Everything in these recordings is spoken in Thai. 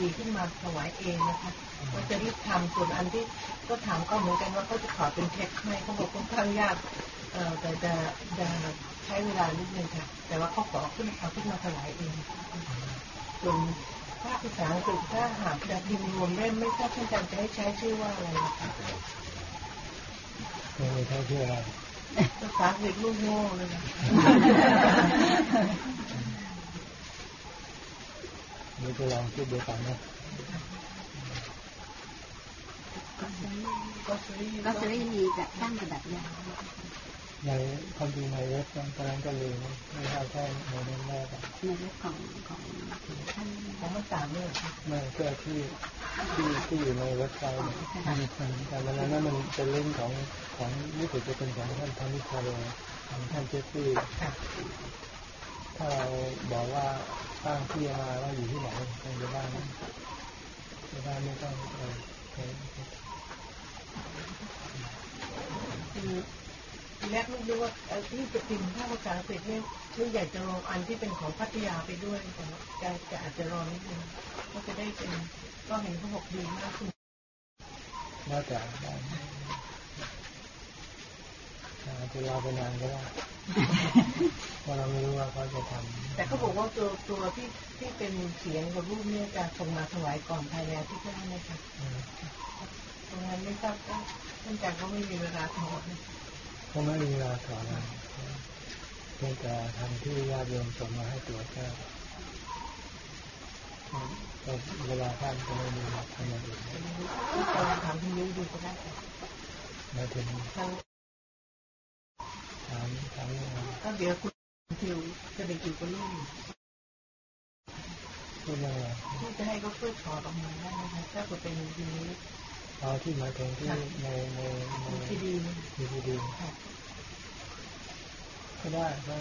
นำวีซีดีขึ้นมาถวายเองนะคะก็จะรีบทำส่วนอันที่ก็ถามก็เหมือนกันว่าเขาจะขอเป็นเท็กไหมเขาบอกค่อนข้างยากเอ่อแต่จะจะใช้เวลานิดนึงค่ะ แต่ว่าเขาขอขึ้นเอาขึ้นมาถวายเองส่วนภาคภาษาอังกฤษถ้าหากจะพิมพ์รวมเล่มไม่ทราบท่านอาจารย์จะให้ใช้ชื่อว่าอะไรนะคะไม่มีใช้ชื่ออะไรภาษาอังกฤษลูกโง่เลย นะเดี๋ยวจะลองคิดดูก่อนนะก็ซื้อก็จะได้มีแบบตั้งแต่แบบยาวในความจริงในเว็บตอนนั้นก็มีนะไม่ใช่แค่ในเล่มแรกอะในเรื่องของของท่านของมันสามเนี่ยค่ะไม่ก็ที่ที่ที่อยู่ในเว็บไซต์เนี่ยแต่วันนั้นนะมันเป็นเรื่องของของรู้สึกจะเป็นของท่านพานิชาโรของท่านเจฟฟี่ค่ะถ้าเราบอกว่า ตั้งที่มาว่าอยู่ที่ไหนคงจะได้นจะได้ไม่ต้องคือทีแรกไม่รู้ว่าที่จะพิมพ์ภาภาษาอังกฤษเนี่ยคืออยากจะลองอันที่เป็นของพัทยาไปด้วยแต่ว่าจะจะอาจจะรอนิดนึงก็จะได้เป็นก็เห็นเขาบอกดีมากขึ้นน่าจะได้ อาจจะรอไปนานก็ได้เพราะเราไม่รู้ว่าเขาจะทำแต่เขาบอกว่าตัวตัวที่ที่เป็นเสียงกับรูปเนี่ยจะส่งมาถวายก่อนภายในอาทิตย์หน้านะคะอืมตรงนั้นไม่ทราบว่าท่านอาจารย์ก็ไม่มีเวลาถอดนะก็ไม่มีเวลาสอนนะเพียงแต่ทำที่ญาติโยมส่งมาให้ตรวจก็ก็เวลาท่านก็ไม่มีทำอย่างอื่นเราถามคุณยุ้ยดูก็ได้ค่ะมาถึง ถามถามยังไงก็เดี๋ยวคุณทิวจะไปอยู่กับลูกพูดยังไงที่จะให้ก็เขาช่วยถอดออกมาได้ไหมคะถ้าเกิดเป็นทีนี้เอที่หมายถึงที่ในในในที่ดีดีดีดีก็ได้ก็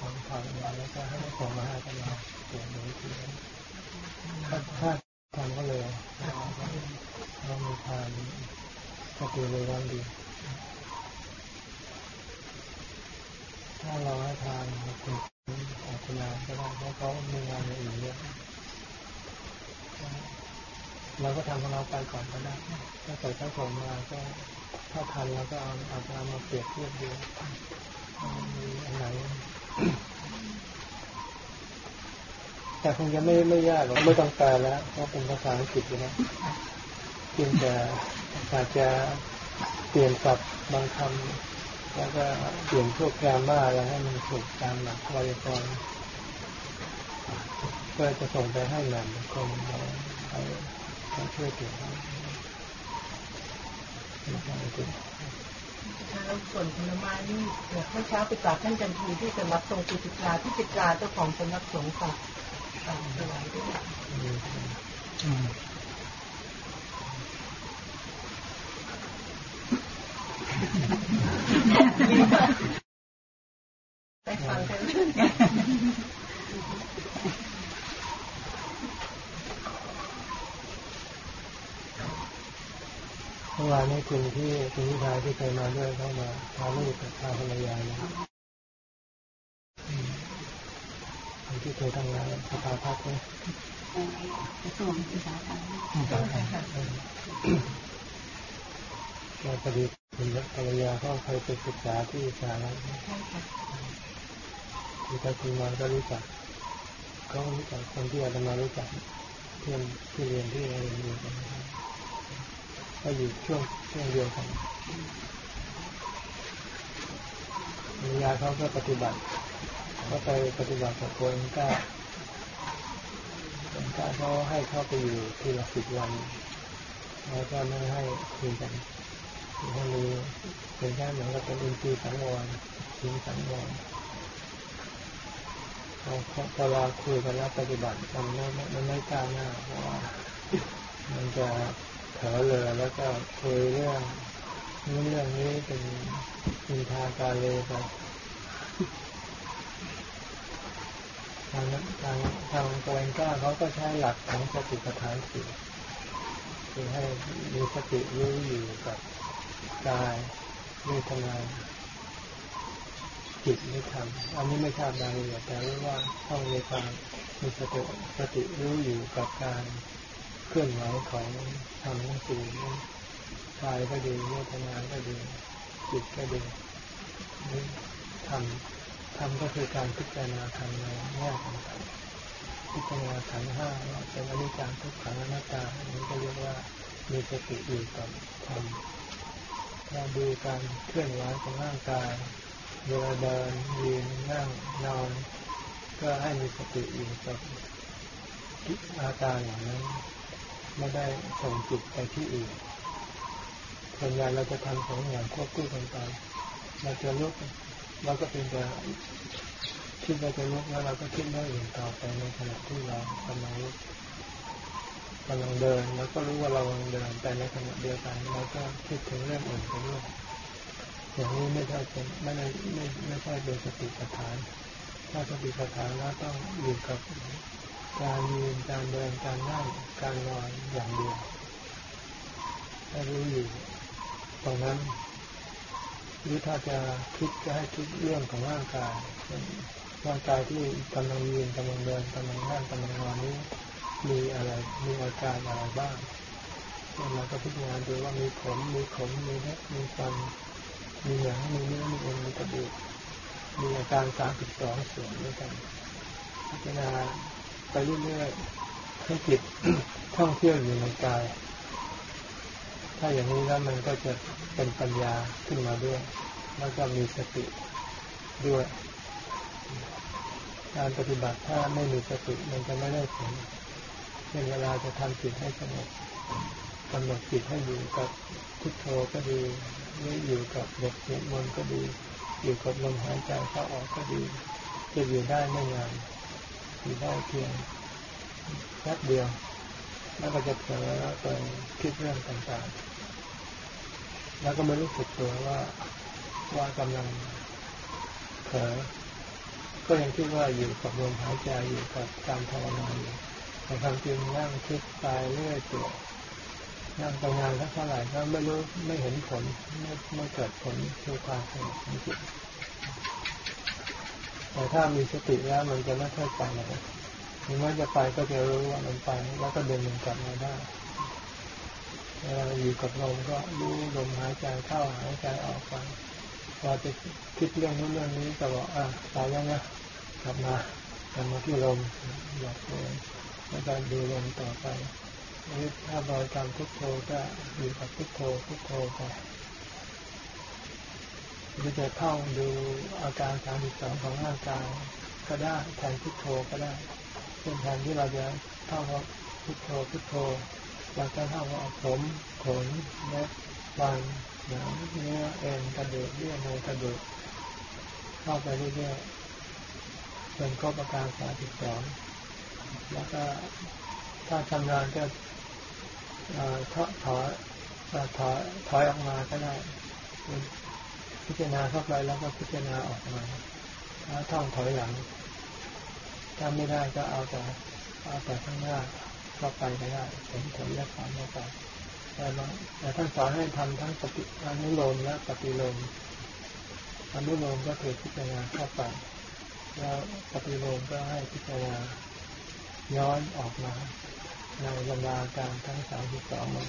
ลองทำมาแล้วก็ให้ส่งมาให้กันมาตรวจดูทีถ้าถ้าทำก็เลยเรามีความกระตือรือร้นดี ถ้าเราให้ทางคุณอาจนานก็ได้เพราะเขามีงานอย่างอื่นเยอะเราก็ทำของเราไปก่อนก็ได้ถ้าเกิดเขาส่งมาก็ถ้าทันเราก็เอาเอาเอามาเปรียบเทียบดูมีอันไหนแต่คงจะไม่ไม่ยากหรอกไม่ต้องแปลแล้วเพราะเป็นภาษาอังกฤษอยู่แล้วเพียงแต่อาจจะเปลี่ยนศัพท์บางคำ แล้วก็เปลี่ยนพวกแกรมมาอะไรให้มันถูกตามหลักไวยากรณ์ก็จะส่งไปให้แหม่มคนเขาเขาเขาช่วยตรวจให้ภาษาอังกฤษแล้วส่วนผลไม้นี่เมื่อเช้าไปกราบท่านจันทีที่สำนักสงฆ์กุจิตราที่จิตราเจ้าของสำนักสงฆ์ฝากฝากถวายด้วยอืม ไปฟังกันเมื่อวานนี้คุณที่คุณที่ชายที่เคยมาด้วยเข้ามาพาลูกกับพาภรรยาเนี่ยอืมคนที่เคยทำงานสภาพัฒน์เนี่ยเอ่อกระทรวงอุตสาหกรรม ก็พอดีคุณภรรยาเขาเคยไปศึกษาที่สหรัฐใช่ค่ะที่ทางคุณมาก็รู้จักเขารู้จักคนที่อาจจะมารู้จักเพื่อนที่เรียนที่โรงเรียนเดียวกันนะครับก็อยู่ช่วงช่วงเดียวกันภรรยาเขาก็ปฏิบัติก็ไปปฏิบัติกับโกเอนก้าโกเอนก้าเขาให้เข้าไปอยู่ทีละสิบวันแล้วก็ไม่ให้คุยกัน คือให้มีเป็นแค่เหมือนกับเป็นอินทรีย์สังวรทิ้งสังวรพอพอเราคุยกันแล้วปฏิบัติมันไม่มันไม่กล้าหน้าเพราะว่ามันจะเผลอเลยแล้วก็คุยเรื่องนู้เรื่องนี้เป็นอินทาการเลยไปทางทางทางโกเอนก้าเขาก็ใช้หลักของสติปัฏฐานสี่คือให้มีสติรู้อยู่กับ กายเวทนาจิตนิธรรมอันนี้ไม่ทราบรายละเอียดแต่รู้ว่าต้องมีความมีสติสติรู้อยู่กับการเคลื่อนไหวของทำทั้งสี่กายก็ดีเวทนาก็ดีจิตก็ดีนี่ทำทำก็คือการพิจารณาทางในแง่ต่างพิจารณาขันห้าว่าเป็นอนิจจังทุกขังอนัตตาอันนี้ก็เรียกว่ามีสติอยู่กับธรรม เราดูการเคลื่อนไหวของร่างกายเวลาเดินยืนนั่งนอนก็ให้มีสติอยู่กับอาการอย่างนั้น ไม่ได้ส่งจิตไปที่อื่นส่วนใหญ่เราจะทำสองอย่างควบคู่กันไปเราจะลุกเราก็เป็นแต่คิดเราจะลุกแล้วเราก็คิดเรื่องอื่นต่อไปในขณะที่เรากำลังลุก กำลังเดิน แล้วก็รู้ว่าเรากำลังเดิน แต่ในขณะเดียวกันเราก็คิดถึงเรื่องอื่นไปด้วยอย่างนี้ไม่ใช่เป็นไม่ได้ไม่ไม่ใช่เป็นสติปัฏฐาน ถ้าสติปัฏฐานแล้วต้องอยู่กับการยืนการเดินการนั่งการนอนอย่างเดียวให้รู้อยู่ตรงนั้นหรือถ้าจะคิดก็ให้คิดเรื่องของร่างกายร่างกายที่กำลังยืนกำลังเดินกำลังนั่งกำลังนอนนี้ มีอะไรมีอาการอะไรบ้างเราก็พิจารณาดูว่ามีผมมีขนมีเล็บมีฟันมีหนังมีเนื้อมีเอ็นมีกระดูกมีอาการสามสิบสองส่วนด้วยกันพิจารณาไปเรื่อยๆให้จิตท่องเที่ยวอยู่ในกาย ถ้าอย่างนี้แล้วมันก็จะเป็นปัญญาขึ้นมาด้วย แล้วก็มีสติด้วย การปฏิบัติถ้าไม่มีสติมันจะไม่ได้ผล เช่นเวลาจะทำจิตให้สงบกำหนดจิตให้อยู่กับพุทโธก็ดีหรืออยู่กับบทสวดมนต์ก็ดี อยู่กับลมหายใจเข้าออกก็ดี จะอยู่ได้ไม่นานอยู่ได้เพียงแป๊บเดียว แล้วก็จะเผลอไปคิดเรื่องต่างๆ แล้วก็ไม่รู้สึกตัวว่าว่ากำลังเผลอก็ยังคิดว่าอยู่กับลมหายใจอยู่กับการภาวนาอยู่ แต่ความจริงนั่งคิดตายเรื่อยตัวนั่งไปงานสักเท่าไหร่ก็ไม่รู้ไม่เห็นผลไม่ไม่เกิดผลคือความสงบของจิตแต่ถ้ามีสติแล้วมันจะไม่ค่อยไปไหนถึงแม้จะไปก็จะรู้ว่ามันไปแล้วก็เดินมันกลับมาได้เวลาอยู่กับลมก็รู้ลมหายใจเข้าหายใจออกไปพอจะคิดเรื่องนู้นเรื่องนี้ก็บอกอะไปแล้วนะกลับมากลับมาที่ลมหยับเลย แล้วก็ดูลมต่อไปถ้าบริกรรมพุทโธก็อยู่กับพุทโธพุทโธไปหรือจะท่องดูอาการสามสิบสองของร่างกายก็ได้แทนพุทโธก็ได้เป็นแทนที่เราจะท่องว่าพุทโธพุทโธเราจะท่องว่าผมขนเล็บฟันหนังเนื้อเอ็นกระดูกเยื่อในกระดูกเข้าไปเรื่อยๆจนครบอาการสามสิบสอง แล้วก็ถ้าชำนาญก็ถอยถอยถอยถอยออกมาก็ได้ พิจารณาเข้าไปแล้วก็พิจารณาออกมาแล้วท่องถอยหลัง ถ้าไม่ได้ก็เอาแต่เอาแต่ข้างหน้าเข้าไปก็ได้ผลผลและความเข้าไปแต่แต่ท่านสอนให้ทำทั้งปฏิอนุโลมและปฏิโลมอนุโลมก็คือพิจารณาเข้าไปแล้วปฏิโลมก็ให้พิจารณา ย้อนออกมาในบรรดาการทั้งสามสิบสองมัน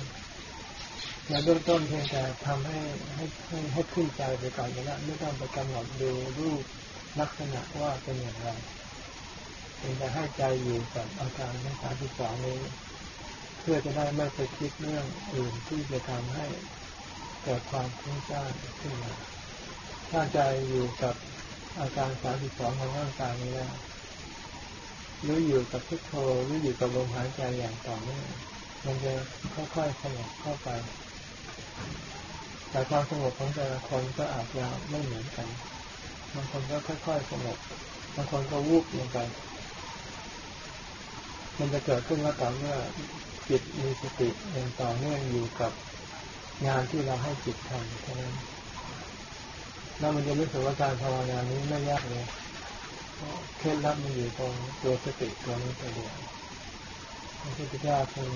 ในเบื้องต้นเพียงแต่ทำให้ให้ให้ให้ขึ้นใจไปก่อนก็ได้ไม่ต้องไปกำหนดดูรูปลักษณะว่าเป็นอย่างไรเพียงแต่ให้ใจอยู่กับอาการทั้งสามสิบสองนี้ เพื่อจะได้ไม่ไปคิดเรื่องอื่นที่จะทำให้เกิดความคุ้งซ่านขึ้นมาถ้าใจอยู่กับอาการสามสิบสองของร่างกายนี้แล้ว หรืออยู่กับพุทโธหรืออยู่กับลมหายใจอย่างต่อเนื่องมันจะค่อยๆสงบเข้าไป แต่ความสงบของแต่ละคนก็อาจจะไม่เหมือนกัน บางคนก็ค่อยๆสงบบางคนก็วูบลงไป มันจะเกิดขึ้นว่าต่อเมื่อจิตมีสติอย่างต่อเนื่องอยู่กับงานที่เราให้จิตทำเท่านั้นแล้วมันจะรู้สึกว่าการภาวนานี้ไม่ยากเลย เคล็ดลับมันอยู่ตรงตัวสติตัวนี้ตัวเดียวพระพุทธเจ้าคง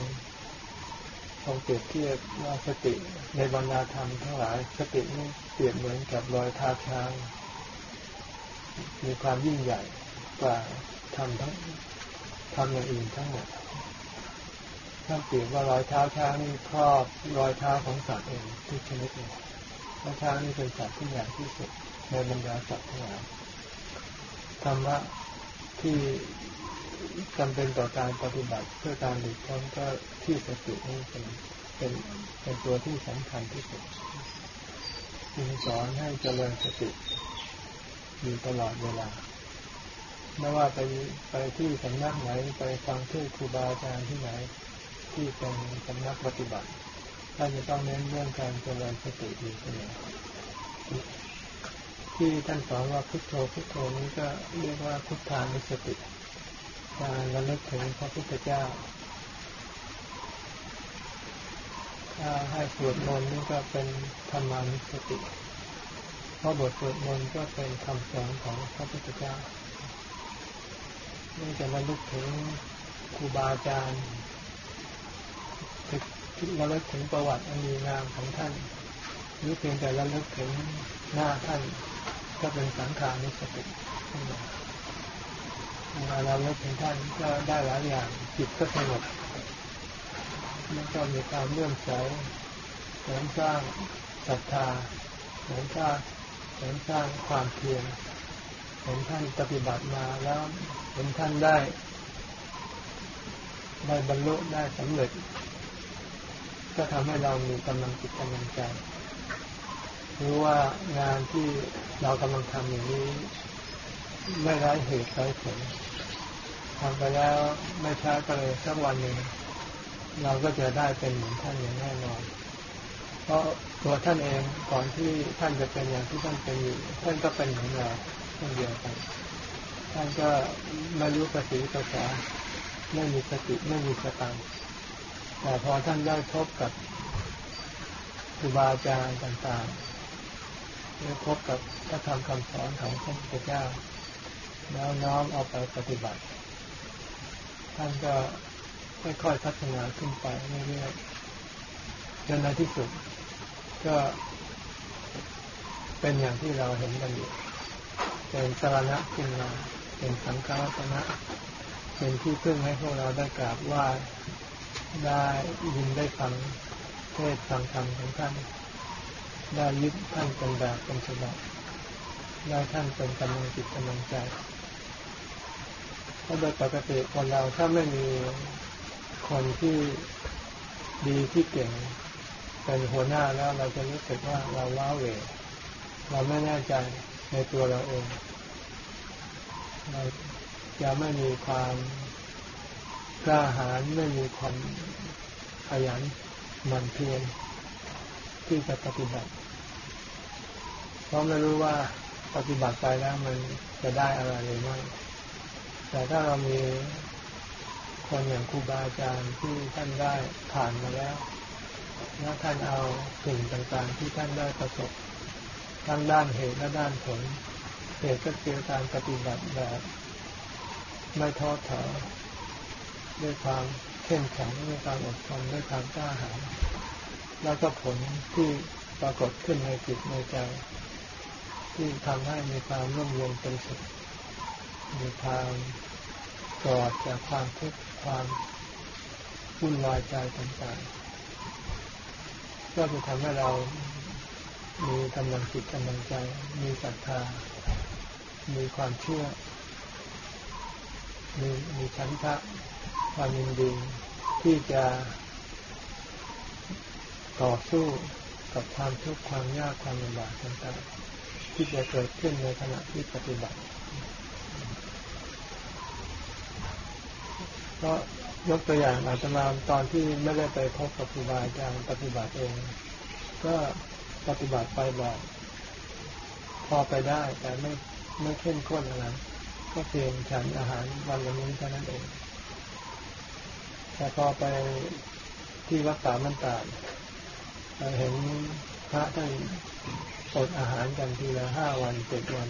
ทรงเปรียบเทียบว่าสติในบรรดาธรรมทั้งหลาย สตินี่เปรียบเหมือนกับรอยเท้าช้าง มีความยิ่งใหญ่กว่าธรรมทั้งทำอย่างอื่นทั้งหมดถ้าเปรียบว่ารอยเท้าช้างนี่ครอบรอยเท้าของสัตว์เองทุกชนิดเลยเพราช้างนี่เป็นสัตว์ที่ใหญ่ที่สุดในบรรดาสัตว์ทั้งหลาย ธรรมะที่จำเป็นต่อการปฏิบัติเพื่อการหลุดพ้นก็ที่สตินี่เป็นเป็นเป็นตัวที่สำคัญที่สุดจึงสอนให้เจริญสติอยู่ตลอดเวลาไม่ว่าไปไปที่สำนักไหนไปฟังเทศครูบาอาจารย์ที่ไหน ที่เป็นสำนักปฏิบัติท่านจะต้องเน้นเรื่องการเจริญสติอยู่เสมอ ที่ท่านสอนว่าพุทโธพุทโธนี้ก็เรียกว่าพุทธานุสติการระลึกถึงพระพุทธเจ้าถ้าให้สวดมนต์นี่ก็เป็นธรรมานุสติเพราะบทสวดมนต์ก็เป็นคำสอนของพระพุทธเจ้านี่จะระลึกถึงครูบาอาจารย์ระลึกถึงประวัติอันดีงามของท่านหรือเพียงแต่ระลึกถึงหน้าท่าน ก็เป็นสังขานุสติขึ้นมาเวลาเราเลิกถึงท่านก็ได้หลายอย่างจิตก็สงบแล้วก็มีความเลื่อมใสเสริมสร้างศรัทธาเสริมสร้างเสริมสร้างความเพียรเห็นท่านปฏิบัติมาแล้วเห็นท่านได้ได้บรรลุได้สำเร็จ ก็ทำให้เรามีกำลังจิตกำลังใจ รู้ว่างานที่เรากำลังทำอย่างนี้ ไม่ไร้เหตุไร้ผลทำไปแล้วไม่ช้าก็เลยสักวันหนึ่งเราก็จะได้เป็นเหมือนท่านอย่างแน่นอน เพราะตัวท่านเองก่อนที่ท่านจะเป็นอย่างที่ท่านเป็นอยู่ท่านก็เป็นเหมือนเราเช่นเดียวกัน ท่านก็ไม่รู้ภาษีภาษาไม่มีสติไม่มีสตังแต่พอท่านได้พบกับครูบาอาจารย์ต่างๆ ได้พบกับพระธรรมคำสอนของพระพุทธเจ้า แล้วน้อมเอาไปปฏิบัติ ท่านก็ค่อยๆพัฒนาขึ้นไปเรื่อยๆจนในที่สุด ก็เป็นอย่างที่เราเห็นกันอยู่เป็นสารณะขึ้นมาเป็นสังฆาสนะเป็นที่พึ่งให้พวกเราได้กราบไหว้ได้ยินได้ฟังเทศฟังธรรมของท่าน ได้ยึดท่านเป็นแบบเป็นฉบับได้ท่านเป็นกำลังจิตกำลังใจเพราะโดยปกติคนเราถ้าไม่มีคนที่ดีที่เก่งเป็นหัวหน้าแล้วเราจะรู้สึกว่าเราว้าเหวเราไม่แน่ใจในตัวเราเองเราจะไม่มีความกล้าหาญไม่มีความขยันหมั่นเพียรที่จะปฏิบัติ เพราะไม่รู้ว่าปฏิบัติไปแล้วมันจะได้อะไรหรือไม่แต่ถ้าเรามีคนอย่างครูบาอาจารย์ที่ท่านได้ผ่านมาแล้วแล้วท่านเอาสิ่งต่างๆ ที่ท่านได้ประสบทั้งด้านเหตุและด้านผล เหตุก็คือการปฏิบัติแบบไม่ท้อถอยด้วยความเข้มแข็งด้วยความอดทนด้วยความกล้าหาญแล้วก็ผลที่ปรากฏขึ้นในจิตในใจ ที่ทำให้มีความร่มเย็นเป็นสุขมีความปลอดจากความทุกข์ความวุ่นวายใจต่างๆก็จะทำให้เรามีกำลังจิตกำลังใจ มีศรัทธา มีความเชื่อ มีมีชันทะความยินดีที่จะต่อสู้กับความทุกข์ความยากความลำบากต่างๆ ที่จะเกิดขึ้นในขณะที่ปฏิบัติเพราะยกตัวอย่างอาจจะมาตอนที่ไม่ได้ไปพบกับครูบาอาจารย์ปฏิบัติเอง ก็ปฏิบัติไปแบบพอไปได้แต่ไม่ไม่เข้มข้นอะไรก็เพียงฉันอาหารวันละมื้อเท่านั้นเอง แต่พอไปที่วัดสามันตาเราเห็นพระท่าน อดอาหารกันทีละห้าวันเจ็ดวัน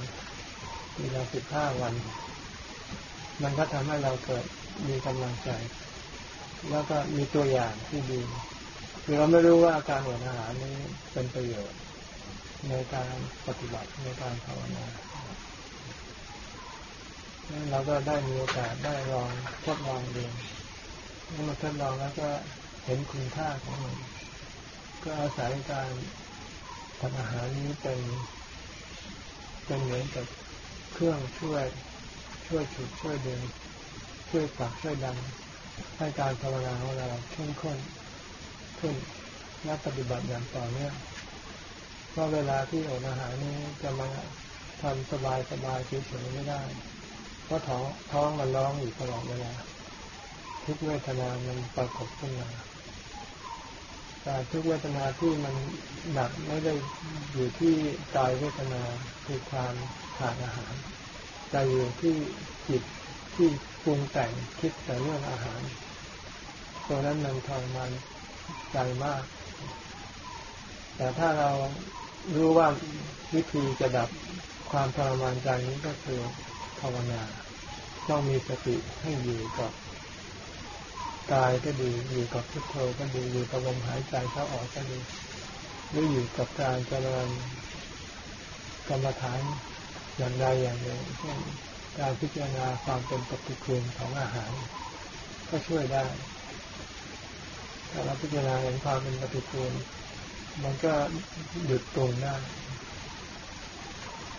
ทีละสิบห้าวัน มันก็ทำให้เราเกิดมีกำลังใจ แล้วก็มีตัวอย่างที่ดีคือเราไม่รู้ว่าการอดอาหารนี้เป็นประโยชน์ ในการปฏิบัติในการภาวนาเราก็ได้มีโอกาสได้ลองทดลองเรียนเมื่อทดลองแล้วก็เห็นคุณค่าของมันก็อาศัยการ ทำอาหารนี้เป็นเป็นเหมือนกับเครื่องช่วยช่วยฉุดช่วยดึงช่วยปักช่วยดันให้การภาวนาของเราเข้มข้นขึ้นและปฏิบัติอย่างต่อเนื่องเพราะเวลาที่อดอาหารนี้จะมาทำสบายสบายเฉยๆไม่ได้ เพราะท้องท้องมันร้องอยู่ตลอดเวลาทุกเวทนามันปรากฏขึ้นมา แต่ทุกเวทนาที่มันหนักไม่ได้อยู่ที่กายเวทนาคือความขาดอาหาร แต่อยู่ที่จิตที่ปรุงแต่งคิดแต่เรื่องอาหารตัวนั้นมันทรมานใจมาก แต่ถ้าเรารู้ว่าวิธีจะดับความทรมานใจนี้ก็คือภาวนา ต้องมีสติให้อยู่กับ กายก็ดีอยู่กับพุทโธก็ดีอยู่กับลมหายใจเข้าออกก็ดีหรืออยู่กับการเจริญกรรมฐานอย่างใดอย่างหนึ่งเช่นการพิจารณาความเป็นปฏิกูลของอาหาร ก็ช่วยได้ถ้าเราพิจารณาเห็นความเป็นปฏิกูลมันก็หยุดตรงได้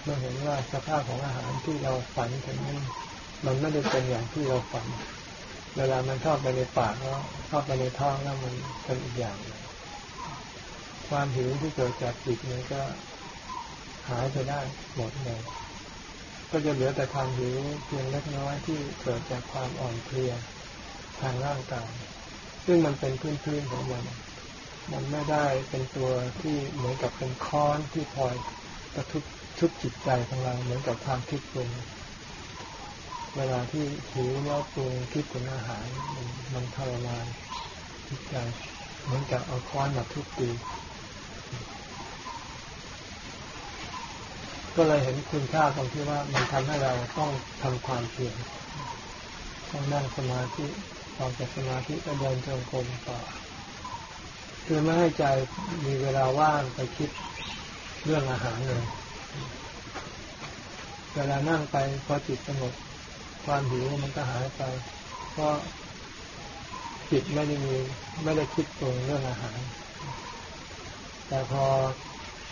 เมื่อเห็นว่าสภาพของอาหารที่เราฝันถึงนั้นมันไม่ได้เป็นอย่างที่เราฝัน เวลามันเข้าไปในปากแล้วเข้าไปในท้องแล้วมันเป็นอีกอย่าง ความหิวที่เกิดจากจิตมันก็หายไปได้หมดเลย ก็จะเหลือแต่ความหิวเพียงเล็กน้อยที่เกิดจากความอ่อนเพลียทางร่างกาย ซึ่งมันเป็นพื้นๆของมัน มันไม่ได้เป็นตัวที่เหมือนกับเป็นค้อนที่พลอยกระทุบทุบจิตใจของเราเหมือนกับความคิดปรุง เวลาที่หิวแล้วปรุงคิดถึงอาหารมันมันทรมานจิตใจเหมือนกับเอาค้อนมาทุบตีก็เลยเห็นคุณค่าตรงที่ว่ามันทำให้เราต้องทำความเพียรต้องนั่งสมาธิออกจากสมาธิก็เดินจงกรมต่อคือไม่ให้ใจมีเวลาว่างไปคิดเรื่องอาหารเลยเวลานั่งไปพอจิตสงบ ความหิวมันก็หายไป เพราะจิตไม่ได้มีไม่ได้คิดตรงเรื่องอาหาร แต่พอ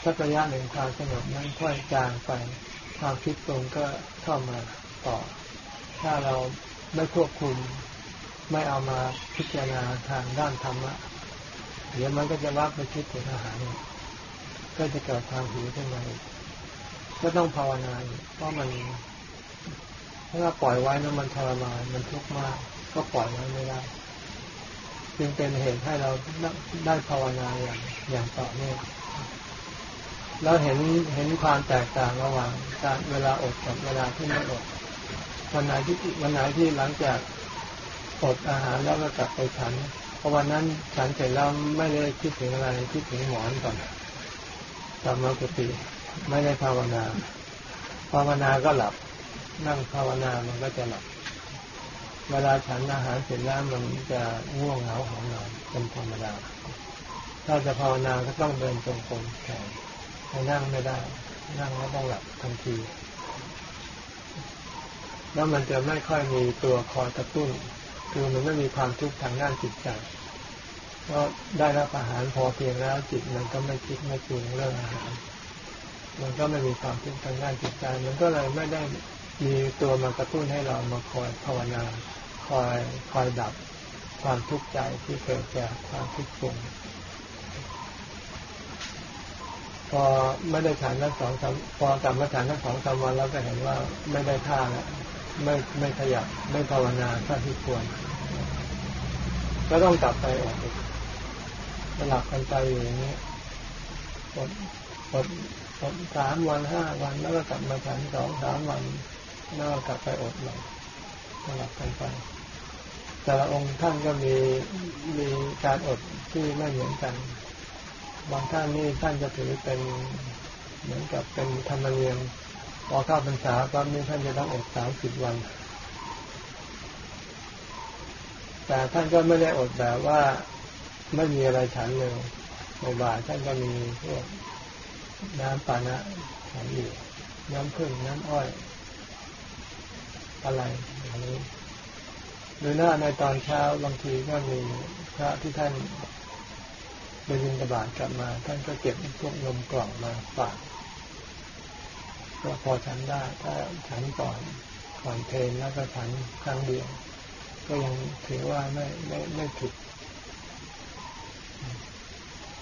สักระยะหนึ่งความสงบนั้นค่อยจางไป ความคิดตรงก็เข้ามาต่อ ถ้าเราไม่ควบคุมไม่เอามาพิจารณาทางด้านธรรมะเดี๋ยวมันก็จะวักไปคิดถึงอาหารก็จะเกิดความหิวขึ้นมาก็ต้องภาวนาเพราะมัน ถ้าปล่อยไว้นั้นมันทรมานมันทุกข์มาก ก็ปล่อยไว้ไม่ได้ จึงเป็นเหตุให้เราได้ภาวนาอย่างอย่างต่อเนื่องแล้วเห็นเห็นความแตกต่างระหว่างการเวลาอดกับเวลาที่ไม่อดวันไหนที่วันไหนที่หลังจากอดอาหารแล้วก็กลับไปฉันเพราะวันนั้นฉันเสร็จแล้วไม่ได้คิดถึงอะไรคิดถึงหมอนก่อนตามปกติไม่ได้ภาวนา ภาวนาก็หลับ นั่งภาวนามันก็จะหลับ เวลาฉันอาหารเสร็จแล้วมันจะง่วงเหงาของเราเป็นธรรมดา ถ้าจะภาวนาก็ต้องเดินจงกรมแข่นั่งไม่ได้ นั่งแล้วต้องหลับทันที แล้วมันจะไม่ค่อยมีตัวคอยกระตุ้น คือมันไม่มีความทุกข์ทางด้านจิตใจเพราะได้รับอาหารพอเพียงแล้วจิตมันก็ไม่คิดไม่ปรุงเรื่องอาหาร มันก็ไม่มีความทุกข์ทางด้านจิตใจ มันก็เลยไม่ได้ มีตัวมากระตุ้นให้เรามาคอยภาวนาคอยคอยดับความทุกข์ใจที่เกิดจากความคิดปรุงพอไม่ได้ฉันทั้งสองสามพอกลับมาฉันทั้งสองสามวันแล้วก็เห็นว่าไม่ได้ท่าแล้วไม่ไม่ขยับไม่ภาวนาถ้าที่ควร ก็ต้องกลับไปออกสลับกันไปอย่างนี้อดอดอดสามวันห้าวันแล้วก็กลับมาฉันสองสามวัน แล้วกลับไปอดใหม่สลับกันไป แต่ละองค์ท่านก็มีมีการอดที่ไม่เหมือนกัน บางท่านนี่ท่านจะถือเป็นเหมือนกับเป็นธรรมเนียมพอเข้าพรรษาตอนนี้ท่านจะต้องอดสามสิบวัน แต่ท่านก็ไม่ได้อดแบบว่าไม่มีอะไรฉันเลยในบาท่านก็มีพวกน้ำปานะฉันอยู่น้ำผึ้งน้ำอ้อย อะไรอย่างนี้หรือหน้าในตอนเช้าบางทีก็มีพระที่ท่านไปยินตบาทกลับมา ท่านก็เก็บพวกนมกล่องมาฝากก็พอฉันได้ถ้าฉันก่อนก่อนเพลนแล้วก็ฉันครั้งเดียว ก็ยังถือว่าไม่ไม่ไม่ผิด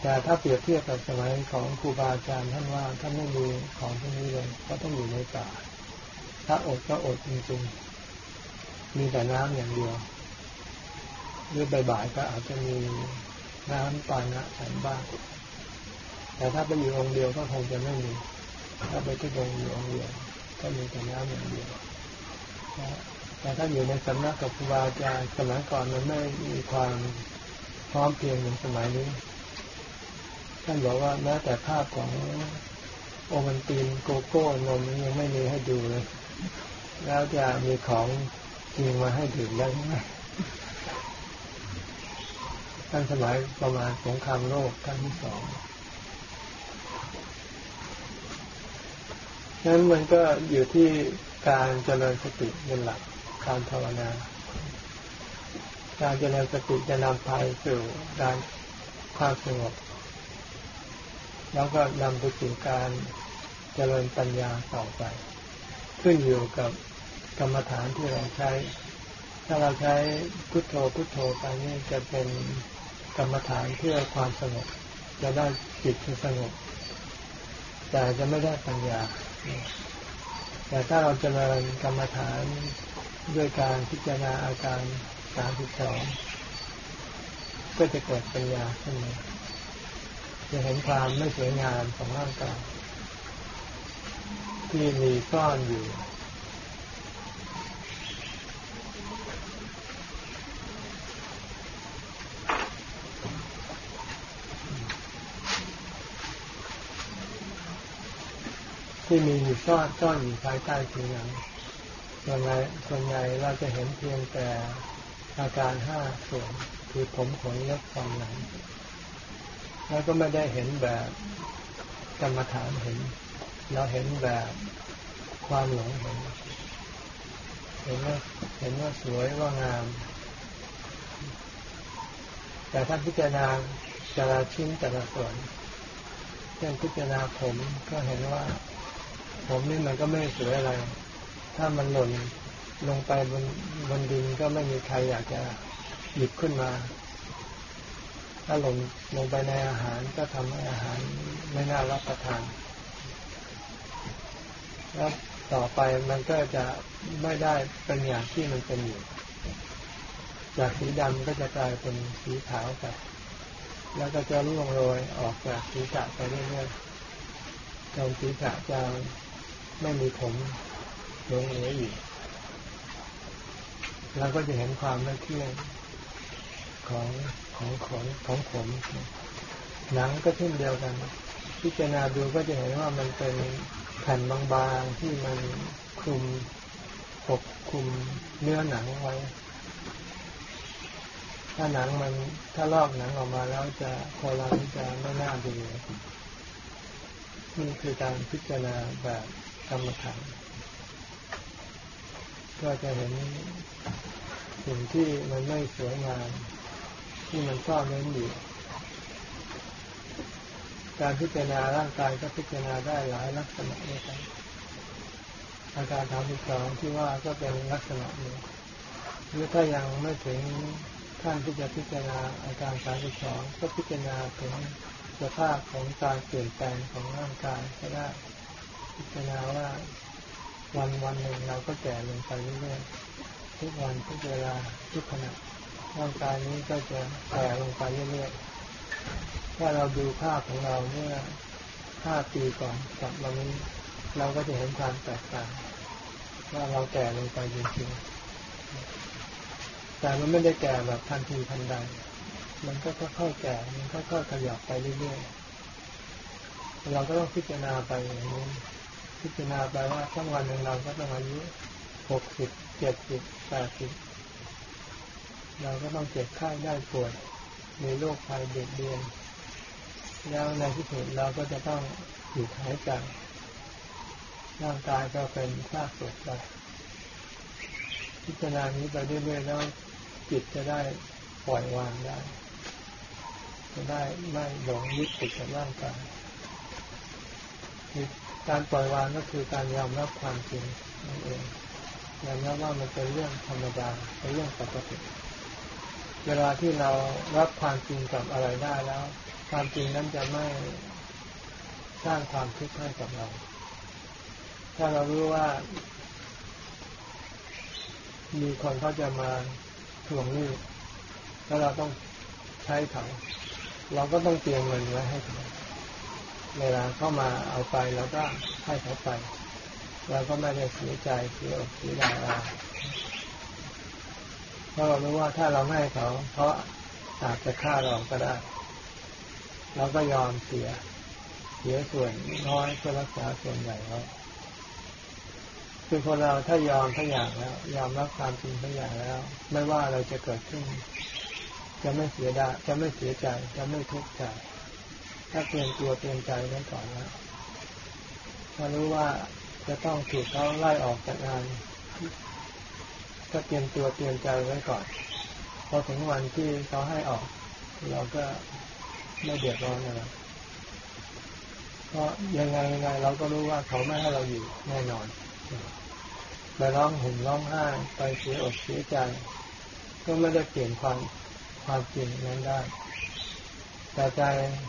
แต่ถ้าเปรียบเทียบกับสมัยของครูบาอาจารย์ท่านว่าท่านไม่มีของพวกนี้เลยก็ต้องอยู่ในป่า ถ้าอดก็อดจริงๆ มีแต่น้ำอย่างเดียวหรือบ่ายๆก็อาจจะมีน้ำปานะฉันบ้าง แต่ถ้าไปอยู่องค์เดียวก็คงจะไม่มี ถ้าไปที่องอยู่องค์เดียว ก็มีแต่น้ำอย่างเดียวแต่ถ้าอยู่ในสำนักกับครูบาอาจารย์สมัยก่อนมันไม่มีความพร้อมเพียงเหมือนสมัยนี้ ท่านบอกว่าแม้แต่ภาพของโอมันตีนโกโก้นมยังไม่มีให้ดูเลย แล้วจะมีของจริงมาให้ดื่มได้ไหมท่านสมัยประมาณสงครามโลกครั้งที่สองนั้นมันก็อยู่ที่การเจริญสติเป็นหลักการภาวนา การเจริญสติจะนำไปสู่การความสงบ แล้วก็นำไปสู่การเจริญปัญญาต่อไป ขึ้นอยู่กับกรรมฐานที่เราใช้ ถ้าเราใช้พุทโธพุทโธไปนี่จะเป็นกรรมฐานเพื่อความสงบ จะได้จิตที่สงบ แต่จะไม่ได้ปัญญา แต่ถ้าเราจเจริญกรรมฐานด้วยการพิจารณาอาการสามสิบสองก็จะเกิดปัญญาขึ้นมาจะเห็นความไม่สวยงามของร่างกาย ที่มีซ่อนอยู่ ที่มีอยู่ซ่อนซ่อนอยู่ภายใต้ผิวหนังส่วนใหญ่ส่วนใหญ่เราจะเห็นเพียงแต่อาการห้าส่วนคือผมขนเล็บฟันหนังแล้วก็ไม่ได้เห็นแบบกรรมฐานเห็น เราเห็นแบบความหลงเห็นเห็นว่าเห็นว่าสวยว่างาม แต่ถ้าพิจารณาแต่ละชิ้นแต่ละส่วนเช่นพิจารณาผมก็เห็นว่า ผมนี่มันก็ไม่สวยอะไร ถ้ามันหล่นลงไปบนบนดินก็ไม่มีใครอยากจะหยิบขึ้นมา ถ้าหล่นลงไปในอาหารก็ทำให้อาหารไม่น่ารับประทาน แล้วต่อไปมันก็จะไม่ได้เป็นอย่างที่มันเป็นอยู่ จากสีดำก็จะกลายเป็นสีขาวไปแล้วก็จะร่วงโรยออกจากศีรษะไปเรื่อยๆจนศีรษะจะไม่มีผมหลงเหลืออยู่เราก็จะเห็นความไม่เที่ยงของของของของผมหนังก็เช่นเดียวกัน พิจารณาดูก็จะเห็นว่ามันเป็น แผ่นบางๆที่มันคลุมปกคลุมเนื้อหนังไว้ ถ้าหนังมันถ้าลอกหนังออกมาแล้วจะพอเราจะไม่น่าดูนี่คือการพิจารณาแบบกรรมฐานก็จะเห็นสิ่งที่มันไม่สวยงามที่มันซ่อนเร้นอยู่ การพิจารณาร่างกายก็พิจารณาได้หลายลักษณะด้วยกันอาการทางที่สองที่ว่าก็เป็นลักษณะหนึ่งหรือถ้ายังไม่ถึงขั้นที่จะพิจารณาอาการสามสิบสองก็พิจารณาถึงสภาพของการเปลี่ยนแปลงของร่างกายก็ได้พิจารณาว่าวันวันหนึ่งเราก็แก่ลงไปเรื่อยๆทุกวันทุกเวลาทุกขณะร่างกายนี้ก็จะแก่ลงไปเรื่อยๆ ถ้าเราดูภาพของเราเมื่อห้าปีก่อนกับวันนี้เราก็จะเห็นความแตกต่างว่าเราแก่ลงไปจริงๆแต่มันไม่ได้แก่แบบทันทีทันใด มันก็ค่อยๆแก่ มันค่อยๆขยับไปเรื่อยๆ เราก็ต้องพิจารณาไปอย่างนี้ พิจารณาไปว่าทั้งวันหนึ่งเราก็ต้องอายุหกสิบเจ็ดสิบแปดสิบเราก็ต้องเจ็บไข้ได้ป่วย มีโรคภัยเบียดเบียนแล้วในที่สุดเราก็จะต้องหยุดหายใจร่างกายก็เป็นซากศพไปพิจารณานี้ไปเรื่อยๆแล้วจิตจะได้ปล่อยวางได้ จะได้ไม่หลงยึดติดกับร่างกายการปล่อยวางก็คือการยอมรับความจริงนั่นเองยอมรับว่ามันเป็นเรื่องธรรมดาเป็นเรื่องปกติ เวลาที่เรารับความจริงกับอะไรได้แล้ว ความจริงนั้นจะไม่สร้างความทุกข์ให้กับเรา ถ้าเรารู้ว่า มีคนเขาจะมาทวงหนี้แล้วเราต้องใช้เขาเราก็ต้องเตรียมเงินไว้ให้เขาเวลาเข้ามาเอาไปเราก็ให้เขาไปเราก็ไม่ได้เสียใจเสียอกเสียดายอะไร เพราะเรารู้ว่าถ้าเราไม่ให้เขาเพาะอาจจะฆ่าเราก็ได้ เราก็ยอมเสีย เสียส่วนน้อยเพื่อรักษาส่วนใหญ่ไว้คือคนเราถ้ายอมทุกอย่างแล้ว ยอมรับความจริงทุกอย่างแล้ว ไม่ว่าอะไรจะเกิดขึ้น จะไม่เสียดายจะไม่เสียใจ จะไม่ทุกข์ใจ ถ้าเตรียมตัวเตรียมใจไว้ก่อนแล้วถ้ารู้ว่าจะต้องถูกเขาไล่ออกจากงาน ก็เตรียมตัวเตรียมใจไว้ก่อนพอถึงวันที่เขาให้ออก เราก็ไม่เดือดร้อนอะไรเพราะยังไงยังไงเราก็รู้ว่าเขาไม่ให้เราอยู่แน่นอนไปร้องห่มร้องไห้ไปเสียอกเสียใจ ก็ไม่ได้เปลี่ยนความความจริงนั้นได้ แต่ใจ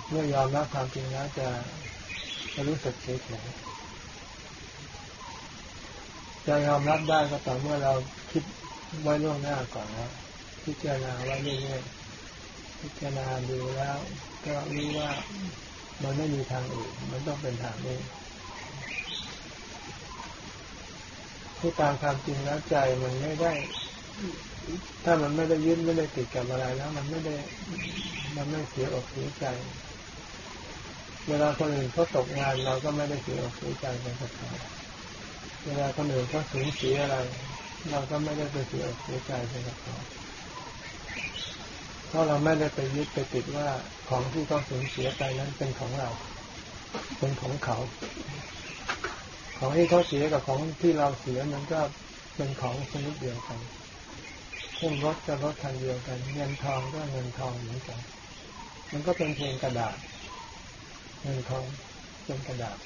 เมื่อยอมรับความจริงแล้วจะจะรู้สึกเฉยเฉย จะยอมรับได้ก็ต่อเมื่อเราคิดไว้ล่วงหน้าก่อนแล้วพิจารณาไว้เรื่อยๆพิจารณาดูแล้ว ก็รู้ว่ามันไม่มีทางอื่น มันต้องเป็นทางนี้ที่ตามความจริงแล้วใจมันไม่ได้ ถ้ามันไม่ได้ยึดไม่ได้ติดกับอะไรแล้ว มันไม่ได้ มันไม่เสียอกเสียใจ เวลาคนอื่นเขาตกงานเราก็ไม่ได้เสียอกเสียใจไปกับเขา เวลาคนอื่นเขาสูญเสียอะไร เราก็ไม่ได้ไปเสียเสียใจไปกับเขาเพราะเราไม่ได้ไปยึดไปติดว่าของที่เขาสูญเสียไปนั้นเป็นของเรา เป็นของเขา ของที่เขาเสียกับของที่เราเสียมันก็เป็นของชนิดเดียวกันเช่นรถกับรถคันเดียวกัน เงินทองก็เงินทองเหมือนกัน มันก็เป็นเพียงกระดาษ เงินทองเป็นกระดาษ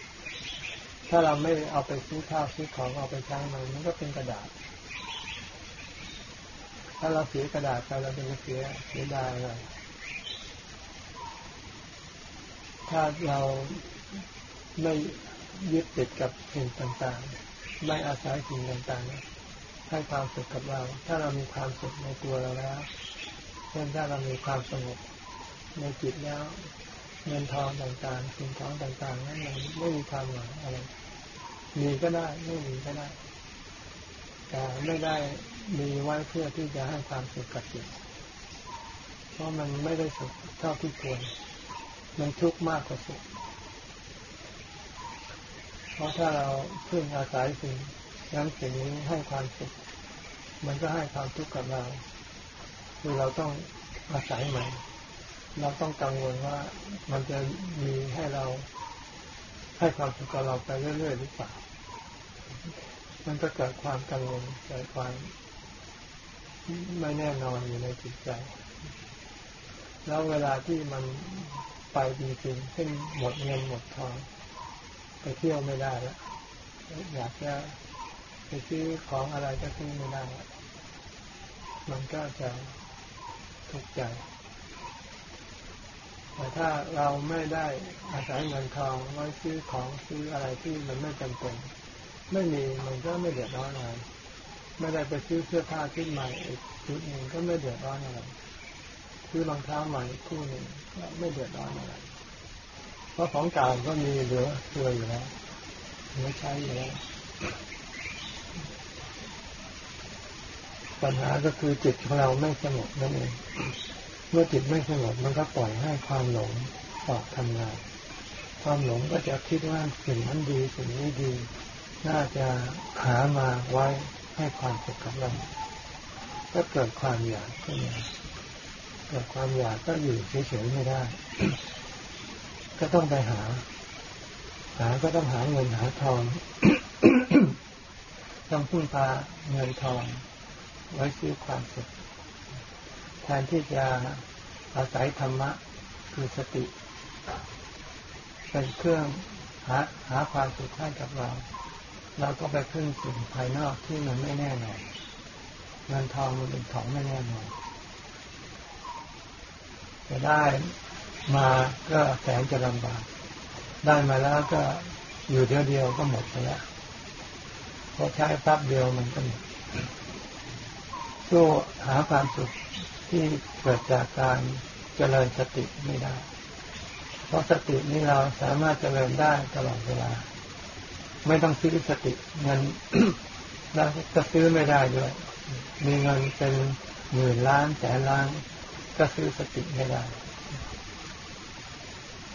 ถ้าเราไม่เอาไปซื้อข้าวซื้อของเอาไปใช้มันมันก็เป็นกระดาษ ถ้าเราเสียกระดาษไปเราจะไม่เสียเสียดายอะไรถ้าเราไม่ยึดติดกับสิ่งต่างๆ ไม่อาศัยสิ่งต่างๆ ให้ความสุขกับเรา ถ้าเรามีความสุขในตัวเราแล้ว เช่นถ้าเรามีความสงบในจิตแล้ว เงินทองต่างๆ สิ่งของต่างๆนั้นมันไม่มีความหมายอะไรมีก็ได้ไม่มีก็ได้แต่ไม่ได้มีไว้เพื่อที่จะให้ความสุขกับจิตเพราะมันไม่ได้สุขเท่าที่ควร มันทุกข์มากกว่าสุข เพราะถ้าเราพึ่งอาศัยสิ่งนั้นสิ่งนี้ให้ความสุข มันก็ให้ความทุกข์กับเรา คือเราต้องอาศัยมัน เราต้องกังวลว่ามันจะมีให้เราให้ความสุขกับเราไปเรื่อยๆหรือเปล่า มันก็เกิดความกังวลเกิดความไม่แน่นอนอยู่ในจิตใจ แล้วเวลาที่มันไปจริงๆขึ้นหมดเงินหมดทอง ไปเที่ยวไม่ได้แล้วอยากจะไปซื้อของอะไรก็ซื้อไม่ได้ มันก็จะทุกข์ใจ แต่ถ้าเราไม่ได้อาศัยเงินทองไว้ซื้อของซื้ออะไรที่มันไม่จำเป็น ไม่มีมันก็ไม่เดือดร้อนอะไรไม่ได้ไปซื้อเสื้อผ้าชุดใหม่อีกชุดหนึ่งก็ไม่เดือดร้อนอะไรซื้อรองเท้าใหม่คู่หนึ่งก็ไม่เดือดร้อนอะไรเพราะของเก่าก็มีเหลือเฟืออยู่แล้วเหลือใช้อยู่แล้วปัญหาก็คือจิตของเราไม่สงบนั่นเอง เมื่อจิตไม่สงบมันก็ปล่อยให้ความหลงออกทำงาน ความหลงก็จะคิดว่าสิ่งนั้นดีสิ่งนี้ดี น่าจะหามาไว้ให้ความสุขกับเราก็เกิดความอยากขึ้นมาเกิดความอยากก็อยู่เฉยๆไม่ได้ ก็ต้องไปหา หาก็ต้องหาเงินหาทอง ต้องพึ่งพาเงินทองไว้ซื้อความสุข แทนที่จะอาศัยธรรมะคือสติ เป็นเครื่องหาหาความสุขให้กับเรา เราก็ไปพึ่งสิ่งภายนอกที่มันไม่แน่นอนเงินทองมันเป็นของไม่แน่นอนจะได้มาก็แสนจะลำบาก ได้มาแล้วก็อยู่เดียวเดียวก็หมดไปแล้วพอใช้แป๊บเดียวมันก็หมดสู้หาความสุข ที่เกิดจากการเจริญสติไม่ได้ เพราะสตินี้เราสามารถเจริญได้ตลอดเวลา ไม่ต้องซื้อสติเงินแล้วก็ซื้อไม่ได้ด้วย มีเงินเป็นหมื่นล้านแสนล้าน ก็ซื้อสติไม่ได้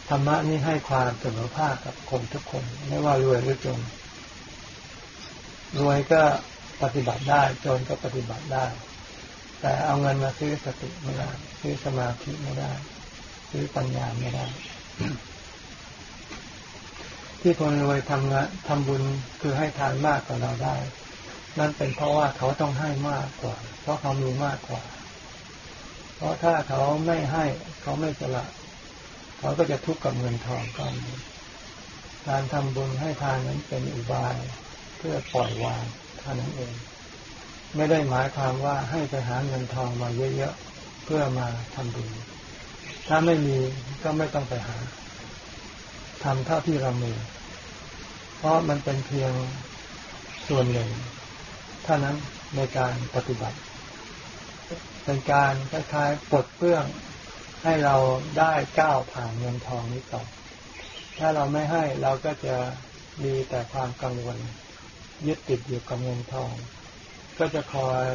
ธรรมะนี่ให้ความเสมอภาคกับคนทุกคน ไม่ว่ารวยหรือจนรวยก็ปฏิบัติได้จนก็ปฏิบัติได้ แต่เอาเงินมาซื้อสติไม่ได้ซื้อสมาธิไม่ได้ ซื้อปัญญาไม่ได้ ที่คนรวยทำงานทำบุญคือให้ทานมากกว่าเราได้ นั่นเป็นเพราะว่าเขาต้องให้มากกว่า เพราะเขามีมากกว่า เพราะถ้าเขาไม่ให้เขาไม่สละเขาก็จะทุกข์กับเงินทองก้อนนี้การทำบุญให้ทานนั้นเป็นอุบายเพื่อปล่อยวางเท่านั้นเอง ไม่ได้หมายความว่าให้ไปหาเงินทองมาเยอะๆเพื่อมาทำบุญ ถ้าไม่มีก็ไม่ต้องไปหาทำเท่าที่เรามีเพราะมันเป็นเพียงส่วนหนึ่งเท่านั้นในการปฏิบัติ เป็นการคล้ายๆปลดเปลื้องให้เราได้ก้าวผ่านเงินทองนี้ต่อ ถ้าเราไม่ให้เราก็จะมีแต่ความกังวลยึดติดอยู่กับเงินทอง ก็จะคอย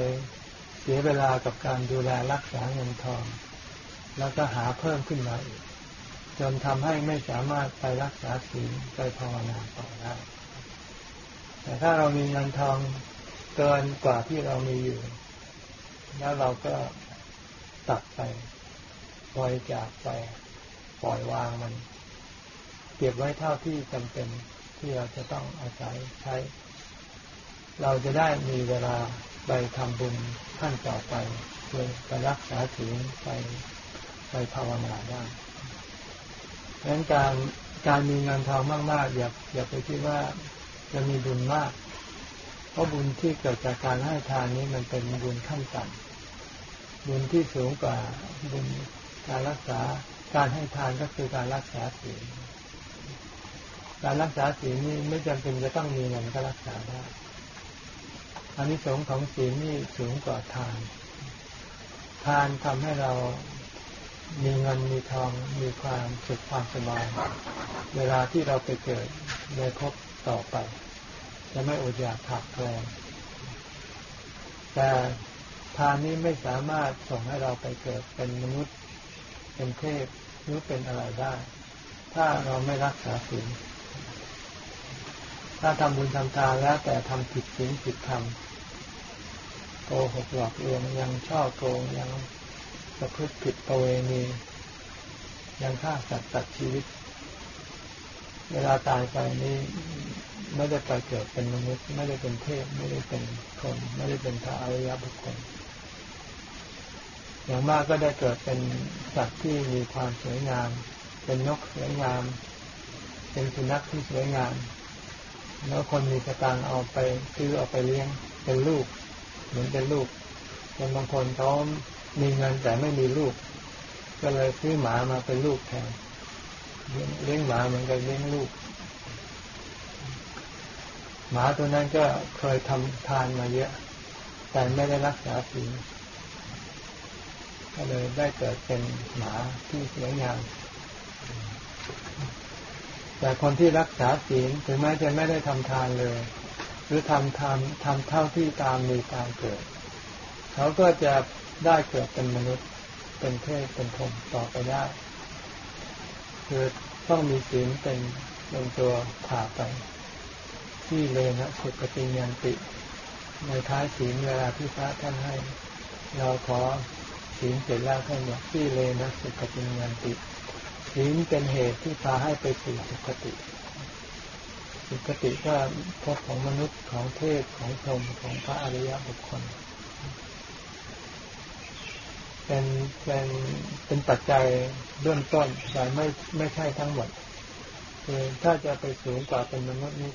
เสียเวลากับการดูแลรักษาเงินทอง แล้วก็หาเพิ่มขึ้นมาอีก จนทำให้ไม่สามารถไปรักษาศีลไปภาวนาต่อได้ แต่ถ้าเรามีเงินทองเกินกว่าที่เรามีอยู่ แล้วเราก็ตัดไปปล่อยจากไปปล่อยวางมัน เก็บไว้เท่าที่จำเป็นที่เราจะต้องอาศัยใช้ เราจะได้มีเวลาไปทำบุญขั้นต่อไปเพื่อไปรักษาศีลไปไปภาวนาได้ดังนั้นการการมีเงินทองมาก ๆ อย่าอย่าไปคิดว่าจะมีบุญมาก เพราะบุญที่เกิดจากการให้ทานนี้มันเป็นบุญขั้นต่ำบุญที่สูงกว่าบุญการรักษาการให้ทานก็คือการรักษาศีลการรักษาศีลนี่ไม่จำเป็นจะต้องมีเงินก็รักษาได้ อันนี้สงของศีลนี่สูงกว่าทาน ทานทำให้เรามีเงินมีทองมีความสุขความสบาย เวลาที่เราไปเกิดในภพต่อไป จะไม่อดอยากขาดแคลนแต่ทานนี้ไม่สามารถส่งให้เราไปเกิดเป็นมนุษย์ เป็นเทพหรือเป็นอะไรได้ ถ้าเราไม่รักษาศีลถ้าทำบุญทำทานแล้วแต่ทำผิดศีลผิดธรรม โกหกหลอกลวงยังช่อโกงยังประพฤติผิดประเวณี ยังฆ่าสัตว์ตัดชีวิต เวลาตายไปนี้ไม่ได้ไปเกิดเป็นมนุษย์ ไม่ได้เป็นเทพไม่ได้เป็นคนไม่ได้เป็นพระอริยบุคคล อย่างมากก็ได้เกิดเป็นสัตว์ที่มีความสวยงาม เป็นนกสวยงาม เป็นสุนัขที่สวยงาม แล้วคนมีสตางเอาไปซื้อเอาไปเลี้ยงเป็นลูก เหมือนเป็นลูกคนบางคนเขามีเงินแต่ไม่มีลูก ก็เลยซื้อหมามาเป็นลูกแทนเลี้ยงหมาเหมือนกับเลี้ยงลูก หมาตัวนั้นก็เคยทำทานมาเยอะ แต่ไม่ได้รักษาศีลก็เลยได้เกิดเป็นหมาที่สวยงามแต่คนที่รักษาศีลถึงแม้จะไม่ได้ทำทานเลย หรือทำทำทำเท่าที่ตามมีตามเกิด เขาก็จะได้เกิดเป็นมนุษย์เป็นเทพเป็นพรหมต่อไปได้คือต้องมีศีลเป็นเป็นตัวผ่าไป ที่เลนะสุกติยันติ ในท้ายศีลเวลาที่พระท่านให้ เราขอศีลเสร็จแล้วท่านบอกที่เลนะสุขติยันติศีลเป็นเหตุที่พาให้ไปสู่สุขติ สุขติก็พบของมนุษย์ของเทพของพรหมของพระอริยบุคคล เป็นเป็นเป็นปัจจัยเบื้องต้นแต่ไม่ไม่ใช่ทั้งหมดคือถ้าจะไปสูงกว่าเป็นมนุษย์นี้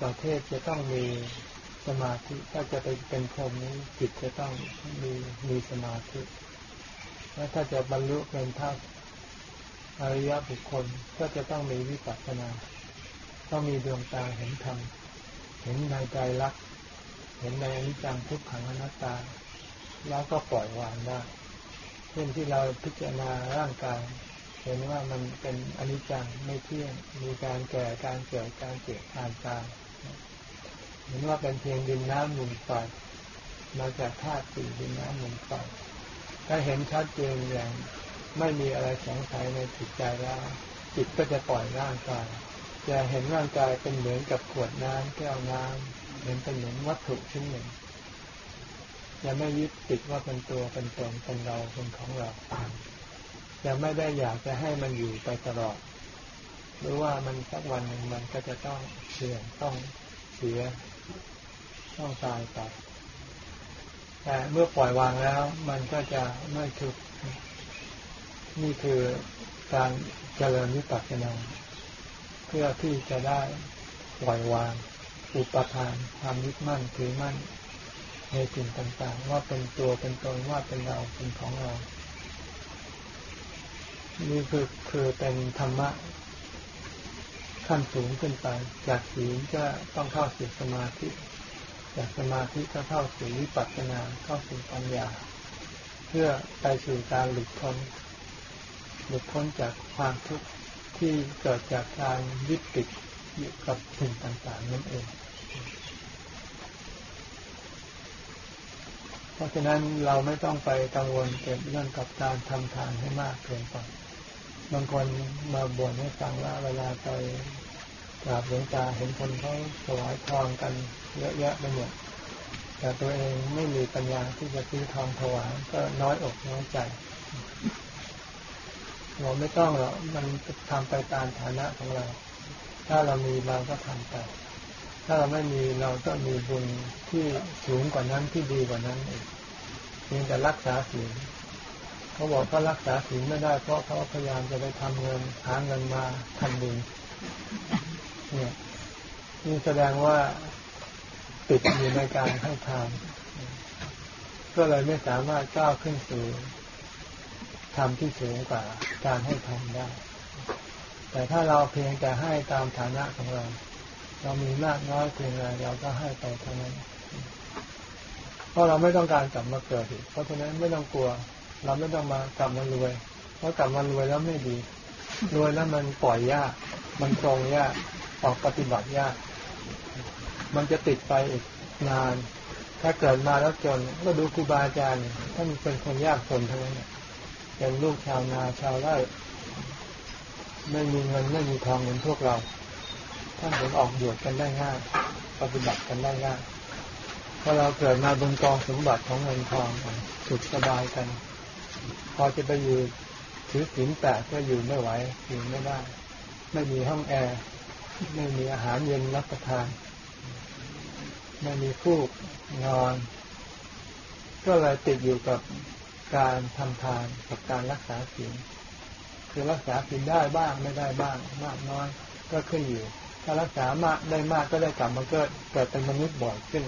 ประเทศจะต้องมีสมาธิ ถ้าจะไปเป็นพรหมนี้จิตจะต้องมีมีสมาธิแล้วถ้าจะบรรลุเป็นพระอริยบุคคลก็จะต้องมีวิปัสสนา ต้องมีดวงตาเห็นธรรม เห็นในใจรัก เห็นในอนิจจังทุกขังอนัตตา แล้วก็ปล่อยวางได้ เช่นที่เราพิจารณาร่างกาย เห็นว่ามันเป็นอนิจจังไม่เที่ยง มีการแก่ การเกิด การเจ็บการตาย เห็นว่าเป็นเพียงดินน้ำลมไฟมาจากธาตุสี่ดินน้ำลมไฟถ้าเห็นชัดเจนอย่างไม่มีอะไรสงสัยในจิตใจแล้ว จิตก็จะปล่อยร่างกาย จะเห็นร่างกายเป็นเหมือนกับขวดน้ำแก้วน้ำเห็นเป็นเหมือนวัตถุชิ้นหนึ่งจะไม่ยึดติดว่าเป็นตัวเป็นตนเป็นเราเป็นของเราจะไม่ได้อยากจะให้มันอยู่ไปตลอดหรือว่ามันสักวันหนึ่งมันก็จะต้องเสื่อมต้องเสีย ต้องตายไปแต่เมื่อปล่อยวางแล้ว มันก็จะไม่ทุกข์นี่คือการเจริญวิปัสสนา เพื่อที่จะได้ปล่อยวาง อุปทานความยึดมั่นถือมั่น ในสิ่งต่างๆ ว่าเป็นตัวเป็นตนว่าเป็นเราเป็นของเรา นี่คือคือเป็นธรรมะขั้นสูงขึ้นไป จากศีลก็ต้องเข้าสู่สมาธิ จากสมาธิก็เข้าสู่วิปัสสนาเข้าสู่ปัญญา เพื่อไปสู่การหลุดพ้นหลุดพ้นจากความทุกข์ ที่เกิดจากการยึดติดอยู่กับสิ่งต่างๆนั่นเอง เพราะฉะนั้นเราไม่ต้องไปกังวลเกี่ยวเรื่องกับการทำทานให้มากเกินไปบางคนมาบ่นให้ฟังว่าเวลาไปกราบหลวงตาเห็นคนเขาถวายทองกันเยอะแยะไปหมดแต่ตัวเองไม่มีปัญญาที่จะซื้อทองถวายก็น้อยอกน้อยใจ เราไม่ต้องหรอกมันทำไปตามฐานะของเรา ถ้าเรามีเราก็ทำไป ถ้าเราไม่มีเราก็มีบุญที่สูงกว่านั้นที่ดีกว่านั้นเองเพียงแต่รักษาศีลเขาบอกเขารักษาศีลไม่ได้ เพราะเขาพยายามจะไปทำเงินหาเงินมาทำบุญเนี่ยนี่แสดงว่าติดอยู่ในการให้ทานก็เลยไม่สามารถก้าวขึ้นสู่ ทำที่สูงกว่าการให้ทำได้ แต่ถ้าเราเพียงแต่ให้ตามฐานะของเรา เรามีมากน้อยเพียงไรเราก็ให้ไปเท่านั้น เพราะเราไม่ต้องการกลับมาเกิดอีกเพราะฉะนั้นไม่ต้องกลัว เราไม่ต้องมากลับมารวย เพราะกลับมารวยแล้วไม่ดี รวยแล้วมันปล่อยยาก มันตรงยาก ออกปฏิบัติยาก มันจะติดไปอีกนาน ถ้าเกิดมาแล้วจนก็ดูครูบาอาจารย์ท่านเป็นคนยากจนทั้งนั้น เป็นลูกชาวนาชาวไร่ไม่มีเงินไม่มีทองเหมือนพวกเรา ท่านถึงออกบวชกันได้ง่ายปฏิบัติกันได้ง่ายพอเราเกิดมาบนกองสมบัติของเงินทองสุขสบายกัน พอจะไปอยู่ถือศีลแปดก็อยู่ไม่ไหวอยู่ไม่ได้ ไม่มีห้องแอร์ ไม่มีอาหารเย็นรับประทาน ไม่มีฟูกนอน ก็เลยติดอยู่กับ การทำทานกับการรักษาศีลคือรักษาศีลได้บ้างไม่ได้บ้าง มากน้อยก็ขึ้นอยู่ ถ้ารักษามากได้มากก็ได้กลับมาเกิดเกิดเป็นมนุษย์บ่อยขึ้น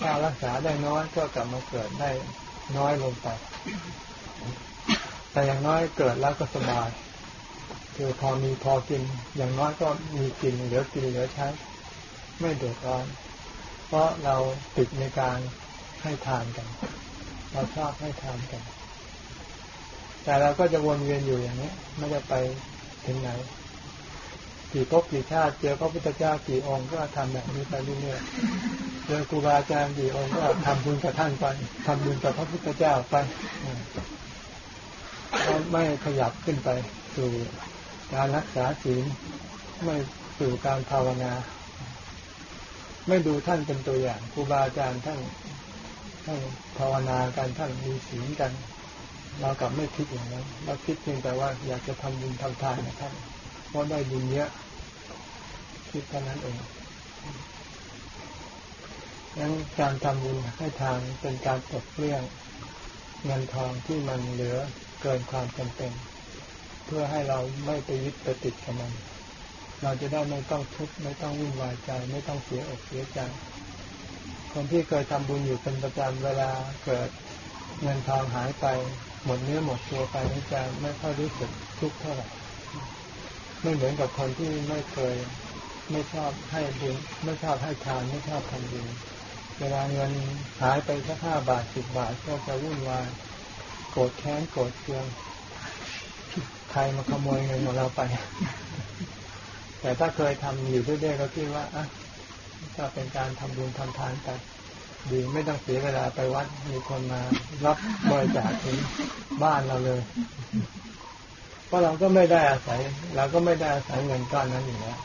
ถ้ารักษาได้น้อยก็กลับมาเกิดได้น้อยลงไป แต่อย่างน้อยเกิดแล้วก็สบายคือพอมีพอกิน อย่างน้อยก็มีกินเหลือกินเหลือใช้ ไม่เดือดร้อน เพราะเราติดในการให้ทานกัน เราชอบให้ทานกัน แต่เราก็จะวนเวียนอยู่อย่างนี้ไม่ได้ไปถึงไหน กี่ภพกี่ชาติเจอพระพุทธเจ้ากี่องค์ก็ทำแบบนี้ไปเรื่อยๆเจอครูบาอาจารย์กี่องค์ก็ทำบุญกับท่านไปทำบุญกับพระพุทธเจ้าไปไม่ขยับขึ้นไปสู่การรักษาศีลไม่สู่การภาวนา ไม่ดูท่านเป็นตัวอย่างครูบาอาจารย์ท่าน ท่านภาวนากันท่านมีศีลกัน เรากลับไม่คิดอย่างนั้นเราคิดเพียงแต่ว่าอยากจะทำบุญทำทานนะท่านเพราะได้บุญเยอะคิดเท่านั้นเองงั้นการทำบุญให้ทานเป็นการปลดเปลื้องเงินทองที่มันเหลือเกินความจำเป็น เพื่อให้เราไม่ไปยึดไปติดกับมัน เราจะได้ไม่ต้องทุกข์ไม่ต้องวุ่นวายใจ ไม่ต้องเสียอกเสียใจ คนที่เคยทำบุญอยู่เป็นประจำเวลาเกิดเงินทองหายไปหมดเนื้อหมดตัวไปนี่จะไม่ค่อยรู้สึกทุกข์เท่าไหร่ไม่เหมือนกับคนที่ไม่เคยไม่ชอบให้บุญไม่ชอบให้ทานไม่ชอบทำบุญเวลาเงินหายไปสักห้าบาทสิบบาทก็จะวุ่นวายโกรธแค้นโกรธเคืองใครมาขโมยเงินของเราไป แต่ถ้าเคยทำอยู่เรื่อยๆก็คิดว่าอะ ก็เป็นการทำบุญทำทานไปดีไม่ต้องเสียเวลาไปวัดมีคนมารับบริจาคถึงบ้านเราเลยเพราะเราก็ไม่ได้อาศัยเราก็ไม่ได้อาศัยเงินก้อนนั้นอยู่แล้ว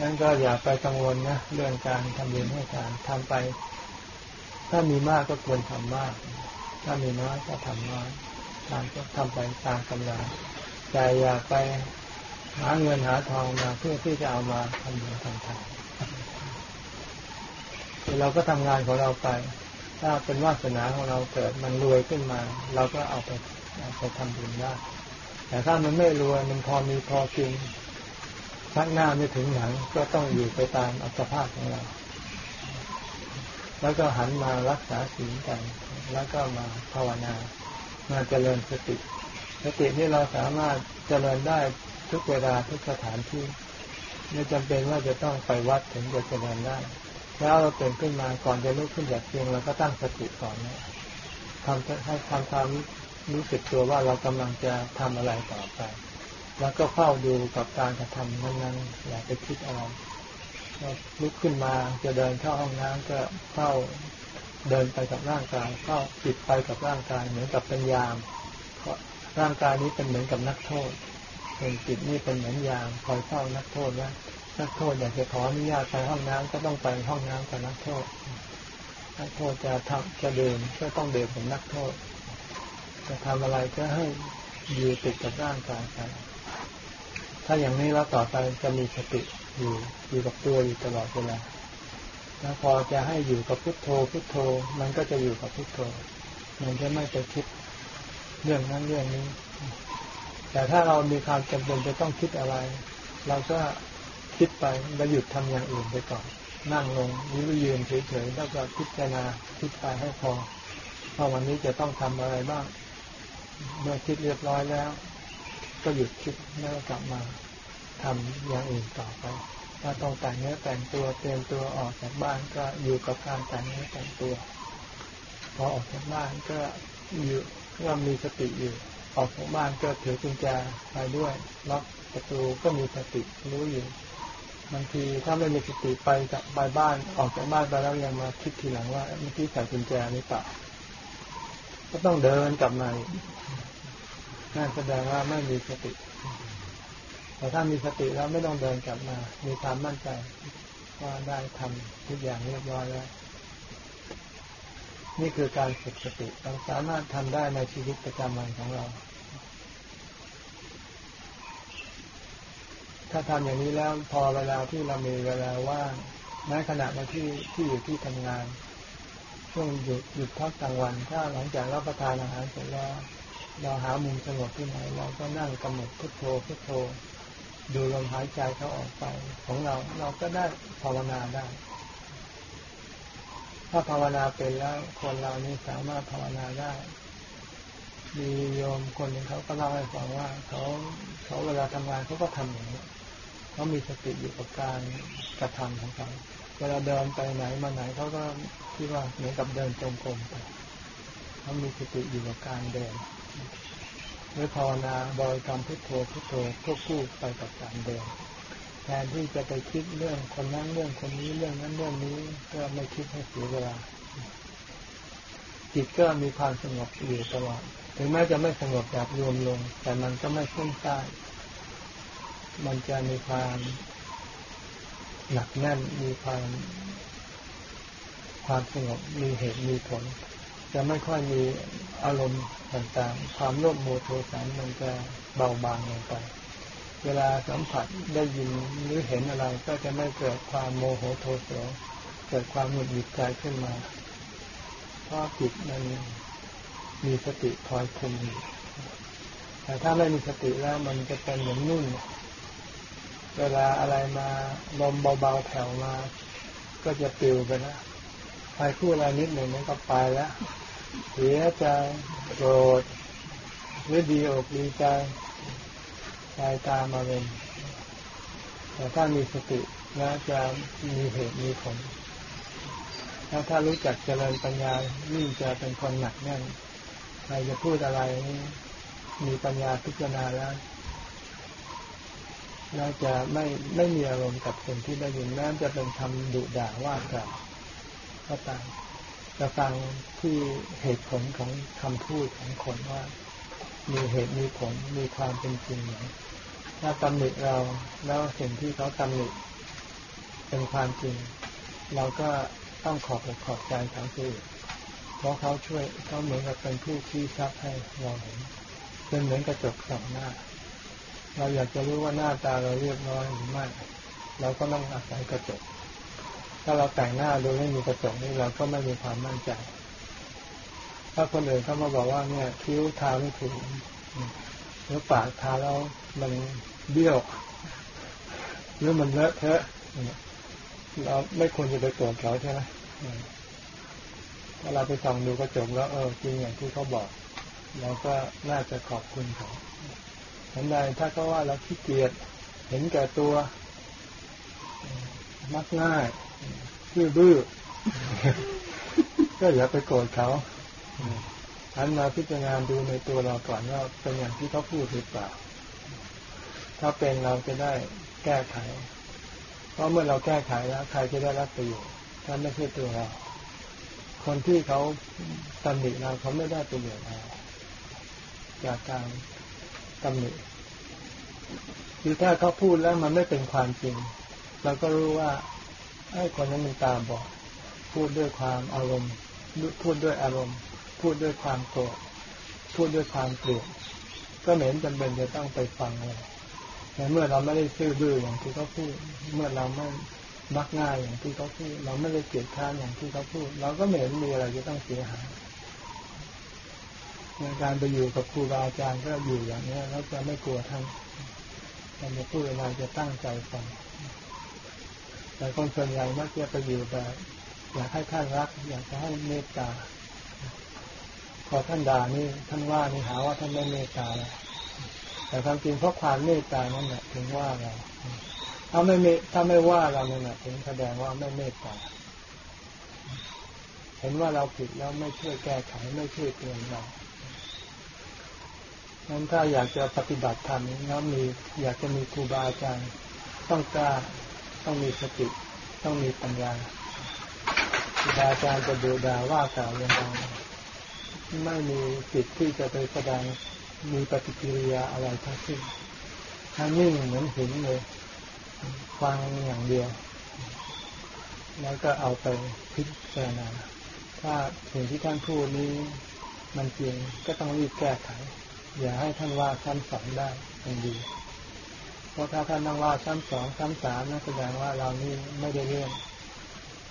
งั้นก็อย่าไปกังวลนะเรื่องการทำบุญให้ทานทำไป ถ้ามีมากก็ควรทำมาก ถ้ามีน้อยก็ทำน้อยทานก็ทำไปตามกำลังแต่อย่าไป หาเงินหาทองมาเพื่อที่จะเอามาทำบุญทำทานเราก็ทำงานของเราไป ถ้าเป็นวาสนาของเราเกิดมันรวยขึ้นมา เราก็เอาไปเอาไปทำบุญได้แต่ถ้ามันไม่รวยมันพอมีพอกินชักหน้าไม่ถึงหนังก็ต้องอยู่ไปตามอัตภาพของเรา แล้วก็หันมารักษาศีลกัน แล้วก็มาภาวนา มาเจริญสติ สตินี่เราสามารถเจริญได้ ทุกเวลาทุกสถานที่ไม่จำเป็นว่าจะต้องไปวัดถึงจะเจริญได้ แล้วเราตื่นขึ้นมาก่อนจะลุกขึ้นจากเตียงเราก็ตั้งสติก่อนนะทำให้ทำความรู้สึกตัวว่าเรากำลังจะทำอะไรต่อไป แล้วก็เฝ้าดูกับการกระทำนั้นๆอย่าไปคิดอะไรลุกขึ้นมาจะเดินเข้าห้องน้ำก็เฝ้าเดินไปกับร่างกายเฝ้าจิตไปกับร่างกายเหมือนกับเป็นยามเพราะร่างกายนี้เป็นเหมือนกับนักโทษ เป็นจิตนี่เป็นเหมือนยามคอยเฝ้านักโทษว่านักโทษอยากจะขออนุญาตไปห้องน้ำก็ต้องไปห้องน้ำกับนักโทษ นักโทษจะทำจะเดินก็ต้องเดินเป็นนักโทษ จะทำอะไรก็ให้อยู่ติดกับร่างกายไปถ้าอย่างนี้แล้วต่อไปจะมีสติอยู่อยู่กับตัวอยู่ตลอดเวลาแล้วพอจะให้อยู่กับพุทโธพุทโธ มันก็จะอยู่กับพุทโธ มันจะไม่ไปคิดเรื่องนั้นเรื่องนี้ แต่ถ้าเรามีความจำเป็นจะต้องคิดอะไร เราก็คิดไปแล้วหยุดทำอย่างอื่นไปก่อน นั่งลงยืนยืนเฉยๆแล้วก็พิจารณาคิดไปให้พอเพราะวันนี้จะต้องทำอะไรบ้าง เมื่อคิดเรียบร้อยแล้ว ก็หยุดคิดแล้วกลับมาทำอย่างอื่นต่อไป ถ้าต้องแต่งเนื้อแต่งตัวเตรียมตัวออกจากบ้านก็อยู่กับการแต่งเนื้อแต่งตัว พอออกจากบ้านก็อยู่ก็มีสติอยู่ ออกจากบ้านก็ถือกุญแจไปด้วยล็อกประตูก็มีสติรู้อยู่บางทีถ้าไม่มีสติไปจากไปบ้านออกจากบ้านไปแล้วยังมาคิดทีหลังว่าเมื่อกี้ใส่กุญแจหรือเปล่าก็ต้องเดินกลับมานั่นแสดงว่าไม่มีสติ แต่ถ้ามีสติแล้วไม่ต้องเดินกลับมา มีความมั่นใจว่าได้ทำทุกอย่างเรียบร้อยแล้ว นี่คือการฝึกสติเราสามารถทำได้ในชีวิตประจำวันของเรา ถ้าทำอย่างนี้แล้วพอเวลาที่เรามีเวลาว่างแม้ขณะที่ที่อยู่ที่ทำงาน ช่วงหยุดหยุดพักกลางวัน ถ้าหลังจากรับประทานอาหารเสร็จแล้วเราหามุมสงบที่ไหนเราก็นั่งกำหนดพุทโธพุทโธ ดูลมหายใจเขาออกไป ของเราเราก็ได้ภาวนาได้ ถ้าภาวนาเป็นแล้วคนเรานี้สามารถภาวนาได้ มีโยมคนหนึ่งเขาก็เล่าให้ฟังว่าเขาเขาเวลาทำงานเขาก็ทำอย่างนี้เขามีสติอยู่กับการกระทำของเขาเวลาเดินไปไหนมาไหนเขาก็คิดว่าเหมือนกับเดินจงกรมไปเขามีสติอยู่กับการเดินหรือภาวนาบริกรรมพุทโธพุทโธควบคู่ไปกับการเดิน ทนที่จะไปคิดเรื่องคนนั้นเรื่องคนนี้เรื่องนั้นเรื่องนี้ก็ไม่คิดให้เสียเวลา จิตก็มีความสงบอยู่ตลอดถึงแม้จะไม่สงบแบบรวมลง แต่มันก็ไม่ฟุ้งซ่านมันจะมีความหนักแน่นมีความความสงบมีเหตุมีผล จะไม่ค่อยมีอารมณ์ต่างๆ ความโลภโมโทสันมันจะเบาบางลงไป เวลาสัมผัสได้ยินหรือเห็นอะไรก็จะไม่เกิดความโมโหโทโสเกิดความหงุดหงิดใจขึ้นมา เพราะจิตมันมีสติคอยคุมแต่ถ้าไม่มีสติแล้วมันจะเป็นเหมือนนุ่น เวลาอะไรมาลมเบาๆแผ่วมา ก็จะปลิวไปนะใครพูดอะไรนิดหนึ่งมันก็ไปแล้วเสียใจโกรธหรือดีอกดีใจ ใจตามอารมณ์แต่ถ้ามีสติแล้วจะมีเหตุมีผลแล้วถ้ารู้จักเจริญปัญญานี่จะเป็นคนหนักแน่นใครจะพูดอะไรนี่มีปัญญาพิจารณาแล้วน่าจะไม่ไม่มีอารมณ์กับสิ่งที่ได้ยินแม้จะเป็นคำดุด่าว่ากล่าวก็ตามจะฟังที่เหตุผลของคำพูดของคนว่า มีเหตุมีผลมีความเป็นจริงอย่างถ้าตำหนิเราแล้วสิ่งที่เขาตำหนิเป็นความจริง เราก็ต้องขอบอกขอบใจเขาสิเพราะเขาช่วยเขาเหมือนกับเป็นผู้ชี้ชักให้เราเห็นเป็นเหมือนกระจกสองหน้า เราอยากจะรู้ว่าหน้าตาเราเรียบร้อยหรือไม่เราก็ต้องอาศัยกระจก ถ้าเราแต่งหน้าโดยไม่มีกระจกนี่เราก็ไม่มีความมั่นใจ ถ้าคนอื่นเขามาบอกว่าเนี่ยคิ้วทาไม่ถูกหรือปากทาแล้วมันเบี้ยวหรือมันเลอะเทอะเราไม่ควรจะไปโกรธเขาใช่ไหมถ้าเราไปส่องดูกระจกแล้วเออจริงอย่างที่เขาบอกเราก็น่าจะขอบคุณเขาฉันใดถ้าเขาว่าเราขี้เกียจเห็นแก่ตัว มักง่ายชื่อบื้อ ก็อย่าไปโกรธเขา ฉันมาพิจารณาดูในตัวเราก่อนว่าเป็นอย่างที่เขาพูดหรือเปล่า ถ้าเป็นเราจะได้แก้ไข เพราะเมื่อเราแก้ไขแล้วใครจะได้รับประโยชน์ถ้าไม่ใช่ตัวเรา คนที่เขาตำหนิเราเขาไม่ได้ประโยชน์อะไรจากการตำหนิคือถ้าเขาพูดแล้วมันไม่เป็นความจริง เราก็รู้ว่าไอ้คนนั้นมันตาบอดพูดด้วยความอารมณ์พูดด้วยอารมณ์ พูดด้วยความโกรธพูดด้วยความเกลียดก็เห็นจำเป็นจะต้องไปฟังเลยแต่เมื่อเราไม่ได้ซื่อบื้ออย่างที่เขาพูด เมื่อเราไม่มักง่ายอย่างที่เขาพูด เราไม่ได้เกลียดข้านอย่างที่เขาพูด เราก็เห็นมีอะไรจะต้องเสียหายในการไปอยู่กับครูบาอาจารย์ก็อยู่อย่างนี้แล้วจะไม่กลัวท่านเราจะพูดอะไรจะตั้งใจฟังแต่คนส่วนใหญ่มักจะไปอยู่แบบอยากให้ท่านรัก อยากจะให้เมตตา พอท่านด่านี่ท่านว่านี่หาว่าท่านไม่เมตตาแล้วแต่ความจริงเพราะความเมตตานั่นแหละถึงว่าเราถ้าไม่เมถ้าไม่ว่าเราเนี่ยถึงแสดงว่าไม่เมตตาเห็นว่าเราผิดแล้วไม่ช่วยแก้ไขไม่ช่วยเตือนเรานั้นถ้าอยากจะปฏิบัติธรรมแล้วมีอยากจะมีครูบาอาจารย์ต้องกล้าต้องมีสติ ต้องมีปัญญาครูบาอาจารย์จะดูดาว่ากล่าวยังไง ไม่มีสิทธิ์ที่จะไปแสดงมีปฏิกิริยาอะไรทั้งสิ้นถ้านิ่งเหมือนหินเลย ฟังอย่างเดียว แล้วก็เอาไปพิจารณาถ้าสิ่งที่ท่านพูดนี้มันจริงก็ต้องรีบแก้ไข อย่าให้ท่านว่าซ้ำสองได้เป็นดี เพราะถ้าท่านต้องว่าซ้ำสองซ้ำสามนั่นแสดงว่าเรานี่ไม่ได้เรื่อง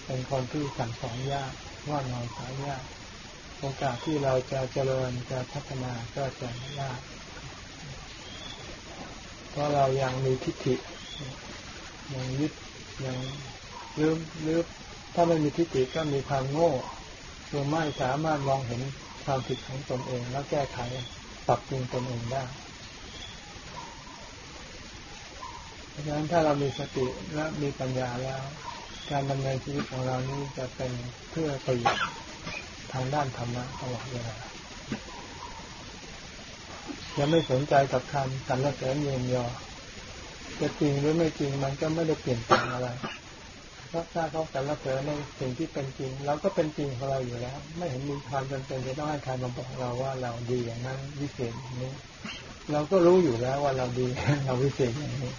เป็นคนที่สั่งสอนยากว่านอนสายยาก โอกาสที่เราจะเจริญจะพัฒนาก็จะยาก เพราะเรายังมีทิฏฐิยังยึดยังลืมลืมถ้าไม่มีทิฏฐิก็มีความโง่คือไม่สามารถมองเห็นความผิดของตนเอง แล้วแก้ไขปรับปรุงตนเองได้เพราะฉะนั้นถ้าเรามีสติและมีปัญญาแล้ว การดำเนินชีวิตของเรานี้จะเป็นเพื่อประโยชน์ ทางด้านธรรมะตลอดเวลาจะไม่สนใจกับคำสรรเสริญเยินยอจะจริงหรือไม่จริงมันก็ไม่ได้เปลี่ยนแปลงอะไรเพราะถ้าเขาสรรเสริญในสิ่งที่เป็นจริงเราก็เป็นจริงของเราอยู่แล้ว ไม่เห็นมีความจำเป็นจะต้องให้ใครมาบอกเราว่าเราดีอย่างนั้นวิเศษอย่างนี้ เราก็รู้อยู่แล้วว่าเราดีเราวิเศษอย่างนี้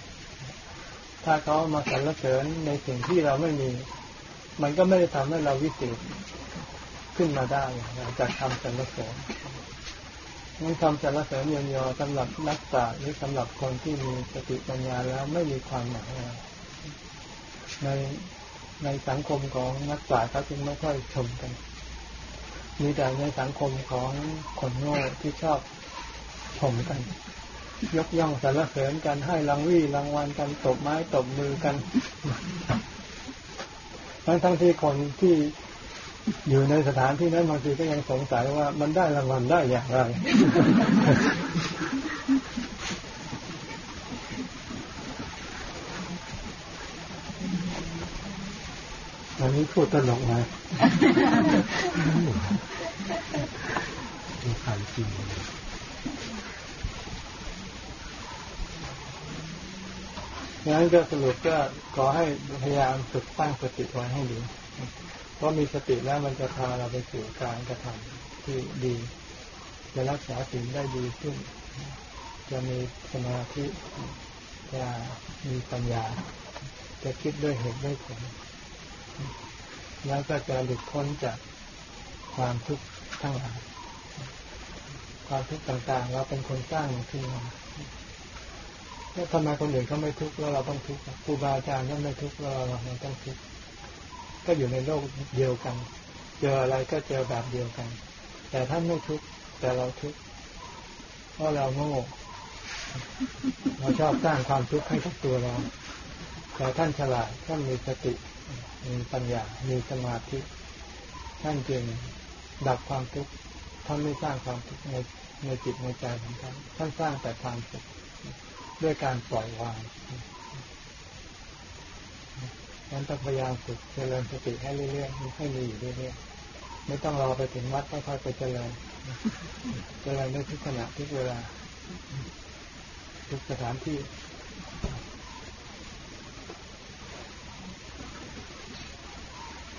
ถ้าเขามาสรรเสริญในสิ่งที่เราไม่มี มันก็ไม่ได้ทำให้เราวิเศษ ขึ้นมาได้จากคำสรรเสริญนั่นคำสรรเสริญเยียวยอสำหรับนักปราชญ์หรือสำหรับคนที่มีสติปัญญาแล้วไม่มีความหมายในในสังคมของนักปราชญ์เขาจึงไม่ค่อยชมกัน มีแต่ในสังคมของคนโง่ที่ชอบชมกัน ยกย่องสรรเสริญกันให้รางวี่รางวัลกันตบไม้ตบมือกัน ทั้งทั้งที่คนที่ อยู่ในสถานที่นั้นบางทีก็ยังสงสัยว่ามันได้รางวัลได้อย่างไร อันนี้พูดตลกไหมมีความจริงงั้นก็สรุปก็ขอให้พยายามฝึกตั้งสติไว้ให้ดี เพราะมีสติแล้วมันจะพาเราไปสู่การกระทำที่ดี จะรักษาสิ่งได้ดีขึ้น จะมีสมาธิจะมีปัญญา จะคิดด้วยเหตุด้วยผลแล้วก็จะหลุดพ้นจากความทุกข์ทั้งหลายความทุกข์ต่างๆ เราเป็นคนสร้างมันขึ้นมาแล้วทำไมคนอื่นเขาไม่ทุกข์แล้วเราต้องทุกข์ครูบาอาจารย์ท่านไม่ทุกข์แล้วเราต้องทุกข์ ก็อยู่ในโลกเดียวกัน เจออะไรก็เจอแบบเดียวกัน แต่ท่านไม่ทุกข์แต่เราทุกข์เพราะเราโง่เราชอบสร้างความทุกข์ให้กับตัวเรา แต่ท่านฉลาดท่านมีสติมีปัญญา มีสมาธิ ท่านจึงดับความทุกข์ท่านไม่สร้างความทุกข์ในในจิตในใจของท่านท่านสร้างแต่ความสุขด้วยการปล่อยวาง นั้นต้องพยายามฝึกเจริญสติให้เรื่อยๆให้มีอยู่เรื่อยๆไม่ต้องรอไปถึงวัดค่อยๆไปเจริญ เจริญได้ทุกขณะทุกเวลา ทุกสถานที่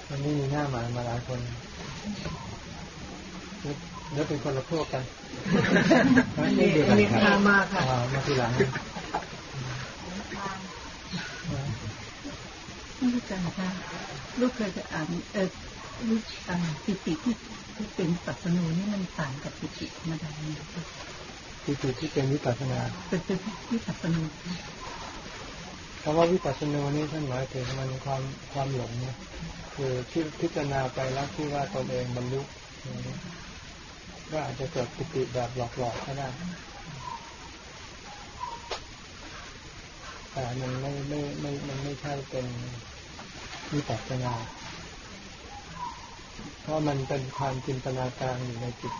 วันนี้มีหน้าหมายมาหลายคนเดี๋ยวเป็นคนละพวกกันมีมีพามาค่ะอ่ามาทีหลัง ไม่รู้จักค่ะลูกเคยจะอ่านเออลูกอ่านปิติที่ที่เป็นปัสนูนี่มันต่างกับปิติธรรมดาเนี่ยค่ะที่จุดที่เป็นวิปัสสนาเป็นเป็นที่ปัสนูคำว่าวิปัสสนานี่ท่านหมายถึงมันความความหลงนะคือที่พิจารณาไปแล้วที่ว่าตนเองบรรลุอย่างนี้ก็อาจจะเกิดปิติแบบหลอกๆก็ได้ แต่มันไม่ไม่ไม่มันไม่ใช่เป็นวิปัสสนาเพราะมันเป็นความจินตนาการอยู่ในจิต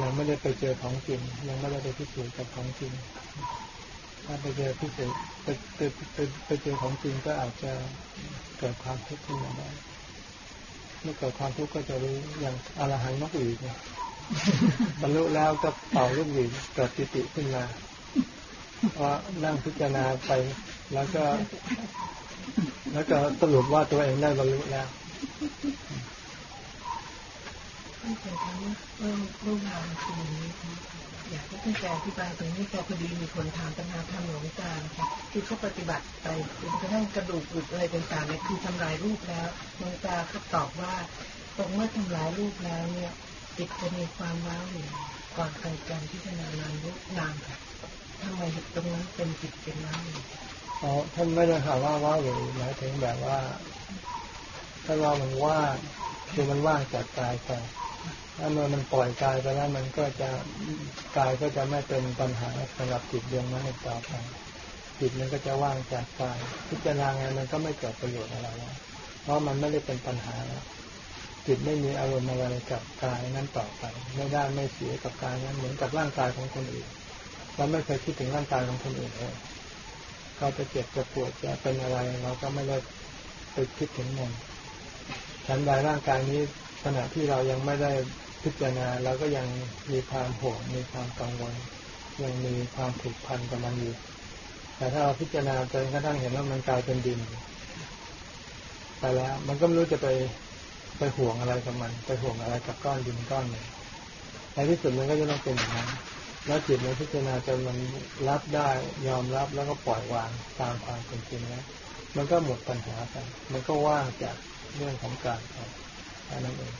ยังไม่ได้ไปเจอของจริงยังไม่ได้ไปพิสูจน์กับของจริง ถ้าไปเจอพิสูจน์ไปไปไปไปเจอของจริงก็อาจจะเกิดความทุกข์ขึ้นมาได้เมื่อเกิดความทุกข์ก็จะรู้อย่างอรหันต์นกหวีดเนี่ยบรรลุแล้วก็เป่าลูกหวีเกิดปิติขึ้นมา เพราะนั่งพิจารณาไป แล้วก็ แล้วก็สรุปว่าตัวเองได้บรรลุแล้วท่านเคยทำเรื่องเรื่องราวคืออย่างนี้ค่ะอยากให้ท่านแกอธิบายตรงนี้แต่พอดีมีคนถามปัญหาทางหลวงตาค่ะคือเขาปฏิบัติไปจนกระทั่งกระดูกหลุดอะไรต่างๆเนี่ยคือทำลายรูปแล้วหลวงตาเขาตอบว่า ตรงเมื่อทำลายรูปแล้วเนี่ยจิตจะมีความว้าวอยู่ก่อนเกิดการพิจารณานามรูปนามค่ะ ทำไมตรงนั้นเป็นจิตเป็นว้าวอยู่อ๋อท่านไม่ได้ถามว่าว่าหรือหมายถึงแบบว่าถ้าเรามันว่างคือมันว่างจากกายไปถ้าเมื่อมันปล่อยกายไปแล้วมันก็จะกายก็จะไม่เป็นปัญหาสำหรับจิตดวงนั้นต่อไปจิตมันก็จะว่างจากกาย พิจารณาไงมันก็ไม่เกิดประโยชน์อะไรแล้วเพราะมันไม่ได้เป็นปัญหาแล้วจิตไม่มีอารมณ์อะไรกับกายนั้นต่อไป ไม่ได้ไม่เสียกับกายนั้นเหมือนกับร่างกายของคนอื่น เราไม่เคยคิดถึงร่างกายของคนอื่นเลยเขาจะเจ็บจะปวดจะเป็นอะไร เราก็ไม่ได้ไปคิดถึงมันฉันใดร่างกายนี้ขณะที่เรายังไม่ได้พิจารณาเราก็ยังมีความห่วงมีความกังวล ยังมีความผูกพันกับมันอยู่แต่ถ้าเราพิจารณาจนกระทั่งเห็นว่ามันกลายเป็นดินไปแล้ว มันก็ไม่รู้จะไปไปห่วงอะไรกับมัน ไปห่วงอะไรกับก้อนดินก้อนหนึ่งในที่สุดมันก็จะต้องเป็นอย่างนั้น แล้วจิตมันพิจารณาจนมันรับได้ยอมรับแล้วก็ปล่อยวางตามความเป็นจริงแล้วมันก็หมดปัญหาไปมันก็ว่างจากเรื่องของการไปแค่นั้นเอง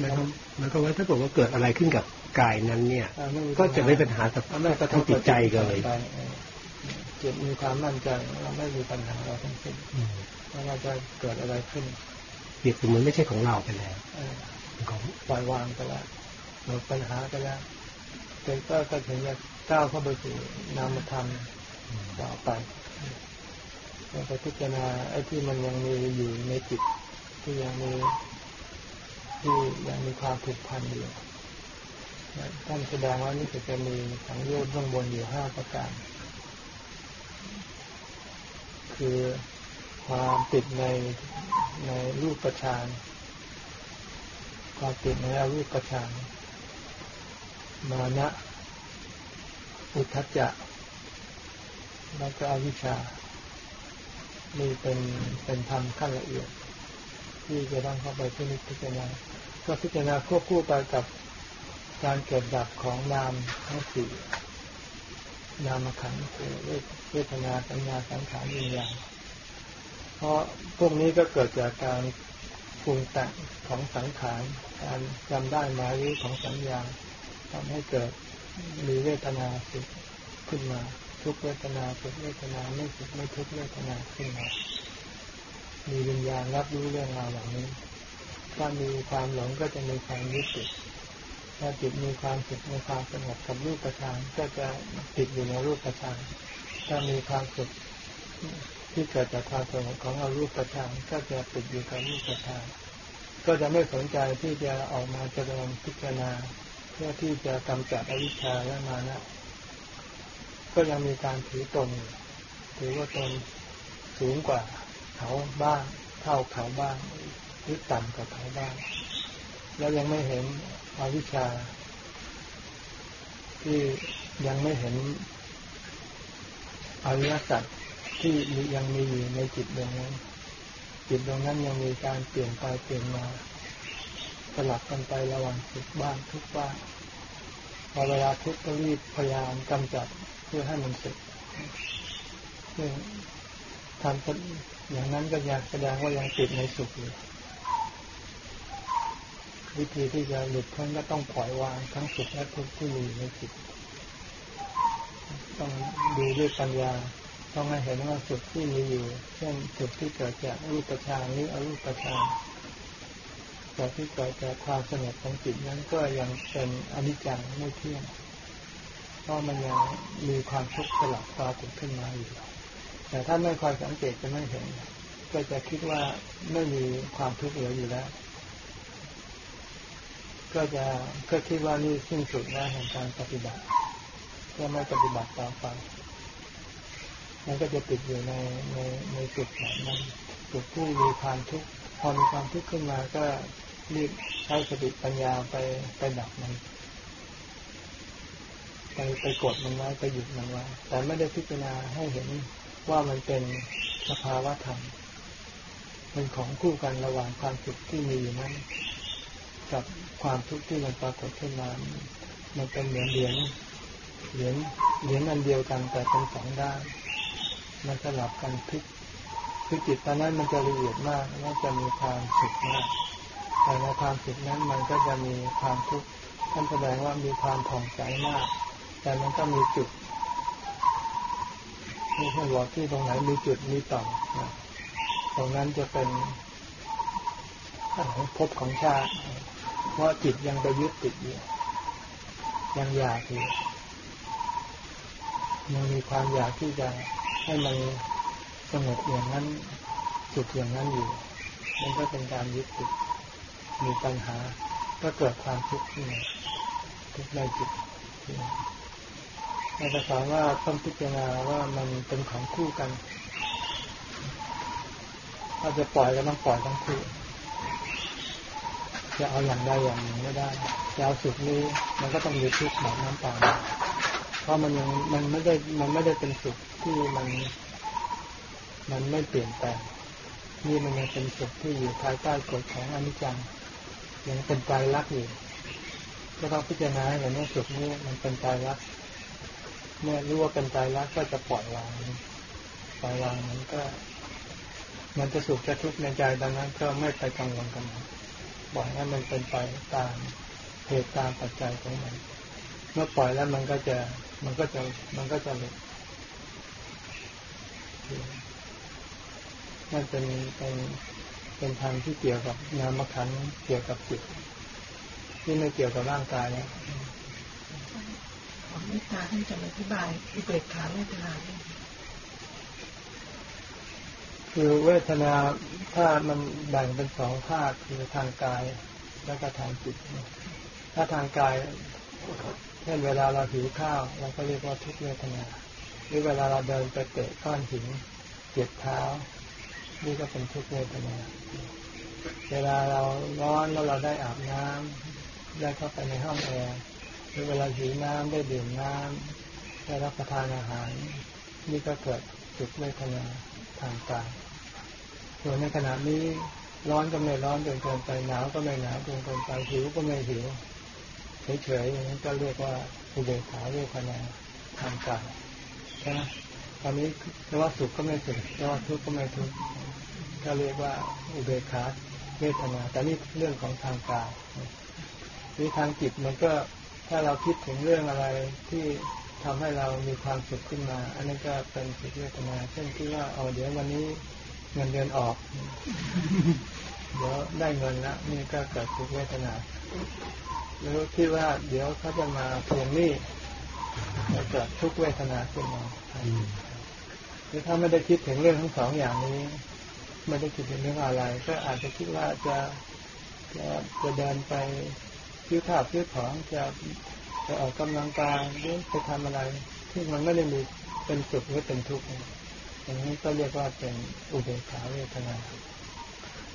หมายความหมายความว่าถ้าเกิดว่าเกิดอะไรขึ้นกับกายนั้น เนี่ยอ่าไม่มีก็จะไม่เป็นปัญหากับอ่าไม่กระททั้บงจิตใจเลยไปเออจิตจิตมีความมั่นใจว่าไม่มีปัญหาเราทั้งสิ้นอืมไม่ว่าจะเกิดอะไรขึ้นเปรียบเสมือนไม่ใช่ของเราไปแล้วเออเป็นของปล่อยวางไปแล้วหมดปัญหาไปแล้ว แต่ก็ก็ถึงจะก้าวเข้าไปสู่นามธรรมต่อไปเราไปพิจารณาไอ้ที่มันยังมีอยู่ในจิตที่ยังมีที่ยังมีความผูกพันอยู่ท่านแสดงว่านี่จะมีสังโยชน์เบื้องบนอยู่ห้าประการ คือความติดในในรูปประชานความติดในรูปฌาน มานะอุทธัจจะ แล้วก็อวิชชา นี่เป็นเป็นธรรมขั้นละเอียด ที่จะต้องเข้าไปพิจารณาก็พิจารณาควบคู่ไปกับการเกิดดับของนามทั้งสี่นามขันธ์คือเวทนาสัญญาสังขารวิญญาณเพราะพวกนี้ก็เกิดจากการปรุงแต่งของสังขาร การจำได้หมายรู้ของสัญญา ทำให้เกิดมีเวทนาสุขขึ้นมา ทุกเวทนาสุขเวทนาไม่สุขไม่ทุกเวทนาขึ้นมา มีวิญญาณรับรู้เรื่องราวเหล่านี้ ถ้ามีความหลงก็จะมีความยึดติดถ้าจิตมีความสุขมีความสงบกับรูปประชานก็จะติดอยู่ในรูปประชานถ้ามีความสุขที่เกิดจากความสงบของอารูปประชานก็จะติดอยู่กับรูปประชานก็จะไม่สนใจที่จะออกมาเจริญพิจารณา เพื่อที่จะกำจัดอวิชชาและมานะ ก็ยังมีการถือตนถือว่าตนสูงกว่าเขาบ้าง เท่าเขาบ้างหรือต่ำกว่าเขาบ้าง แล้วยังไม่เห็นอวิชชา ที่ยังไม่เห็นอริยสัจที่ยังมีอยู่ในจิตดวงนั้น จิตดวงนั้นยังมีการเปลี่ยนไปเปลี่ยนมา สลับกันไประหว่างสุขบ้างทุกบ้างพอเวลาทุกข์ก็รีบพยายามกำจัดเพื่อให้มันเสร็จซึ่งทำอย่างนั้นก็อยากแสดงว่ายังติดในสุขอยู่วิธีที่จะหลุดพ้นก็ต้องปล่อยวางทั้งสุขและทุกข์ที่มีในจิตต้องดูด้วยปัญญา ต้องให้เห็นว่าสุขที่มีอยู่ เช่นสุขที่เกิดจากรูปฌานหรืออรูปฌาน แต่ที่เกิดจากความสงบของจิตนั้นก็ยังเป็นอนิจจังไม่เที่ยงเพราะมันยังมีความทุกข์สลับปรากฏขึ้นมาอยู่แต่ถ้าไม่คอยสังเกตจะไม่เห็น ก็จะคิดว่าไม่มีความทุกข์เหลืออยู่แล้ว ก็จะก็คิดว่านี่สิ้นสุดแล้วแห่งการปฏิบัติก็ไม่ปฏิบัติต่อไปมันก็จะติดอยู่ในในในจุดแบบนั้นจุดที่มีความทุกข์พอมีความทุกข์ขึ้นมาก็ รีบใช้สติปัญญาไปไปดับมันไปไปกดมันไว้ไปหยุดมันไว้แต่ไม่ได้พิจารณาให้เห็นว่ามันเป็นสภาวะธรรมเป็นของคู่กันระหว่างความสุขที่มีอยู่นั้น กับความทุกข์ที่มันปรากฏขึ้นมามันเป็นเหมือนเหรียญเหรียญเหรียญอันเดียวกันแต่เป็นสองด้าน มันสลับกันพลิกคือจิตตอนนั้นมันจะละเอียดมากแล้วจะมีความสุขมาก แต่ในความสุขนั้นมันก็จะมีความทุกข์ท่านแสดงว่ามีความผ่องใสมาก แต่มันก็มีจุดนี่ท่านบอกที่ตรงไหนมีจุดมีต่อมตรงนั้นจะเป็นภพของชาติ เพราะจิตยังไปยึดติดอยู่ยังอยากอยู่ยังมีความอยากที่จะให้มันสงบอย่างนั้นสุขอย่างนั้นอยู่ มันก็เป็นการยึดติด มีปัญหา ก็เกิดความทุกข์ขึ้นทุกข์ในจิตในภาษาว่าต้องพิจารณาว่ามันเป็นของคู่กันถ้าจะปล่อยก็ต้องปล่อยทั้งคู่จะเอาอย่างใดอย่างหนึ่งไม่ได้จะเอาสุขนี้มันก็ต้องมีทุกข์แบบน้ำตาลเพราะมันยังมันไม่ได้มันไม่ได้เป็นสุขที่มัน มันไม่เปลี่ยนแปลงนี่มันยังเป็นสุขที่อยู่ภายใต้กฎของอนิจจัง ยังเป็นใจรักอยู่ก็ต้องพิจารณาเห็นว่าสุขนี้มันเป็นใจรักเมื่อรู้ว่าเป็นใจรักก็จะปล่อยวางปล่อยวางมันก็ มันจะสุขจะทุกข์ในใจดังนั้น ก็ไม่ไปกังวลกับมันปล่อยให้มันเป็นไปตามเหตุตามปัจจัยของมัน เมื่อปล่อยแล้วมันก็จะ มันก็จะมันก็จะหลุดนั่นเป็นเป็น เป็นทางที่เกี่ยวกับนามขันธ์เกี่ยวกับจิต ที่ไม่เกี่ยวกับร่างกายนะของเมตตาท่านจะอธิบายอุเบกขาเมตตาด้วยคือเวทนาถ้ามันแบ่งเป็นสองภาคคือทางกายและก็ทางจิต ถ้าทางกายเช่นเวลาเราหิวข้าวเราก็เรียกว่าทุกเวทนา หรือเวลาเราเดินไปเตะก้อนหินเจ็บเท้า นี่ก็เป็นทุกเวทนาเวลาเราร้อนแล้วเราได้อาบน้ำได้เข้าไปในห้องแอร์หรือเวลาหิวน้ำได้ดื่มน้ำได้รับประทานอาหาร นี่ก็เกิดสุขเวทนาทางกายส่วนในขณะนี้ร้อนก็ไม่ร้อนจนเกินไปหนาวก็ไม่หนาวจนเกินไปหิวก็ไม่หิวเฉยๆอย่างนั้นก็เรียกว่าอุเบกขาเวทนาทางกายใช่ไหม อนนี้จะว่าสุขก็ไม่สุขจะว่าทุกข์ก็ไม่ทุกข์ก็เรียกว่าอุเบกขาเวทนา แต่นี่เรื่องของทางกายนี่ทางจิตมันก็ถ้าเราคิดถึงเรื่องอะไรที่ทำให้เรามีความสุขขึ้นมา อันนั้นก็เป็นสุขเวทนา เช่นที่ว่าเอาเดี๋ยววันนี้เงินเดือนออก เดี๋ยวได้เงินแล้วนี่ก็เกิดสุขเวทนาหรือคิดว่าเดี๋ยวเขาจะมาทวงหนี้จะเกิดทุกขเวทนาขึ้นมาือถ้าไม่ได้คิดถึงเรื่องทั้งสองอย่างนี้ ไม่ได้คิดถึงเรื่องอะไร ก็อาจจะคิดว่าจะจะจะเดินไปซื้อข้าวซื้อของจะจะออกกำลังกายหรือไปทำอะไร ที่มันไม่ได้มีเป็นสุขหรือเป็นทุกข์อย่างนี้ก็เรียกว่าเป็นอุเบกขาเวทนา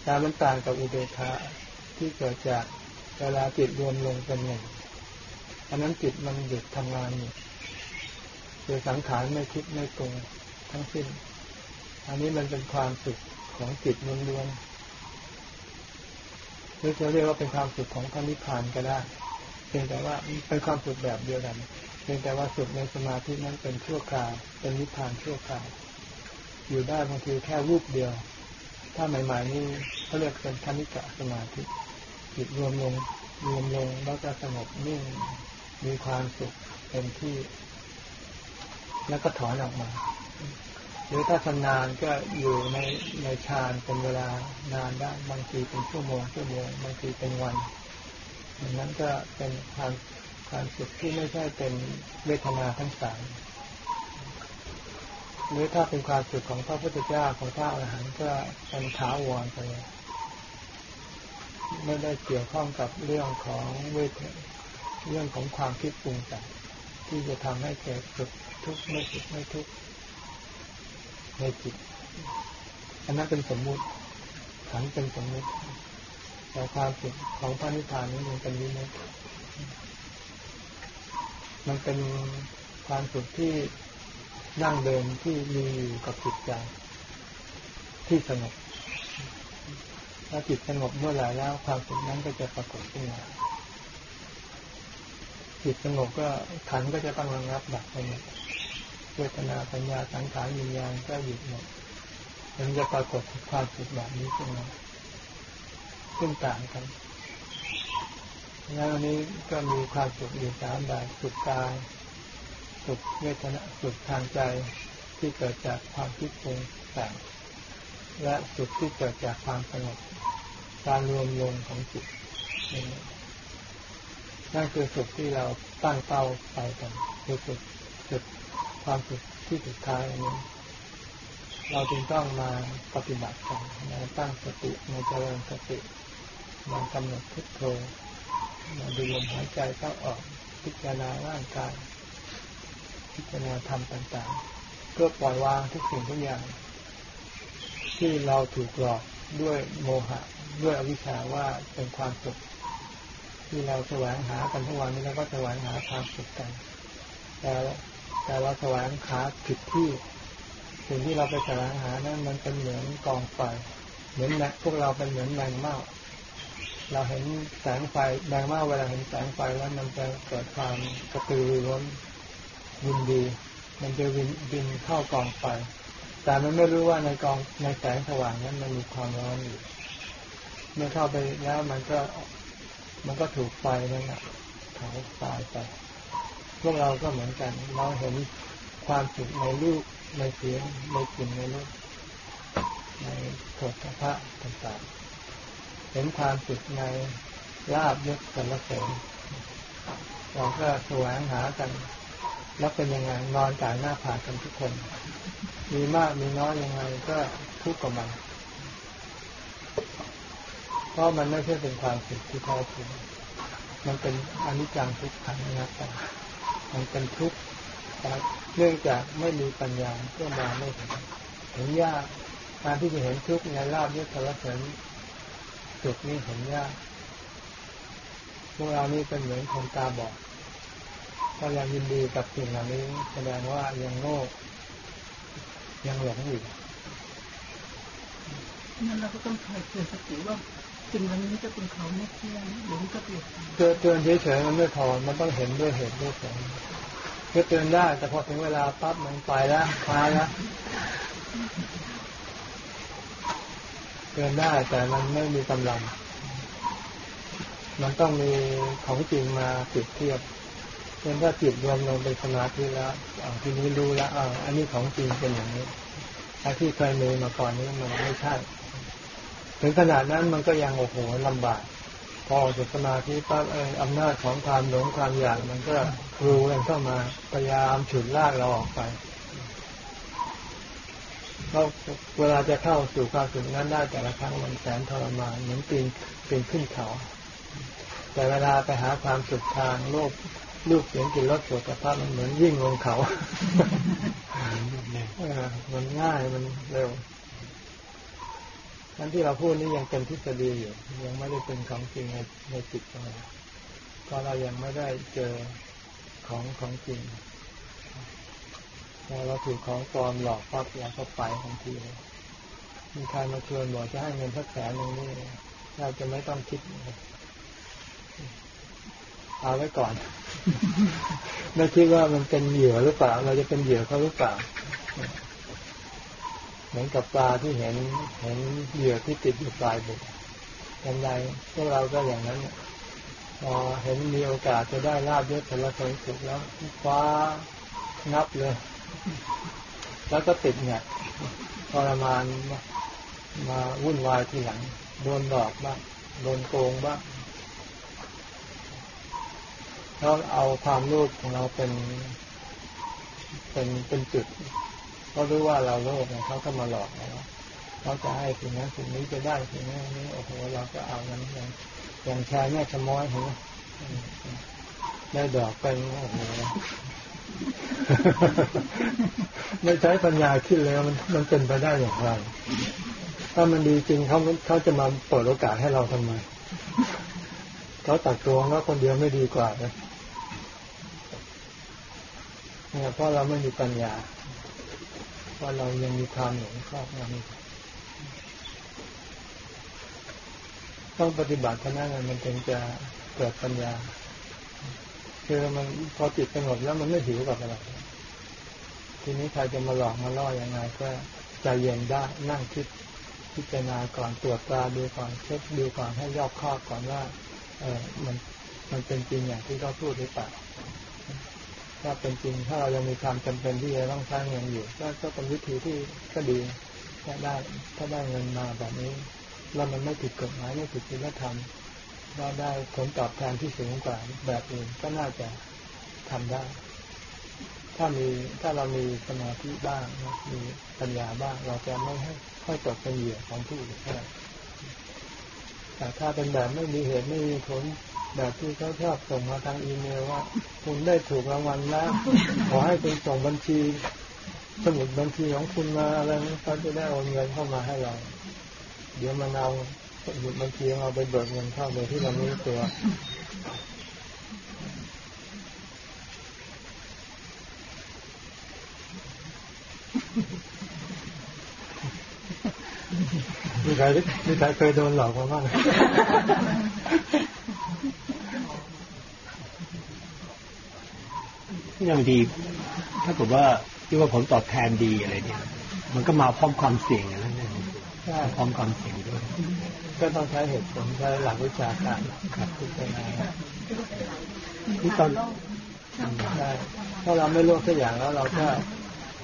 แต่มันต่างกับอุเบกขาที่เกิดจากเวลาจิตรวมลงเป็นหนึ่งอันนั้นจิตมันหยุดทำงานอยู่คือสังขารไม่คิดไม่ปรุง ทั้งสิ้น อันนี้มันเป็นความสุขของจิตล้วนๆหรือจะเรียกว่าเป็นความสุขของพระนิพพานก็ได้เพียงแต่ว่าเป็นความสุขแบบเดียวกันเพียงแต่ว่าสุขในสมาธินั้นเป็นชั่วคราวเป็นนิพพานชั่วคราวอยู่ได้บางทีแค่รูปเดียว ถ้าใหม่ ๆ นี่เขาเรียกเป็นคณิกะสมาธิจิตรวมลงรวมลงแล้วก็สงบนิ่งมีความสุขเต็มที่ แล้วก็ถอนออกมา หรือถ้าชำนาญก็อยู่ในในฌานเป็นเวลานานได้บางทีเป็นชั่วโมงชั่วโมงบางทีเป็นวันอย่างนั้นก็เป็นความความสุขที่ไม่ใช่เป็นเวทนาทั้งสามหรือถ้าเป็นความสุขของพระพุทธเจ้าของพระอรหันต์ก็เป็นท้าวรไปเลยไม่ได้เกี่ยวข้องกับเรื่องของเวทเรื่องของความคิดปรุงแต่งที่จะทำให้เกิดสุขทุกข์ไม่สุขไม่ทุกข์ ในจิต อันนั้นเป็นสมมุติขันเป็นสมมุติ แต่ความสุขของพระนิพพานนี้มันเป็นวิมุตติมันเป็นความสุขที่นั่งเดิมที่มีอยู่กับจิตใจที่สงบถ้าจิตสงบเมื่อไหร่แล้ว ความสุขนั้นก็จะปรากฏขึ้นมาจิตสงบก็ขันก็จะตั้งระงับดับไป เวทนาปัญญาสังขารวิญญาณก็หยุดหมดมันจะปรากฏความสุขแบบนี้ขึ้นมาขึ้นต่างกันแล้วอันนี้ก็มีความสุขอยู่สามแบบสุขกายสุขเวทนาสุขทางใจที่เกิดจากความคิดปรุงแต่งและสุขที่เกิดจากความสงบการรวมลงของจิตนั่นคือสุขที่เราตั้งเป้าไปกันคือสุขสุด ความสุขที่สุดท้ายอันนี้ เราจึงต้องมาปฏิบัติกันมาตั้งสติมาเจริญสติมากำหนดพุทโธมาดูลมหายใจเข้าออกพิจารณาร่างกายพิจารณาธรรมต่างๆ เพื่อปล่อยวางทุกสิ่งทุกอย่าง ที่เราถูกหลอกด้วยโมหะ ด้วยอวิชชาว่าเป็นความสุข ที่เราแสวงหากันทุกวันนี้เราก็แสวงหาความสุขกันแต่ แต่เราแสวงหาผิดที่ สิ่งที่เราไปแสวงหานั้นมันเป็นเหมือนกองไฟเหมือนแมพวกเราเป็นเหมือนแมงเม่าเราเห็นแสงไฟแมงเม่าเวลาเห็นแสงไฟแล้วมันจะเกิดความกระตือรือร้นยินดี มันจะวินบินเข้ากองไฟแต่มันไม่รู้ว่าในกองในแสงสว่างนั้นมันมีความร้อนอยู่เมื่อเข้าไปแล้วมันก็มันก็ถูกไฟนั่นแหละเผาตายไป พวกเราก็เหมือนกัน เราเห็นความสุขในรูปในเสียงในกลิ่นในรสในโผฏฐัพพะต่างๆ เห็นความสุขในลาบยศสรรเสริญเราก็แสวงหากัน แล้วเป็นยังไงนอนกลางหน้าผากันทุกคน มีมากมีน้อยยังไงก็ทุกข์กับมัน เพราะมันไม่ใช่เป็นความสุขที่แท้จริงมันเป็นอนิจจังทุกขังอนัตตา มันเป็นทุกข์เนื่องจากไม่มีปัญญาก็มองไม่เห็นเห็นยากการที่จะเห็นทุกข์ในลาบยศสารเสริญสุขนี่เห็นยากพวกเรานี่เป็นเหมือนคนตาบอดก็ยังยินดีกับสิ่งเหล่านี้ แสดงว่ายังโง่ยังหลงอยู่นั่นเราก็ต้องคอยเตือนสติว่า สิ่งเหล่านี้จะเป็นเขาไม่เที่ยงหรือจะเปลี่ยนเตือนเตือนเฉยๆมันไม่พอมันต้องเห็นด้วยเหตุด้วยผลคือเตือนได้ แต่พอถึงเวลาปั๊บมันไปแล้วมาแล้วเตือนได้แต่มันไม่มีกำลัง มันต้องมีของจริงมาเปรียบเทียบเช่นถ้าจิตรวมลงเป็นสมาธิแล้วทีนี้รู้แล้วอ่าอันนี้ของจริงเป็นอย่างนี้ไอ้ที่เคยมีมาก่อนนี้มันไม่ใช่ ถึงขนาดนั้นมันก็ยังโอ้โหลำบาก พอจากสมาธิปั๊บเอออำนาจของความหลงความอยากมันก็ครูกันเข้ามาพยายามฉุดลากเราออกไปเราเวลาจะเข้าสู่ความสุขนั้นได้แต่ละครั้งมันแสนทรมานเหมือนปีนปีนขึ้นเขา แต่เวลาไปหาความสุขทางโลกรูปเสียงกินรสโผฏฐัพพะมันเหมือนวิ่งลงเขา มันง่ายมันเร็ว นั้นที่เราพูดนี่ยังเป็นทฤษฎีอยู่ยังไม่ได้เป็นของจริงในในจิตของเราเพราะเรายังไม่ได้เจอของของจริงพอเราถูกของปลอมหลอกปั๊บเราก็ไปทันทีเลยมีใครมาชวนบอกจะให้เงินสักแสนหนึ่งนี่เราจะไม่ต้องคิดเลยเอาไว้ก่อน ไม่คิดว่ามันเป็นเหยื่อหรือเปล่า เราจะเป็นเหยื่อเขาหรือเปล่า เหมือนกับปลาที่เห็นเห็นเหยื่อที่ติดอยู่ปลายบุกยังไงพวกเราก็อย่างนั้นพอเห็นมีโอกาสจะได้ลาบยศสารเสริญสุขแล้วคว้างับเลย แล้วก็ติดเนี่ยทรมานมามาวุ่นวายทีหลัง โดนหลอกบ้างโดนโกงบ้างเขาเอาความโลภของเราเป็น เป็นเป็นจุด เขารู้ว่าเราโลภเนี่ยเขาก็มาหลอกเราเขาจะให้สิ่งนั้นสิ่งนี้จะได้สิ่งนั้นนี้โอ้โหเราก็เอานั้นอย่างอย่างชายแม่ชะม้อยเห็นไหมได้ดอกไปโอ้โหไม่ใช้ปัญญาคิดเลยว่ามันมันเป็นไปได้อย่างไร ถ้ามันดีจริงเขาเขาจะมาเปิดโอกาสให้เราทำไมเขาตักตวงว่าคนเดียวไม่ดีกว่าเลยเนี่ยเพราะเราไม่มีปัญญา เพราเรายังมีความหลงครอบงำอยู่ต้องปฏิบัติเท่านั้นมันถึงจะเกิดปัญญา คือมันพอจิตสงบแล้วมันไม่หิวกับอะไรทีนี้ใครจะมาหลอกมาล่อยังไงก็ใจเย็นได้นั่งคิดพิจารณาก่อนตรวจตาดูก่อนเช็คดูก่อนให้รอบคอบก่อนว่า เออมันมันเป็นจริงอย่างที่เขาพูดหรือเปล่า ถ้าเป็นจริงถ้าเรายังมีความจำเป็นที่จะต้องใช้เงินอยู่ ก็ก็เป็นวิธีที่ก็ดีถ้าได้ถ้าได้เงินมาแบบนี้ แล้วมันไม่ผิดกฎหมายไม่ผิดศีลธรรมเราได้ผลตอบแทนที่สูงกว่าแบบอื่นก็น่าจะทำได้ ถ้ามีถ้าเรามีสมาธิบ้างมีปัญญาบ้าง เราจะไม่ให้ค่อยตกเป็นเหยื่อของผู้อื่น แต่ถ้าเป็นแบบไม่มีเหตุไม่มีผลแบบที่เขาชอบส่งมาทางอีเมลว่า คุณได้ถูกรางวัลแล้ว ขอให้คุณส่งบัญชี สมุดบัญชีของคุณมาอะไรนี้เขาจะได้โอนเงินเข้ามาให้เรา เดี๋ยวมันเอาสมุดบัญชีของเราไปเบิกเงินเข้าโดยที่เราไม่รู้ตัว มีใครมีใครเคยโดนหลอกมาบ้างอย่างดี ถ้าเกิดว่าที่ว่าผลตอบแทนดีอะไรเนี่ย มันก็มาพร้อมความเสี่ยงอย่างนั้นเองใช่พร้อมความเสี่ยงด้วยก็ต้องใช้เหตุผลใช้หลักวิชาการขับพิจารณาที่ตอนใช่ถ้าเราไม่รู้สักอย่างแล้วเราก็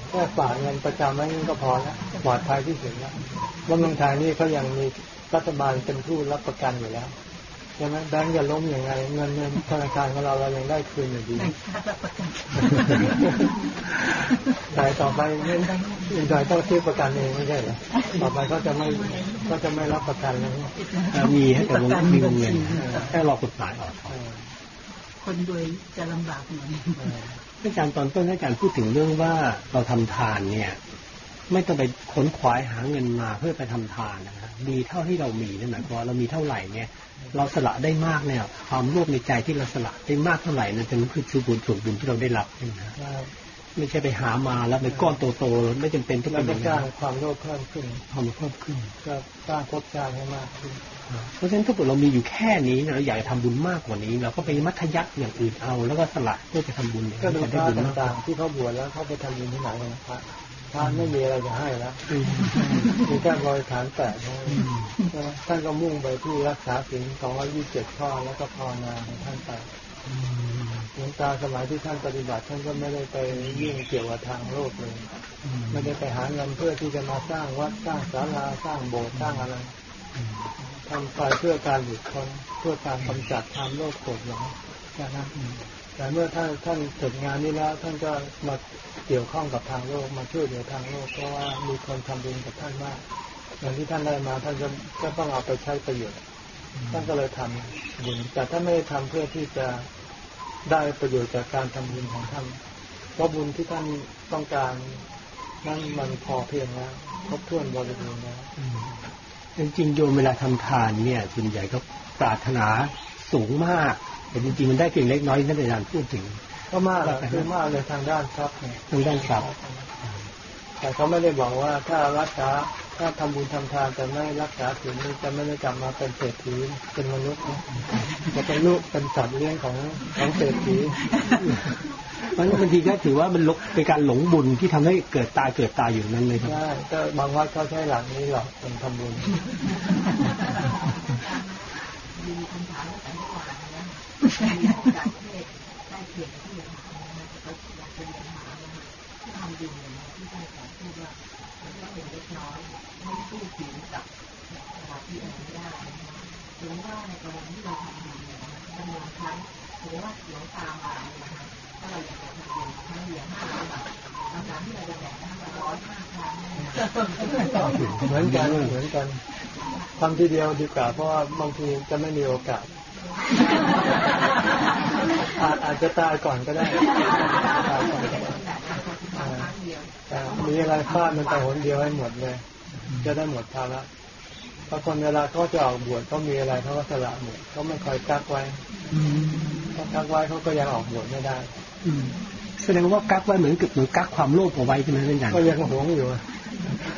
แค่ฝากเงินประจำไว้ก็พอแล้วปลอดภัยที่สุดแล้วบำรุงทางนี่เขายังมีรัฐบาลเป็นผู้รับประกันอยู่แล้วใช่ไหมแบงก์จะล้มยังไง เงินเงินธนาคารของเราเรายังได้คืนอยู่ดีแบ่งค่ารับประกันแต่ต่อไปไม่อินดอยต้องซื้อประกันเองไม่ใช่เหรอต่อไปก็จะไม่ก็จะไม่รับประกันแล้วเอ่อมีให้แต่วงมีวงเงินแค่รอกฎหมายออกเออคนรวยจะลำบากหน่อยเอออาจารย์ตอนต้นอาจารย์พูดถึงเรื่องว่าเราทำทานเนี่ย ไม่ต้องไปค้นคว้าหาเงินมาเพื่อไปทำทานนะครับมีเท่าที่เรามีนั่นหมายความว่าเรามีเท่าไหร่เนี่ย เราสละได้มากเนี่ย ความโลภในใจที่เราสละได้มากเท่าไหร่นั่นเป็นคือส่วนบุญส่วนบุญที่เราได้รับนะแล้วไม่ใช่ไปหามาแล้วเป็นก้อนโตๆไม่จำเป็นต้องเราเป็นอจะย่างสร้านั้งนความโลภเพิ่มขึ้นความเพิ่มขึ้นก็สร้างภพชาติให้มากขึ้น เพราะฉะนั้นถ้าเกิดเรามีอยู่แค่นี้เนี่ยเราอยากจะทำบุญมากกว่านี้ เราก็ไปมัธยัติอย่างอื่นเอา แล้วก็สละเพื่อจะทำบุญเนี่ยก็ดูจะพได้ระบุญมากต่างๆที่เขาบวชแล้วเขาไปทำบุญที่ไหนกันนะพระพระไม่มีอะไรจะให้แล้วอืมมีแค่บริฐานแปดเท่านั้นใช่ไหมท่านก็มุ่งไปที่รักษาศีลสองร้อยยี่สิบเจ็ดข้อแล้วก็ภาวนาของท่านไปหลวงตาสมัยที่ท่านปฏิบัติท่านก็ไม่ได้ไปยุ่งเกี่ยวกับทางโลกเลยไม่ได้ไปหาเงินเพื่อที่จะมาสร้างวัดสร้างศาลาสร้างโบสถ์สร้างอะไร ทำไปเพื่อการหลุดพ้นเพื่อการกำจัดความโลภโกรธหลงแค่นั้นแต่เมื่อท่านท่านเสร็จงานนี้แล้ว ท่านก็มาเกี่ยวข้องกับทางโลกมาช่วยเหลือทางโลกเพราะว่ามีคนทำบุญกับท่านมากอย่างที่ท่านได้มาท่านก็ก็ต้องเอาไปใช้ประโยชน์ท่านก็เลยทำบุญแต่ท่านไม่ได้ทำเพื่อที่จะได้ประโยชน์จากการทำบุญของท่านเพราะบุญที่ท่านต้องการนั้นมันพอเพียงแล้วครบถ้วนบริบูรณ์แล้ว จริงๆโยมเวลาทำทานเนี่ยส่วนใหญ่ก็ปรารถนาสูงมาก แต่จริงๆมันได้เพียงเล็กน้อยนั่นอาจารย์พูดถึง ก็มากแหละคือมากเลยทางด้านทรัพย์เนี่ยทางด้านทรัพย์แต่เขาไม่ได้บอกว่าถ้ารักษา ถ้าทำบุญทำทานแต่ไม่รักษาศีลนี่จะไม่ได้กลับมาเป็นเศรษฐีเป็นมนุษย์นะจะเป็นลูกเป็นสัตว์เลี้ยงของของเศรษฐีเพราะฉะนั้นบางทีก็ถือว่ามันลกเป็นการหลงบุญที่ทำให้เกิดตายเกิดตายอยู่นั้นเลยครับใช่ก็บางวัดเขาใช้หลักนี้หรอกเป็นทำบุญมีคำถามตั้งแต่เมื่อวานนะ น้อยไม่สู้ถึงกับสถาที่อะไรไม่ได้หรือว่าในกรณีที่เราทำดีเนี่ยจำนวนครั้งหรือว่าหลวงตามาเนี่ยนะคะถ้าเราอยากจะทำบุญครั้งเดียวห้าร้อยบาทคำถามที่เราจะแบ่งห้ร้อยห้าครั้งเหมือนกันเหมือนกันทำทีเดียวดีกว่าเพราะว่าบางทีจะไม่มีโอกาส อาจอาจจะตายก่อนก็ได้ มีอะไรพลาดมันไปหนเดียวให้หมดเลย จะได้หมดภาระบางคนเวลาเขาจะออกบวชเขามีอะไรเขาก็สละหมดเขาไม่คอยกักไว้ถ้ากักไว้เขาก็ยังออกบวชไม่ได้ อืมแสดงว่ากักไว้เหมือนกับเหมือนกักความโลภเอาไว้ใช่ไหมอาจารย์ก็ยังหวงอยู่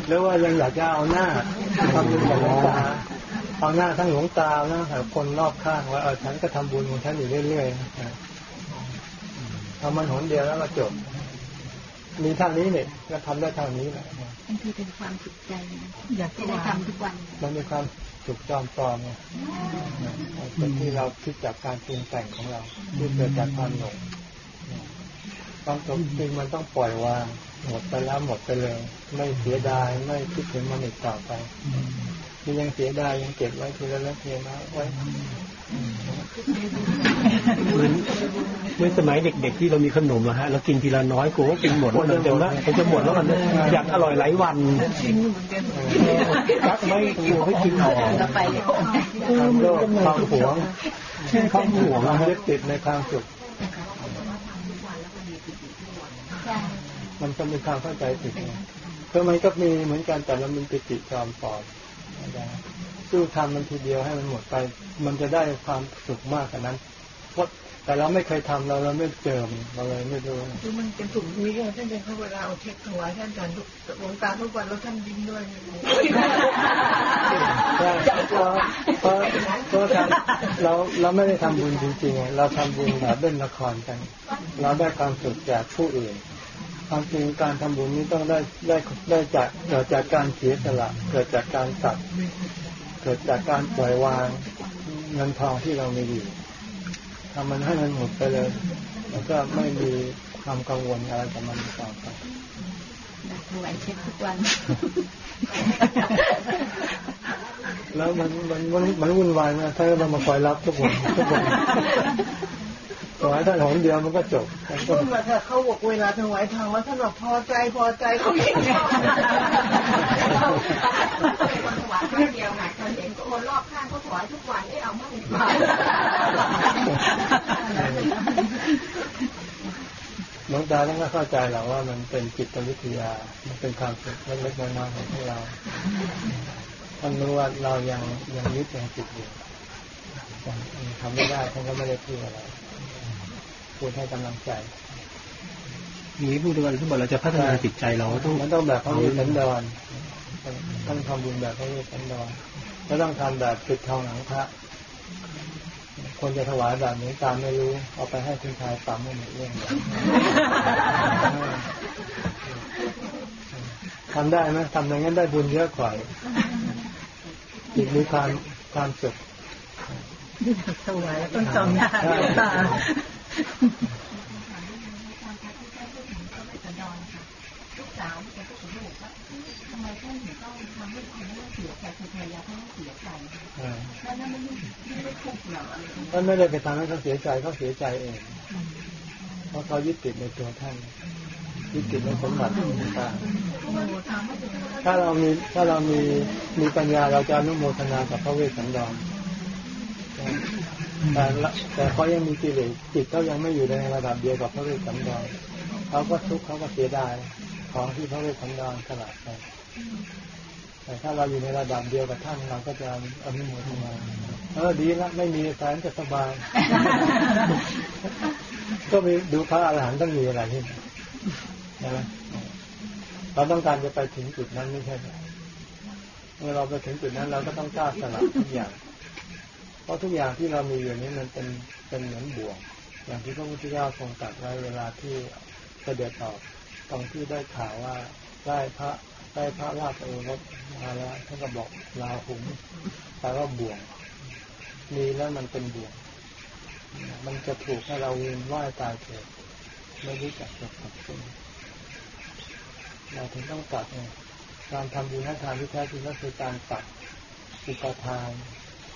หรือว่ายังอยากจะเอาหน้าทำบุญกับหลวงตาเอาหน้าทั้งหลวงตาหน้ากับคนรอบข้างว่าเออฉันก็ทำบุญของฉันอยู่เรื่อยๆทำมันหนเดียวแล้วก็จบ มีเท่านี้เนี่ยก็ทำได้เท่านี้แหละบางทีเป็นความสุขใจนะอยากที่จะได้ได้ทำทุกวัน มันมีความสุขจอมปลอมไงเป็นที่เราคิดจากการปรุงแต่งของเราที่เกิดจากความหลงความสุขจริงมันต้องปล่อยวางหมดไปแล้วหมดไปเลยไม่เสียดายไม่คิดถึงมันอีกต่อไปที่ยังเสียดายยังเก็บไว้ทีละเล็กทีละน้อยไว้ เหมือนเหมือนสมัยเด็ก ๆ ที่เรามีขนมอะฮะเรากินทีละน้อยกลัวว่ากินหมดแล้วมันจะว่ามันจะหมดแล้วมันอยากอร่อยหลายวันชิมเหมือนกันกักไม่กลัวไม่กินออกไปเลยความโลภความหวงใช่ความห่วงความนะฮะยึดติดในความสุขใช่มันก็มีความเข้าใจผิดไงก็มันก็มีเหมือนกันแต่มันมีปิติจอมปลอมนะ สู้ทำมันทีเดียวให้มันหมดไป มันจะได้ความสุขมากกว่านั้นเพราะแต่เราไม่เคยทำเราเราไม่เจอมันเราเลยไม่รู้คือมันเป็นถุงนี้ไงท่านเป็นเขาเวลาเอาเช็คถวายท่านการทุกหลวงตาทุกวันแล้วท่านยิ้มด้วยใช่เพราะเพราะเพราะทำเราเราไม่ได้ทำบุญจริงๆไงเราทำบุญแบบเล่นละครกัน เราได้ความสุขจากผู้อื่นความจริงการทำบุญนี้ต้องได้ได้ได้จากเกิดจากการเสียสละเกิดจากการตัด เกิดจากการปล่อยวางเงินทองที่เรามีอยู่ทำมันให้มันหมดไปเลย แล้วก็ไม่มีความกังวลอะไรกับมันต่อไปถวายเช็คทุกวัน แล้วมันมันมันมันวุ่นวายนะถ้าเรามาคอยรับทุกวันทุกวัน ถวายท่านหนเดียวมันก็จบมันก็ต้นมาค่ะเขาบอกเวลาถวายทางแล้วท่านบอกพอใจพอใจเขาอย่างเงี้ยคนถวายครั้งเดียวไงคนเห็นคนรอบข้างเขาถวายทุกวันได้เอามั่งดีกว่าหลวงตาต้องเข้าใจหรอกว่ามันเป็นจิตวิทยา มันเป็นความสุขเล็กๆน้อยๆของพวกเราท่านรู้ว่าเรายังยังยึดยังจิตอยู่ยังทำไม่ได้ท่านก็ไม่ได้พูดอะไร พูดให้กำลังใจอย่างนี้พูดถึงที่บอกเราจะพัฒนาจิตใจเราก็ต้องมันต้องแบบพระเวสสันดรต้องทำบุญแบบพระเวสสันดรแล้วต้องทำแบบปิดทองหลังพระคนจะถวายแบบนี้ตามไม่รู้ เอาไปให้คุณชายปั๊มไม่หมดเรื่องเลยทำได้ไหมทำอย่างนั้นได้บุญเยอะกว่าจิตมีความความสุขที่ถวายแล้วต้องจองหน้าหลวงตา ลูกสาวแกก็ถึงบอกว่าทำไมท่านถึงต้องทำให้คนไม่เสียใจคือภรรยาท่านไม่เสียใจเออแล้วนั่นไม่ไม่ได้ทุกข์หรอกอะไรอย่างเงี้ยท่านไม่ได้ไปทำให้เขาเสียใจเขาเสียใจเอง เพราะเขายึดติดในตัวท่านยึดติดในสมบัติต่างถ้าเรามีถ้าเรามีมีปัญญาเราจะอนุโมทนากับพระเวสสันดร แต่ละแต่เขายังมีกิเลสจิตเขายังไม่อยู่ในระดับเดียวกับพระเวสสันดรเขาก็ทุกข์เขาก็เสียดายของที่พระเวสสันดรสละไปแต่ถ้าเราอยู่ในระดับเดียวกับท่านเราก็จะอนุโมทนาเออดีละไม่มีแฟนจะสบาย ก็มีดูพระอรหันต์ต้องมีอะไรที่ใช่ไหมเราต้องการจะไปถึงจุดนั้นไม่ใช่เหรอเมื่อเราไปถึงจุดนั้นเราก็ต้องกล้าสละทุกอย่าง ราะทุกอย่างที่เรามีอยู่นี้มันเป็นเป็นเหมือนบ่วง อย่างที่พระพุทธเจ้าทรงตรัสไว้เวลาที่เสด็จออกตรงที่ได้ข่าวว่าได้พระได้พระราชโอรสมาแล้วท่านก็บอกลาหุมแปลว่าบ่วง มีแล้วมันเป็นบ่วง มันจะถูกให้เราเวียนว่ายตายเกิดไม่รู้จักจบกับสิ้นเราถึงต้องตัดไงการทำบุญให้ทานที่แท้จริงก็คือการตัดอุปทาน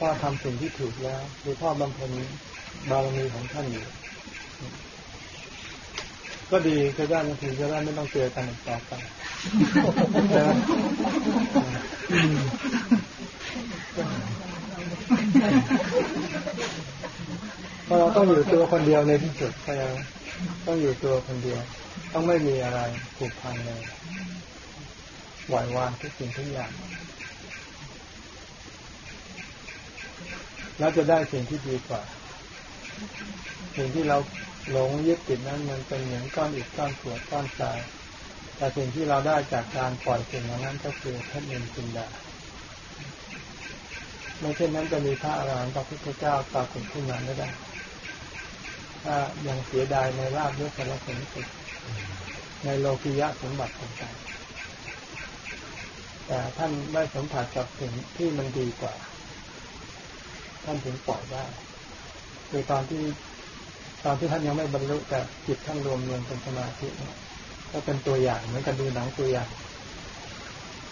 พ่อทำสิ่งที่ถูกแล้วหรือพ่อบำเพ็ญบารมีของท่านอยู่ ก็ดีจะได้บางทีจะได้ไม่ต้องเจอกันต่อไปใช่ไหมอืมเพราะเราต้องอยู่ตัวคนเดียวในที่สุดใช่ไหมต้องอยู่ตัวคนเดียว ต้องไม่มีอะไรผูกพันเลยปล่อยวางทุกสิ่งทุกอย่าง แล้วจะได้สิ่งที่ดีกว่า สิ่งที่เราหลงยึดติดนั้นมันเป็นเหมือนก้อนอิฐก้อนขวดก้อนทราย แต่สิ่งที่เราได้จากการปล่อยสิ่งเหล่านั้นก็คือพชรเงินจินดาไม่เช่นนั้นจะมีพระอรหันต์พระพุทธเจ้าปรากฏขึ้นมาไม่ได้ ถ้ายังเสียดายในลาภยสารสริญสุขในโลกิยะสมบัติต่างๆแต่ท่านได้สัมผัสกับสิ่งที่มันดีกว่า ท่านถึงปล่อยได้คือตอนที่ตอนที่ท่านยังไม่บรรลุแต่จิตท่านรวมรวมเป็นสมาธิก็เป็นตัวอย่างเหมือนกับดูหนังตัวอย่าง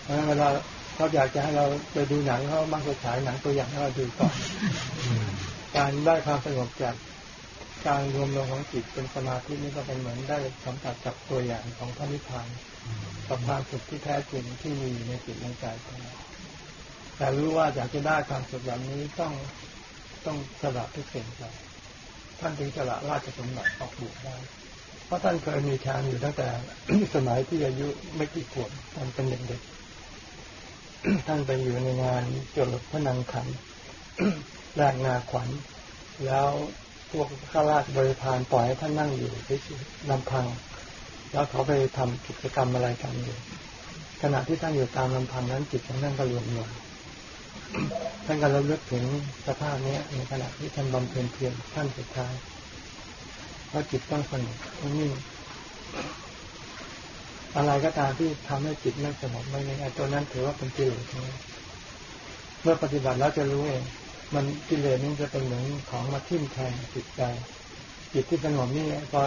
เพราะฉะนั้นเวลาเขาอยากจะให้เราไปดูหนังเขามักจะฉายหนังตัวอย่างให้เราดูก่อนการได้ความสงบจากการรวมลงของจิตเป็นสมาธินี่ก็เป็นเหมือนได้สัมผัสกับตัวอย่างของพระนิพพานกับความสุขที่แท้จริงที่มีในจิตในใจของเรา แต่รู้ว่าอยากจะได้ความสุขแบบนี้ต้องต้องสละทุกสิ่งไปท่านถึงสละราชสมบัติออกบวชได้ เพราะท่านเคยมีฌานอยู่ตั้งแต่สมัยที่อายุไม่กี่ขวบตอนเป็นเด็กๆท่านไปอยู่ในงานจดพระนางขันแรกนาขวัญ แล้วพวกข้าราชบริพารปล่อยให้ท่านนั่งอยู่เฉยๆลำพัง แล้วเขาไปทำกิจกรรมอะไรกันอยู่ขณะที่ท่านอยู่ตามลำพังนั้นจิตของท่านก็รวมลง ท่านก็ระลึกถึงสภาพนี้ในขณะที่ท่านบำเพ็ญเพียรท่านสุดท้ายว่าจิตต้องสงบนิ่งอะไรก็ตามที่ทำให้จิตไม่สงบไม่นิ่งไอ้ตัวนั้นถือว่าเป็นกิเลสเมื่อปฏิบัติแล้วจะรู้เองมันกิเลสนี่จะเป็นเหมือนของมาทิ่มแทงจิตใจ จิตที่สงบนี่พอ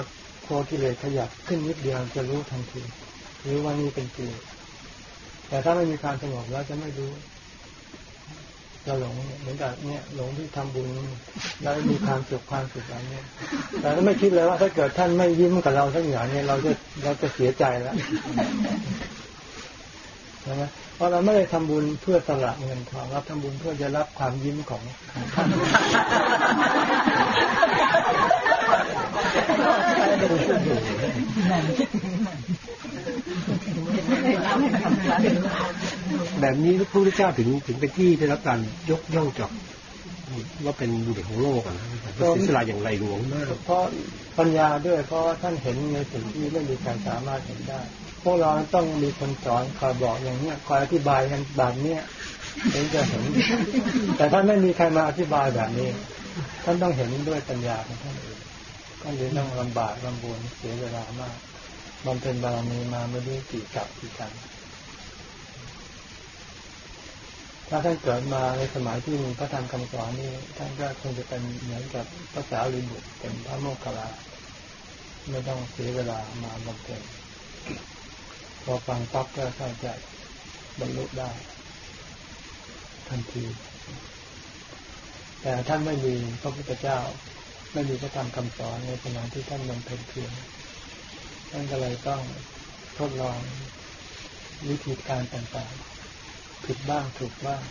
โคกิเลสขยับขึ้นนิดเดียวจะรู้ทันทีรู้ว่านี่เป็นกิเลสแต่ถ้าไม่มีการสงบแล้วจะไม่รู้ จะหลงเหมือนกับเนี่ยหลงที่ทำบุญแล้วมีความสุขความสุขอะไรเนี่ย แต่ก็ไม่คิดเลยว่าถ้าเกิดท่านไม่ยิ้มกับเราสักอย่างเนี่ยเราจะเราจะเสียใจแล้วใช่ไหมเพราะเราไม่ได้ทำบุญเพื่อสละเงินทองเราทำบุญเพื่อจะรับความยิ้มของท่าน แบบนี้พระพุทธเจ้าถึงถึงเป็นที่ได้รับการยกย่องจากว่าเป็นบุตรของโลกอะนะเป็นศิลาอย่างไรหลวงมากเพราะปัญญาด้วยเพราะว่าท่านเห็นในสิ่งที่ไม่มีใครสามารถเห็นได้ พวกเราต้องมีคนสอนคอยบอกอย่างเนี้ยคอยอธิบายกันแบบเนี้ยถึงจะเห็น แต่ท่านไม่มีใครมาอธิบายแบบนี้ ท่านต้องเห็นด้วยปัญญาของท่านเองท่านเลยต้องลำบากลำบนเสียเวลามากบำเพ็ญบารมีมาไม่รู้กี่กับกี่กัน ถ้าท่านเกิดมาในสมัยที่มีพระธรรมคำสอนนี่ท่านก็คงจะเป็นเหมือนกับพระสาวรีบุตรเป็นพระโมคคัลลาไม่ต้องเสียเวลามาบำเพ็ญพอฟังปั๊บก็เข้าใจบรรลุได้ ทันที แต่ท่านไม่มีพระพุทธเจ้า ไม่มีพระธรรมคำสอนในสมัยที่ท่านบำเพ็ญเพียรท่านก็เลยต้องทดลองวิธีการต่างๆ ผิดบ้างถูกบ้าง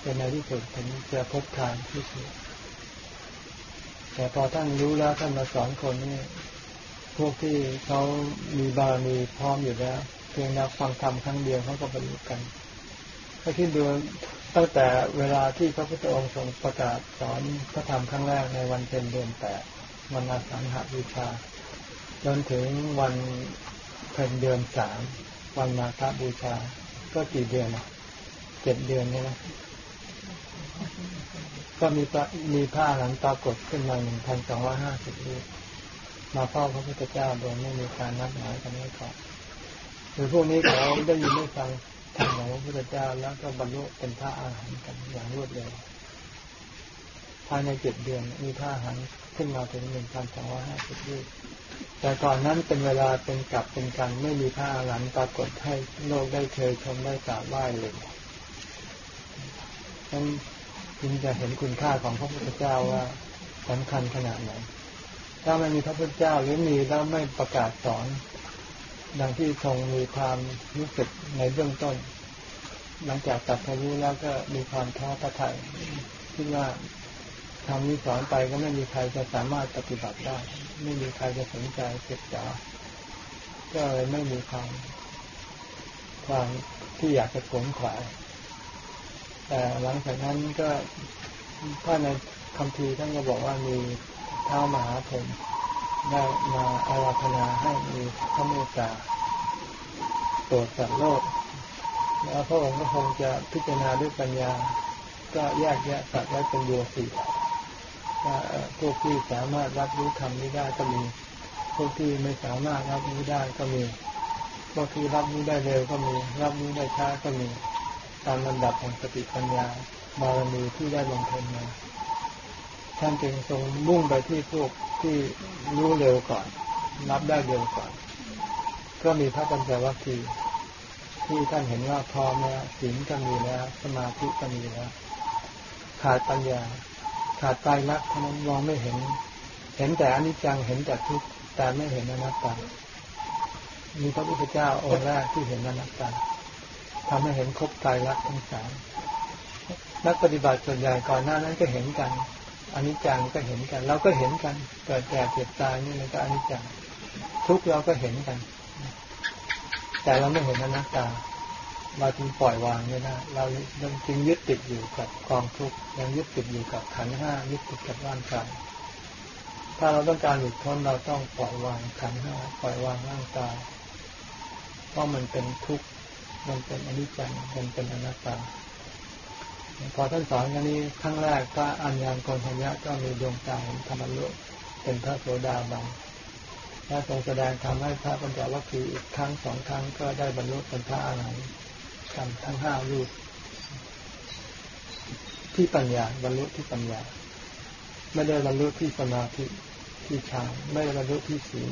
เป็นในที่สุดถึงจะพบทางที่สุดแต่พอท่านรู้แล้วท่านมาสอนคนนี่พวกที่เขามีบารมีพร้อมอยู่แล้ว เพียงนักฟังธรรมครั้งเดียวเขาก็บรรลุกันถ้าคิดดูตั้งแต่เวลาที่พระพุทธองค์ทรงประกาศสอนพระธรรมครั้งแรกในวันเป็นเดือนแปดวันอาสังหาบูชา จนถึงวันเพ็ญเดือนสามวันมาฆบูชา ก็กี่เดือนเจ็ดเดือนนี่นะก็มีมีผ้าหลังปรากฏขึ้นมาหนึ่งพันสองร้อยห้าสิบรูปมาเฝ้าพระพุทธเจ้าโดยไม่มีการนัดหมายกันไว้ก่อนหรือพวกนี้เขาได้ยินได้ฟังธรรมของพระพุทธเจ้าแล้วก็บรรลุเป็นพระอาหารกันอย่างรวดเร็วภายในเจ็ดเดือนมีพระอาหาร ขึ้นมาถึงหนึ่งพันสองร้อยห้าสิบรูปแต่ก่อนนั้นเป็นเวลาเป็นกลับเป็นกันไม่มีพระอาหารปรากฏให้โลกได้เคยชมได้กราบไหว้เลยนั้นจึงจะเห็นคุณค่าของพระพุทธเจ้าว่าสำคัญขนาดไหน ถ้าไม่มีพระพุทธเจ้าหรือมีแล้วไม่ประกาศสอน ดังที่ทรงมีความรู้สึกในเบื้องต้น หลังจากตัดพรู้แล้วก็มีความท้อพระทัยคิดว่า ทำนี้สอนไปก็ไม่มีใครจะสามารถปฏิบัติได้ ไม่มีใครจะสนใจศึกษาก็เลยไม่มีความความที่อยากจะขวนขวายแต่หลังจากนั้นก็ถ้าในคำพีท่านก็บอกว่ามีเท้ามหาพรหมได้มาอาราธนาให้มีพระเมตตาโปรดสัตว์โลก แล้วพระองค์ก็คงจะพิจารณาด้วยปัญญา ก็แยกแยะสัตว์ไว้เป็นโยสี่ ว่าพวกที่สามารถรับรู้ธรรมนี้ได้ก็มี พวกที่ไม่สามารถรับรู้ได้ก็มี พวกที่รับรู้ได้เร็วก็มี รับรู้ได้ช้าก็มี ตามลำดับของสติปัญญาบารมีที่ได้ลงทุนมาท่านจึงทรงมุ่งไปที่พวกที่รู้เร็วก่อน รับได้เร็วก่อน ก็มีพระปัญจวัคคีย์ที่ท่านเห็นว่าพร้อมแล้วศีลก็มีแล้ว สมาธิก็มีแล้วขาดปัญญา ขาดใจรักเท่านั้นมองไม่เห็น เห็นแต่อนิจจังเห็นแต่ทุกข์แต่ไม่เห็นอนัตตามีพระพุทธเจ้าองค์แรกที่เห็นอนัตตาทำให้เห็นครบใจรักทั้งสามนักปฏิบัติส่วนใหญ่ก่อนหน้านั้นก็เห็นกันอนิจจังก็เห็นกัน เราก็เห็นกัน เกิดแก่เจ็บตายนี่มันก็อนิจจังทุกเราก็เห็นกัน แต่เราไม่เห็นอนัตตา เราจึงปล่อยวางไม่ได้ เราจึงยึดติดอยู่กับกองทุกข์ยังยึดติดอยู่กับขันห้ายึดติดกับร่างกายถ้าเราต้องการหลุดพ้นเราต้องปล่อยวางขันห้าปล่อยวางร่างกายเพราะมันเป็นทุกข์มันเป็นอนิจจังมันเป็นอนัตตาพอท่านสอนกันนี้ครั้งแรกพระอัญญาณโกนทัญญะก็มีดวงตาธรรมลุเป็นพระโสดาบันและทรงแสดงทำให้พระปัญจวัคคีย์อีกครั้งสองครั้งก็ได้บรรลุเป็นพระอรหันต์ กันทั้งห้ารูป ที่ปัญญาบรรลุที่ปัญญา ไม่ได้บรรลุที่สมาธิที่ฌานไม่ได้บรรลุที่ศีล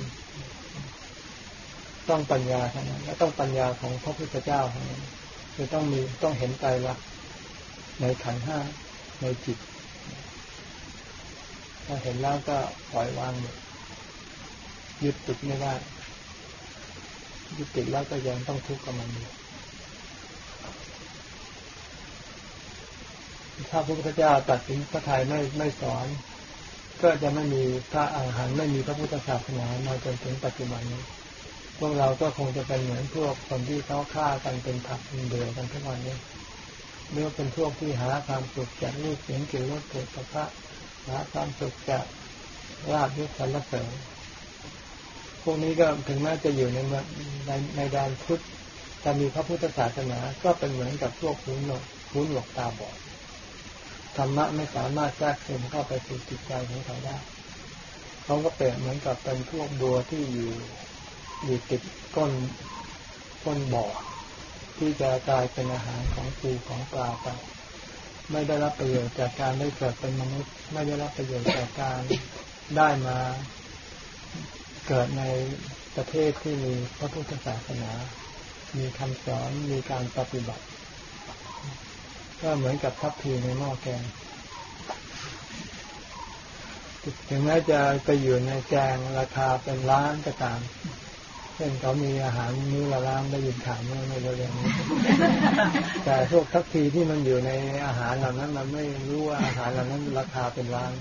ต้องปัญญาเท่านั้นและต้องปัญญาของพระพุทธเจ้าเท่านั้นคือต้องมีต้องเห็นใจรักในขันห้าในจิตถ้าเห็นแล้วก็ปล่อยวางหมดยึดติดไม่ได้ยึดติดแล้วก็ยังต้องทุกข์กับมันอยู่ ถ้าพระพุทธเจ้าตัดสินพระทัยไม่ไม่สอน ก็จะไม่มีพระอาหารไม่มีพระพุทธศาสนามาจนถึงปัจจุบันนี้พวกเราก็คงจะเป็นเหมือนพวกคนที่เขาฆ่ากันเป็นผักเป็นเดือกันทุกวันนี้เรือเป็นพวกที่หาความสุขจากรูปเสียงกลิ่นรสเกิดพระหาความสุขจากลาบยศสรรเสริญพวกนี้ก็ถึงแม้จะอยู่ในในในแดนพุทธแต่มีพระพุทธศาสนา ก็เป็นเหมือนกับพวกหูหนวกหูหนวกตาบอด ธรรมะไม่สามารถแทรกซึมเข้าไปสู่จิตใจของเขาได้เขาก็เปรียบเหมือนกับเป็นพวกบัวที่อยู่อยู่ติดก้นก้นบ่อ ที่จะกลายเป็นอาหารของปูของปลาไปไม่ได้รับประโยชน์จากการได้เกิดเป็นมนุษย์ ไม่ได้รับประโยชน์จากการได้มาเกิดในประเทศที่มีพระพุทธศาสนา มีคำสอนมีการปฏิบัติ ก็เหมือนกับทัพพีในหม้อแกง ถึงแม้จะไปอยู่ในแกงราคาเป็นล้านก็ตาม เช่นเขามีอาหารมื้อละล้านได้ยินข่าวเมื่อไม่เร็วๆนี้แต่พวกทัพพีที่มันอยู่ในอาหารเหล่านั้น มันไม่รู้ว่าอาหารเหล่านั้นราคาเป็นล้าน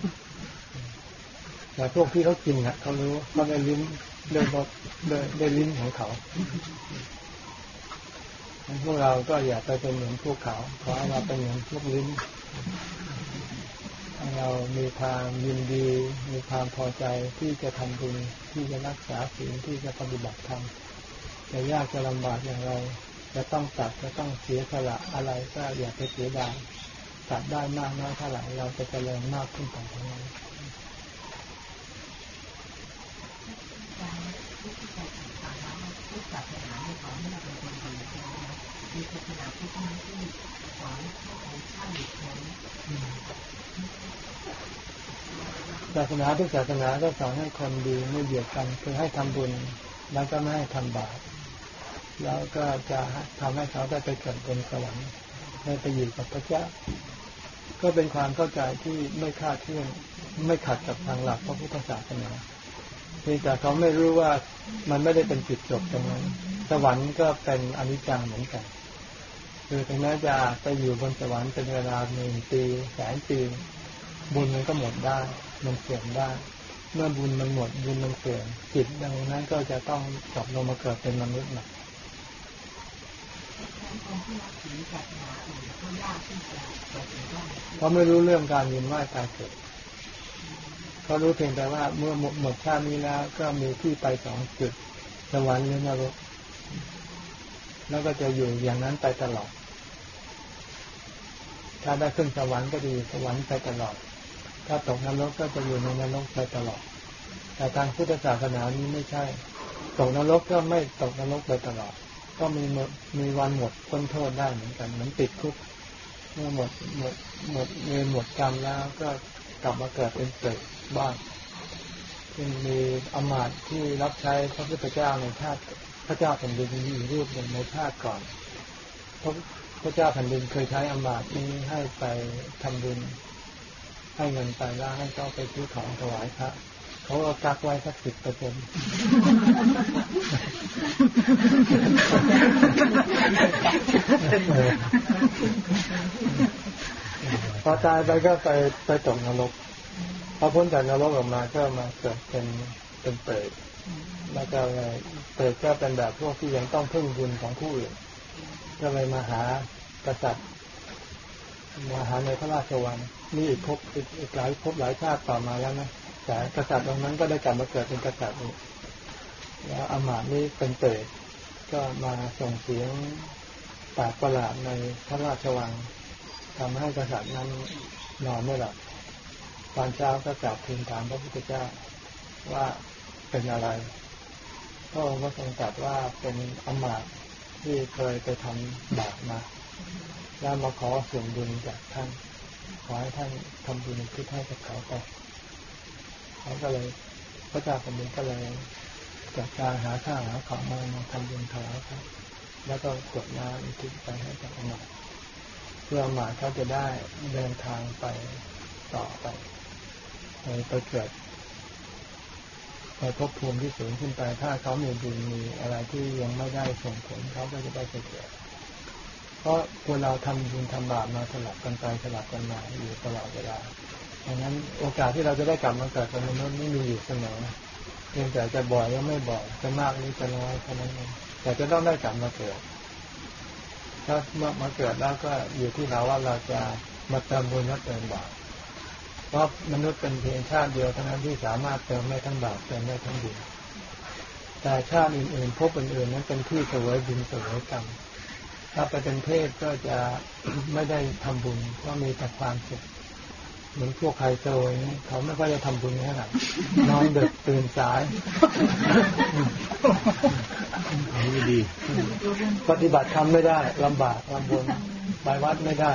แต่พวกที่เขากินอะเขารู้เขาได้ลิ้นได้รสได้ได้ลิ้นของเขา พวกเราก็อย่าไปเป็นเหมือนพวกเขา ขอให้เราเป็นเหมือนพวกลิ้นให้เรามีความยินดี มีความพอใจที่จะทำบุญที่จะรักษาศีลที่จะปฏิบัติธรรมจะยากจะลำบากอย่างไร จะต้องตัดจะต้องเสียสละอะไรก็อย่าไปเสียดายตัดได้มากน้อยเท่าไหร่เราจะเจริญมากขึ้นต่อไป นั้นศาสนาทุกศาสนาก็สอนให้คนดีไม่เบียดกันคือให้ทำบุญแล้วก็ไม่ให้ทำบาปแล้วก็จะทำให้เขาได้ไปเกิดบนสวรรค์ได้ไปอยู่กับพระเจ้า ก็เป็นความเข้าใจที่ไม่คาดเคลื่อนไม่ขัดกับทางหลักพระพุทธศาสนาเพียงแต่เขาไม่รู้ว่ามันไม่ได้เป็นจุดจบตรงนั้น สวรรค์ก็เป็นอนิจจังเหมือนกัน คือถึงแม้จะไปอยู่บนสวรรค์เป็นเวลาหนึ่งปีแสนปีบุญมันก็หมดได้ มันเสื่อมได้ เมื่อบุญมันหมดบุญมันเสื่อมจิตดังนั้นก็จะต้องกลับลงมาเกิดเป็นมนุษย์ใหม่เพราไม่รู้เรื่องการยินไหวตายเกิดเขารู้เพียงแต่ว่าเมื่อหมดชาตินี้แล้วก็มีที่ไปสองจุดสวรรค์หรือนรก แล้วก็จะอยู่อย่างนั้นไปตลอด ถ้าได้ขึ้นสวรรค์ก็ดีสวรรค์ไปตลอด ถ้าตกนรกก็จะอยู่ในนรกไปตลอด แต่ทางพุทธศาสนานี้ไม่ใช่ ตกนรกก็ไม่ตกนรกไปตลอด ก็มีมีวันหมดพ้นโทษได้เหมือนกันเหมือนติดคุกเมื่อหมดหมดหมดเงินหมดกรรมแล้วก็กลับมาเกิดเป็นเปรตบ้างจึงมีอมาตที่รับใช้พระพุทธเจ้าในชาติ พระเจ้าแผ่นดินมีรูปหนึ่งในชาติก่อนพระพระเจ้าแผ่นดินเคยใช้อมาตนี้ให้ไปทำบุญให้เงินไปแล้วให้เขาไปซื้อของถวายพระเขาก็กักไว้สักสิบเปอร์เซ็นต์พอตายไปก็ไปไปตกนรกพอพ้นจากนรกออกมาก็มาเกิดเป็นเป็นเปรต แล้วก็เลยเปรตก็เป็นแบบพวกที่ยังต้องพึ่งบุญของผู้อื่นก็เลยมาหากษัตริย์มาหาในพระราชวังมีอีกภพอีกหลายภพหลายชาติต่อมาแล้วนะแต่กษัตริย์ตรงนั้นก็ได้กลับมาเกิดเป็นกษัตริย์อีกแล้วอามาตย์นี่เป็นเปรตก็มาส่งเสียงแปลกประหลาดในพระราชวังทำให้กษัตริย์นั้นนอนไม่หลับตอนเช้าก็กลับทูลถามพระพุทธเจ้าว่าเป็นอะไร พระองค์ก็ทรงตรัสว่าเป็นอำมาตย์ที่เคยไปทำบาปมา แล้วมาขอส่วนบุญจากท่าน ขอให้ท่านทำบุญที่ให้กับเขาไปเขาก็เลยพระเจ้าแผ่นดินก็เลยจัดการหาข้าวหาของมามาทำบุญถวายครับ แล้วก็กดน้ำอุทิศไปให้กับอำมาตย์เพื่ออำมาตย์เขาจะได้เดินทางไปต่อไปไปไปเกิด ไปพบภูมิที่สูงขึ้นไป ถ้าเขามีบุญมีอะไรที่ยังไม่ได้ส่งผลเขาก็จะได้ไปเกิดเพราะคนเราทำบุญทำบาปมาสลับกันไปสลับกันมาอยู่ตลอดเวลาดังนั้นโอกาสที่เราจะได้กลับมาเกิดเป็นมนุษย์นี่มีอยู่เสมอเพียงแต่จะบ่อยก็ไม่บ่อยจะมากหรือจะน้อยเท่านั้นเองแต่จะต้องได้กลับมาเกิดถ้าเมื่อมาเกิดแล้วก็อยู่ที่เราว่าเราจะมาเติมบุญและเติมบาป เพราะมนุษย์เป็นเพียงชาติเดียวเท่านั้นที่สามารถเติมได้ทั้งบาปเติมได้ทั้งบุญแต่ชาติอื่นๆพบอื่นๆนั้นเป็นที่เสวยบุญเสวยกรรมถ้าไปเป็นเทพก็จะไม่ได้ทำบุญก็มีแต่ความสุขเหมือนพวกไฮโซอย่างนี้เขาไม่ค่อยจะทำบุญเท่าไหร่นอนดึกตื่นสายอันนี้ดีปฏิบัติธรรมไม่ได้ลำบากลำบนไปวัดไม่ได้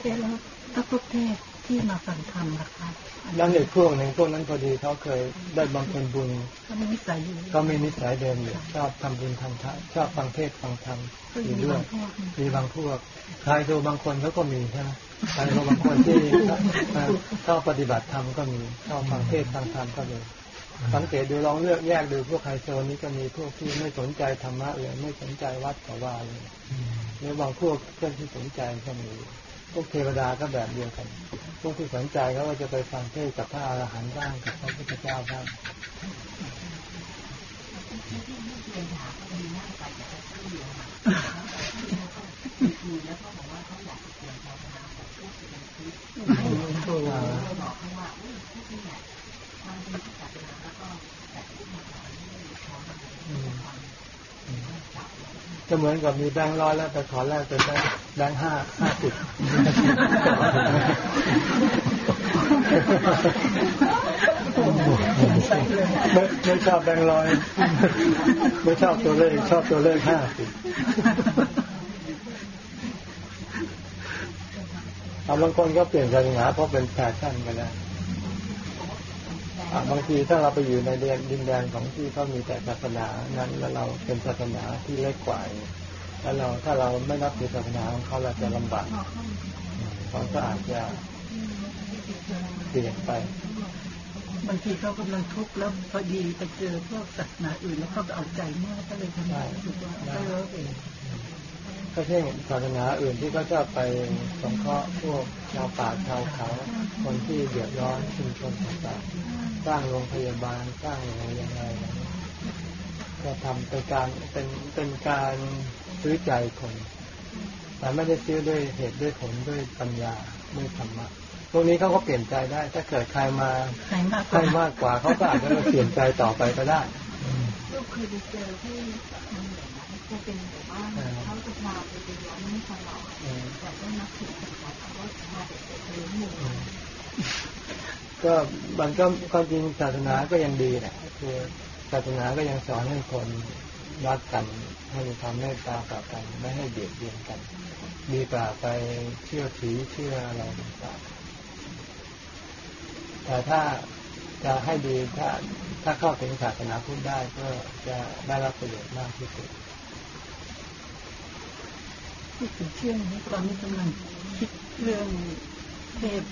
เจ๊แล้วพระพุทธเทพ ที่มาฟังธรรมนะคะแล้วอีกพวกหนึ่งพวกนั้นพอดีเขาเคยได้บำเพ็ญบุญเขามีนิสัยอยู่ก็มีนิสัยเดิมอยู่ชอบทำบุญทำทานชอบฟังเทศน์ฟังธรรมก็อยู่มีด้วบายงพวกมีบางพวกใครดูบางคนเขาก็มีใช่ไหมใครดูบางคนที่ชอบปฏิบัติธรรมก็มีชอบฟังเทศน์ฟังธรรมก็มีสังเกตดูลองเลือกแยกดูพวกไฮโซนี้ก็มีพวกที่ไม่สนใจธรรมะเลยไม่สนใจวัดกับว่าเลยหรือบางพวกเพื่อนที่สนใจก็มี พวกเทวดาก็แบบเดียวกัน พวกที่สนใจเขาก็จะไปฟังเทศน์กับพระอรหันต์บ้างกับพระพุทธเจ้าบ้าง จะเหมือนกับมีแบงค์ร้อยแล้วแต่ขอแรกเป็นแบงค์แบงห้าห้าสิบไม่ไม่ชอบแบงค์ร้อยไม่ชอบตัวเลขชอบตัวเลขห้าสิบเอาบางคนก็เปลี่ยนศาสนาเพราะเป็นแฟชั่นไปแล้ว บางทีถ้าเราไปอยู่ในเดนดินแดนของที่เขามีแต่ศาสนานั้นแล้วเราเป็นศาสนาที่เล็กกว่าแล้วเราถ้าเราไม่นับถือศาสนาของเขาเราจะลำบากเขาก็อาจจะเปลี่ยนไปบางทีเขากำลังทุกข์แล้วพอดีไปเจอพวกศาสนาอื่นแล้วเขาเอาใจมากก็เลยทำให้รู้สึกว่าก็เลิกเอง ก็เช่นศาสนาอื่นที่เขาชอบไปสงเคราะห์พวกชาวป่าชาวเขา คนที่เดือดร้อนชุมชนต่างๆสร้างโรงพยาบาลสร้างอะไรยังไงอะไรเงี้ยก็ทำเป็นการเป็นเป็นการซื้อใจคนแต่ไม่ได้ซื้อด้วยเหตุด้วยผลด้วยปัญญาด้วยธรรมะพวกนี้เขาก็เปลี่ยนใจได้ ถ้าเกิดใครมาใครมากกให้ว่ามากกว่าเขาก็อาจจะเปลี่ยนใจต่อไปก็ได้ลูกเคยไปเจอที่ทางเหนือนะจะเป็นแบบว่าเขาจะพาไปเรียนไม่ตลอดแต่ก็นับถือศาสนาเขาก็พาเด็กๆไปเลี้งหมูก็มันก็ความจริงศาสนาก็ยังดีแหละคือศาสนาก็ยังสอนให้คนรักกันให้มีความเมตตาต่อกัน ไม่ให้เบียดเบียนกันดีกว่าไปเชื่อผีเชื่ออะไรต่างๆแต่ถ้าจะให้ดีถ้าถ้าเข้าถึงศาสนาพุทธได้ก็จะได้รับประโยชน์มากที่สุด พูดถึงเชื่องนี้ตอนนี้กำลังคิดเรื่องเทพ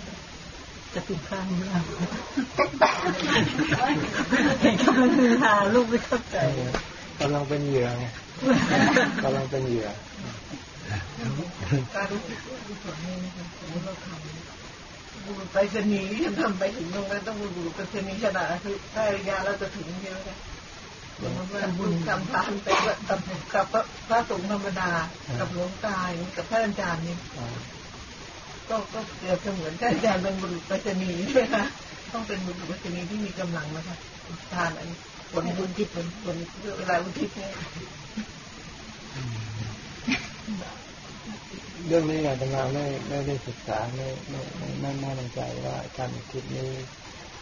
จะตุคามเราเห็นกำลังฮือฮาลูกไม่เข้าใจกำลังเป็นเหยื่อไงกำลังเป็นเหยื่อการรู้สึกว่ามีส่วนหนึ่งนะคะสมมติเราทำบุรุษไปรษณีย์ยังทำไปถึงตรงนั้นต้องบุรุษไปรษณีย์ขนาดคือถ้าระยะเราจะถึงเยอะนะ สมมติว่าบุญทำทานไปกับกับพระสงฆ์ธรรมดา กับหลวงตายกับพระอาจารย์นี่ก็ก็เกือบจะเหมือนท่านอาจารย์เป็นบุรุษไปรษณีย์ใช่ไหมคะต้องเป็นบุญวัชนีที่มีกำลังนะคะทานอันผลบุญทิพย์ผลผลเวลาบุญทิพย์เนี่ยเรื่องนี้อาตมาไม่ไม่ได้ศึกษาไม่ไม่ไม่ไม่ไม่แน่ใจว่าการคิดนี้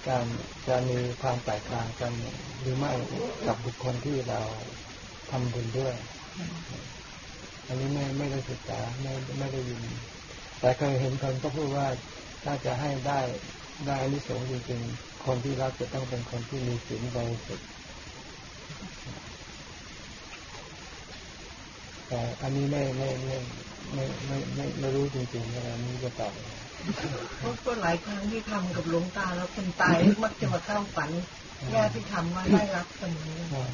การจะมีความแตกต่างกันหรือไม่กับบุคคลที่เราทำบุญด้วย อันนี้ไม่ไม่ได้ศึกษาไม่ไม่ได้ยิน แต่เคยเห็นคนก็พูดว่าถ้าจะให้ได้ได้อานิสงส์จริงๆ คนที่รับจะต้องเป็นคนที่มีศีลบริสุทธิ์แต่อันนี้ไม่ไม่ไม่ไม่ไม่ไม่ไม่รู้จริงๆว่าอันนี้จะตอบเพราะ ก็หลายครั้งที่ทำกับหลวงตาแล้วคนตายมักจะมาเข้าฝันญาติที่ทำมาได้รับกันนี้อ่า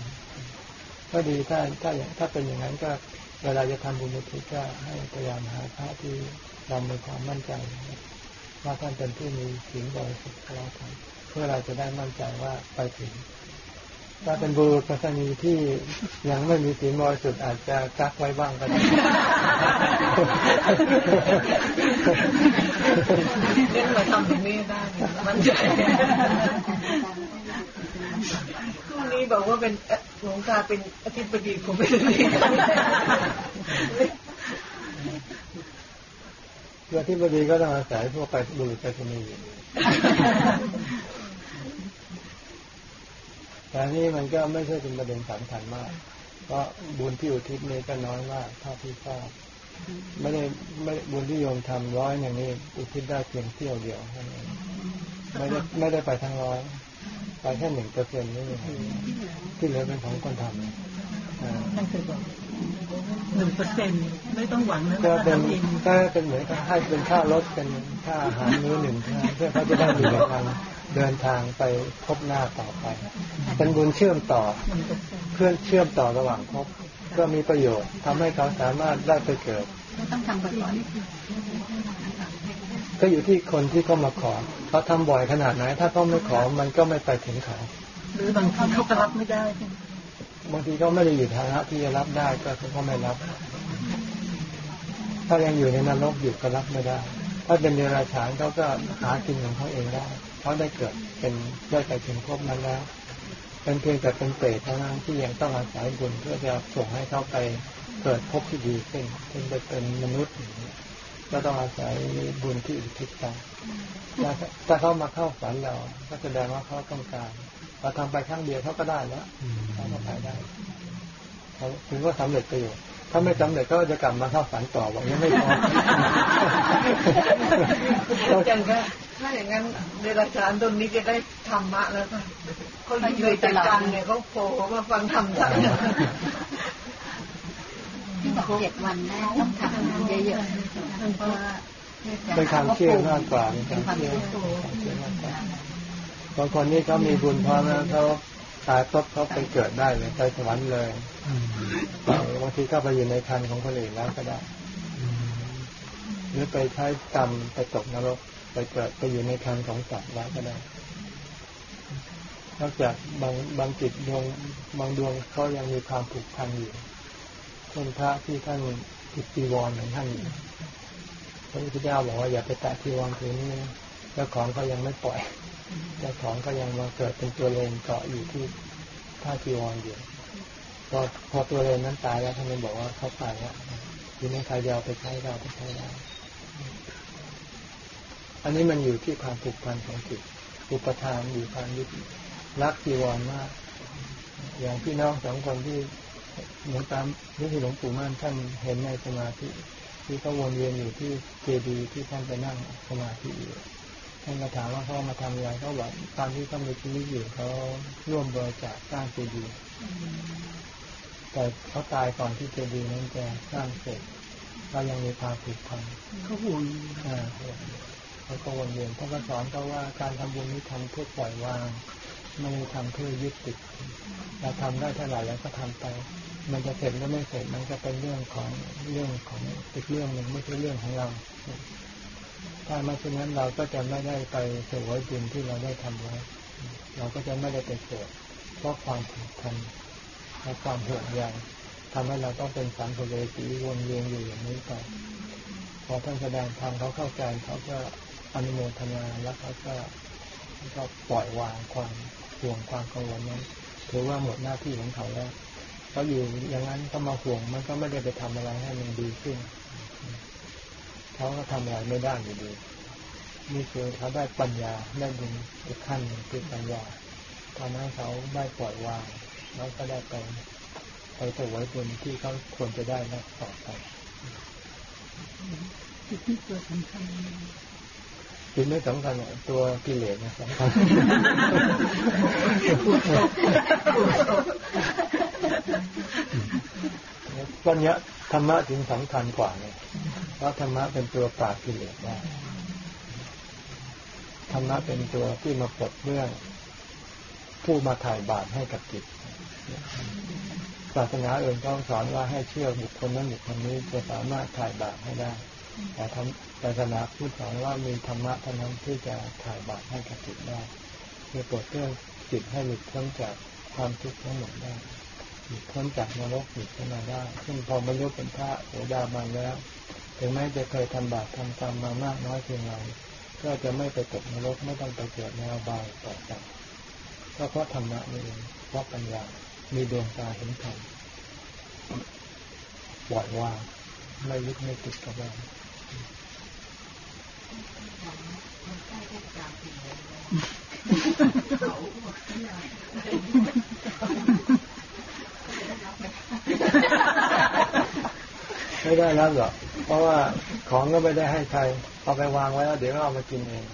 ก็ดีถ้าถ้าอย่างถ้าเป็นอย่างนั้นก็เวลาจะทำบุญอุทิศก็ให้พยายามหาพระที่เรามีความมั่นใจว่าท่านเป็นผู้มีศีลบริสุทธิ์ก็แล้วกันเพื่อเราจะได้มั่นใจว่าไปถึง ถ้าเป็นบุรุษปัสนีที่ยังไม่มีศีลบริสุทธิ์อาจจะกักไว้บ้างก็ได้เล่นมาทำตรงนี้ได้มั่นใจพรุ่งนี้บอกว่าเป็นหลวงตาเป็นอธิบดีผมเป็นอธิบดีเพื่อที่บดีก็ต้องอาศัยพวกไปบุรุษไปรษณีย์ แต่นี่มันก็ไม่ใช่เป็นประเด็นสำคัญมาก เพราะบุญที่อุทิศนี่ก็น้อยมากเท่าที่ทราบไม่ได้ไม่บุญที่โยมทำร้อยอย่างนี้อุทิศได้เพียงเที่ยวเดียวเท่านั้นไม่ได้ไม่ได้ไปทั้งร้อยไปแค่หนึ่งเปอร์เซ็นต์นี่เองที่เหลือเป็นของคนทำอ่าท่านเคยบอกหนึ่งเปอร์เซ็นไม่ต้องหวังนะก็ว่าเป็นทำเองก็เป็นเหมือนกับให้เป็นค่ารถเป็นค่าอาหารมื้อหนึ่งเท่านั้นเพื่อเขาจะได้มีกำลัง เดินทางไปพบหน้าต่อไป เป็นบุญเชื่อมต่อหนึ่งเปอร์เซ็นต์เพื่อนเชื่อมต่อระหว่างพบก็มีประโยชน์ทำให้เขาสามารถได้ไปเกิดไม่ต้องทำบ่อยก็อยู่ที่คนที่เขามาขอเขาทำบ่อยขนาดไหน ถ้าเขาไม่ขอมันก็ไม่ไปถึงเขาหรือบางทีเขาก็รับไม่ได้ใช่ไหมบางทีเขาไม่ได้อยู่ฐานะที่จะรับได้ก็เขาก็ไม่รับ ถ้ายังอยู่ในนรกอยู่ก็รับไม่ได้ ถ้าเป็นเดรัจฉานเขาก็หากินของเขาเองได้ เขาได้เกิดเป็นได้ไปถึงภพนั้นแล้วเป็นเพียงแต่เป็นเปรตเท่านั้นที่ยังต้องอาศัยบุญเพื่อจะส่งให้เขาไปเกิดภพที่ดีขึ้นเป็นไปเป็นมนุษย์อย่างนี้ก็ต้องอาศัยบุญที่อุทิศไปถ้าถ้าเขามาเข้าฝันเรา ก็แสดงว่าเขาต้องการเราทำไปครั้งเดียวเขาก็ได้แล้วเขาก็ไปได้เขาถึงก็สำเร็จประโยชน์ ถ้าไม่สำเร็จก็จะกลับมาเข้าฝันต่อบอกยังไม่พออย่างก็ถ้าอย่างนั้นเดรัจฉานตรงนี้จะได้ธรรมะแล้วค่ะเขาเลยจัดการเนี่ยเขาโผล่มาฟังธรรมท่านๆที่บอกเจ็ดวันแรกต้องทำงานเยอะๆเพราะว่าเป็นความเชื่อมากกว่าเป็นความเชื่อความเชื่อมากกว่าบางคนนี่เขามีบุญพร้อมแล้วเขา ตายปุ๊บเขาไปเกิดได้เลยไปสวรรค์เลยบางทีก็ไปอยู่ในคันของคนอื่นแล้วก็ได้หรือไปใช้กรรมไปตกนรก ไปเกิดไปอยู่ในคันของสัตว์แล้วก็ได้นอกจากบางบางจิตดวงบางดวงเขายังมีความผูกพันอยู่เช่นพระที่ท่านติดจีวรของท่านอยู่พระพุทธเจ้าบอกว่าอย่าไปแตะจีวรถือนี้นะเจ้าของก็ยังไม่ปล่อย เจ้าของก็ยังมาเกิดเป็นตัวเลนเกาะอยู่ที่ท่าจีวรอยู่พอพอตัวเลนนั้นตายแล้วท่านเลยบอกว่าเขาตายแล้วทีนี้ใครจะเอาไปใช้เราไปใช้ได้อันนี้มันอยู่ที่ความผูกพันของจิตอุปทานอยู่ความยึดรักจีวรมาก อย่างพี่น้องสองคนที่หลวงตามที่หลวงปู่มั่นท่านเห็นในสมาธิที่เขาวนเวียนอยู่ที่เจดีย์ที่ท่านไปนั่งสมาธิอยู่ ท่านก็ถามว่าเขามาทำอะไรเขาบอกตอนที่เขามีชีวิตอยู่เขาร่วมบริจาคสร้างเจดีย์แต่เขาตายก่อนที่เจดีย์นั้นจะสร้างเสร็จเรายังมีความผูกพันเขาห่วงอ่าเขาก็วนเวียนท่านก็สอนเขาว่าการทำบุญนี้ทำเพื่อปล่อยวางไม่ได้ทำเพื่อยึดติดเราทำได้เท่าไหร่แล้วก็ทำไป มันจะเสร็จหรือไม่เสร็จมันก็เป็นเรื่องของเรื่องของอีกเรื่องหนึ่งไม่ใช่เรื่องของเรา ถ้าไม่เช่นนั้นเราก็จะไม่ได้ไปเสวยบุญที่เราได้ทำไว้ เราก็จะไม่ได้ไปเกิดเพราะความผูกพันและความห่วงใยทำให้เราต้องเป็นสัมภเวสีวนเวียนอยู่อย่างนี้ไปพอท่านแสดงธรรมเขาเข้าใจเขาก็อนุโมทนาแล้วเขาก็ก็ปล่อยวางความห่วงความกังวลนั้นถือว่าหมดหน้าที่ของเขาแล้วเขาอยู่อย่างนั้นก็มาห่วงมันก็ไม่ได้ไปทำอะไรให้มันดีขึ้น เขาก็ทำอะไรไม่ได้อยู่ดี นี่คือเขาได้ปัญญาได้บุญอีกขั้นหนึ่งคือปัญญาทำให้เขาได้ปล่อยวางแล้วก็ได้ไปไปถวายบุญที่เขาควรจะได้รับต่อไปจิตที่ตัวสำคัญจิตไม่สำคัญหรอกตัวกิเลสนะสำคัญปัญญา ธรรมะถึงสำคัญกว่าเนี่ยเพราะธรรมะเป็นตัวปราบกิเลสได้ธรรมะเป็นตัวที่มาปลดเรื่อง ผู้มาถ่ายบาปให้กับจิตศาสนาอื่นก็สอนว่าให้เชื่อบุคคลนั้นบุคคลนี้จะสามารถถ่ายบาปให้ได้ แต่ธรรมศาสนาพุทธสอนว่ามีธรรมะเท่านั้นที่จะถ่ายบาปให้กับจิตได้คือปลดเรื่องจิตให้หลุดพ้นจากความทุกข์ทั้งหมดได้ หลุดพ้นจากนรกหลุดพ้นมาได้ ซึ่งพอบรรลุเป็นพระโสดาบันแล้ว ถึงแม้จะเคยทำบาปทำกรรมมามากน้อยเพียงไรก็จะไม่ไปตกนรกไม่ต้องไปเกิดในอบายต่อไปก็เพราะธรรมะนี่เองเพราะปัญญา มีดวงตาเห็นธรรมปล่อยวางไม่ยึดไม่ติดกับเรา ไม่ได้รับหรอกเพราะว่าของก็ไม่ได้ให้ใครเอาไปวางไว้แล้วเดี๋ยวก็เอามากินเอง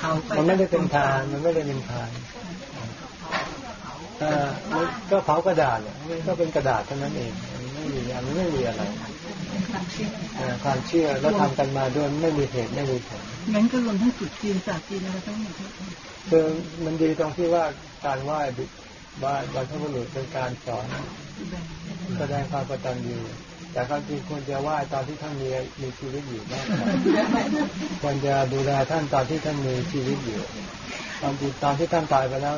เอาไปมันไม่ได้เป็นทาน มันไม่ได้เป็นทานเอ่ามันก็เผากระดาษเนี่ยมันก็เป็นกระดาษเท่านั้นเองมันไม่มีอันมันไม่มีอะไรเอ่อความเชื่อแล้วทำกันมาด้วยไม่มีเหตุไม่มีผลงั้นก็รวมทั้งจุดจีนจากจีนอะไรทั้งหมดที่คือมันดีตรงที่ว่าการไหว้ บิไหว้บรรพบุรุษเป็นการสอนแสดงความกตัญญูแต่ความจริงควรจะไหว้ตอนที่ท่านมีมีชีวิตอยู่มากกว่าควรจะดูแลท่านตอนที่ท่านมีชีวิตอยู่ตอนที่ตอนที่ท่านตายไปแล้ว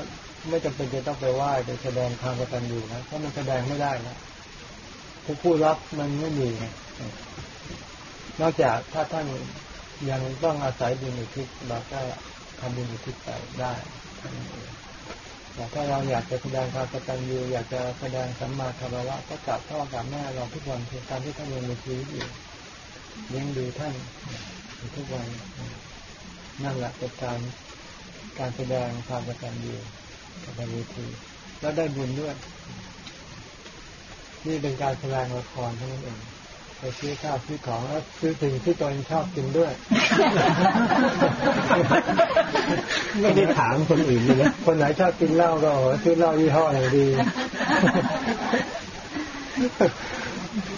ไม่จำเป็นจะต้องไปไหว้ไปแสดงความกตัญญูนะเพราะมันแสดงไม่ได้นะผู้ผู้รับมันไม่มีไงนอกจากถ้าท่านยังต้องอาศัยบุญอุทิศเราก็ทำบุญอุทิศไปได้เท่านั้นเอง แต่ถ้าเราอยากจะแสดงความกตัญญูอยากจะแสดงสัมมาคารวะก็กลับพ่อกลับแม่เราทุกวันคือการที่ท่านยังมีชีวิตอยู่เลี้ยงดูท่านทุกวันนั่นแหละเป็นการการแสดงความกตัญญูกับเวทีแล้วได้บุญด้วย นี่เป็นการแสดงละครเท่านั้นเอง ไปซื้อข้าวซื้อของแล้วซื้อสิ่งที่ตัวเองชอบกินด้วย ไม่ได้ถามคนอื่นเลยนะคนไหนชอบกินเหล้าก็โอ้โหซื้อเหล้ายี่ห้ออย่างดี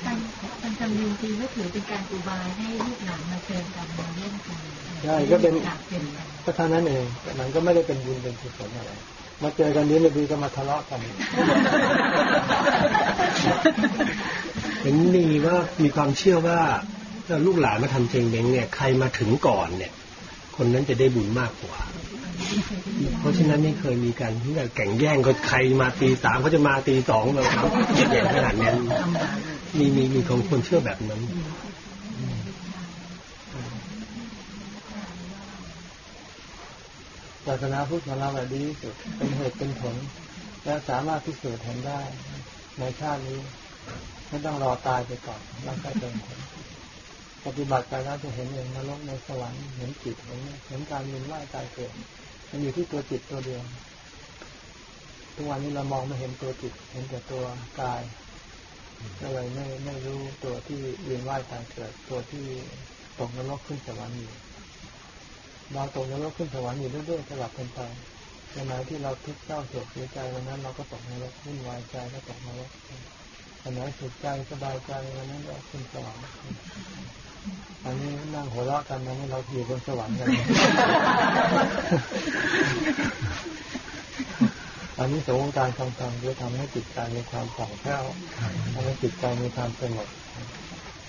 การการทำดีจริงก็ถือเป็นการอุบายให้ลูกหลานมาเจอกันมาเล่นกันใช่ก็เป็นจากเป็นกันก็เท่านั้นเองแต่มันก็ไม่ได้เป็นบุญเป็นกุศลอะไร มาเจอกันนี้ไม่ดีก็มาทะเลาะกัน เห็นมีว่ามีความเชื่อว่าถ้าลูกหลานมาทำเจงเม้งเนี่ยใครมาถึงก่อนเนี่ย คนนั้นจะได้บุญมากกว่า เพราะฉะนั้นนี่เคยมีการที่แบบแข่งแย่งก็ใครมาตีสามเขาจะมาตีสองเราเก่งขนาดนั้นทำงานเลยมีมีมีของคนเชื่อแบบนั้น ศาสนาพุทธของเราแบบดีที่สุดเป็นเหตุเป็นผล และสามารถพิสูจน์เห็นได้ ในชาตินี้ไม่ต้องรอตายไปก่อนแล้วก็เป็นผลปฏิบัติไปแล้วจะเห็นเองนรกในสวรรค์เห็นจิตเห็นเห็นการมีว่ายตายเกิดมันอยู่ที่ตัวจิตตัวเดียวทุกวันนี้เรามองไม่เห็นตัวจิต เห็นแต่ตัวกายก็เลยไม่ไม่รู้ตัวที่เวียนว่ายตายเกิด ตัวที่ตกนรกขึ้นสวรรค์อยู่ เราตกนรกขึ้นสวรรค์อยู่เรื่อยๆสลับกันไปในไหนที่เราทุกข์เศร้าโศกเสียใจวันนั้น เราก็ตกนรกวุ่นวายใจก็ตกนรกวันไหนสุขใจสบายใจวันนั้นก็ขึ้นสวรรค์อันนี้นั่งหัวเราะกันวันนี้เราอยู่บนสวรรค์กันอันนี้สงฆ์การทำธรรมจะทำให้จิตใจมีความผ่องแผ้วทำให้จิตใจมีความสงบ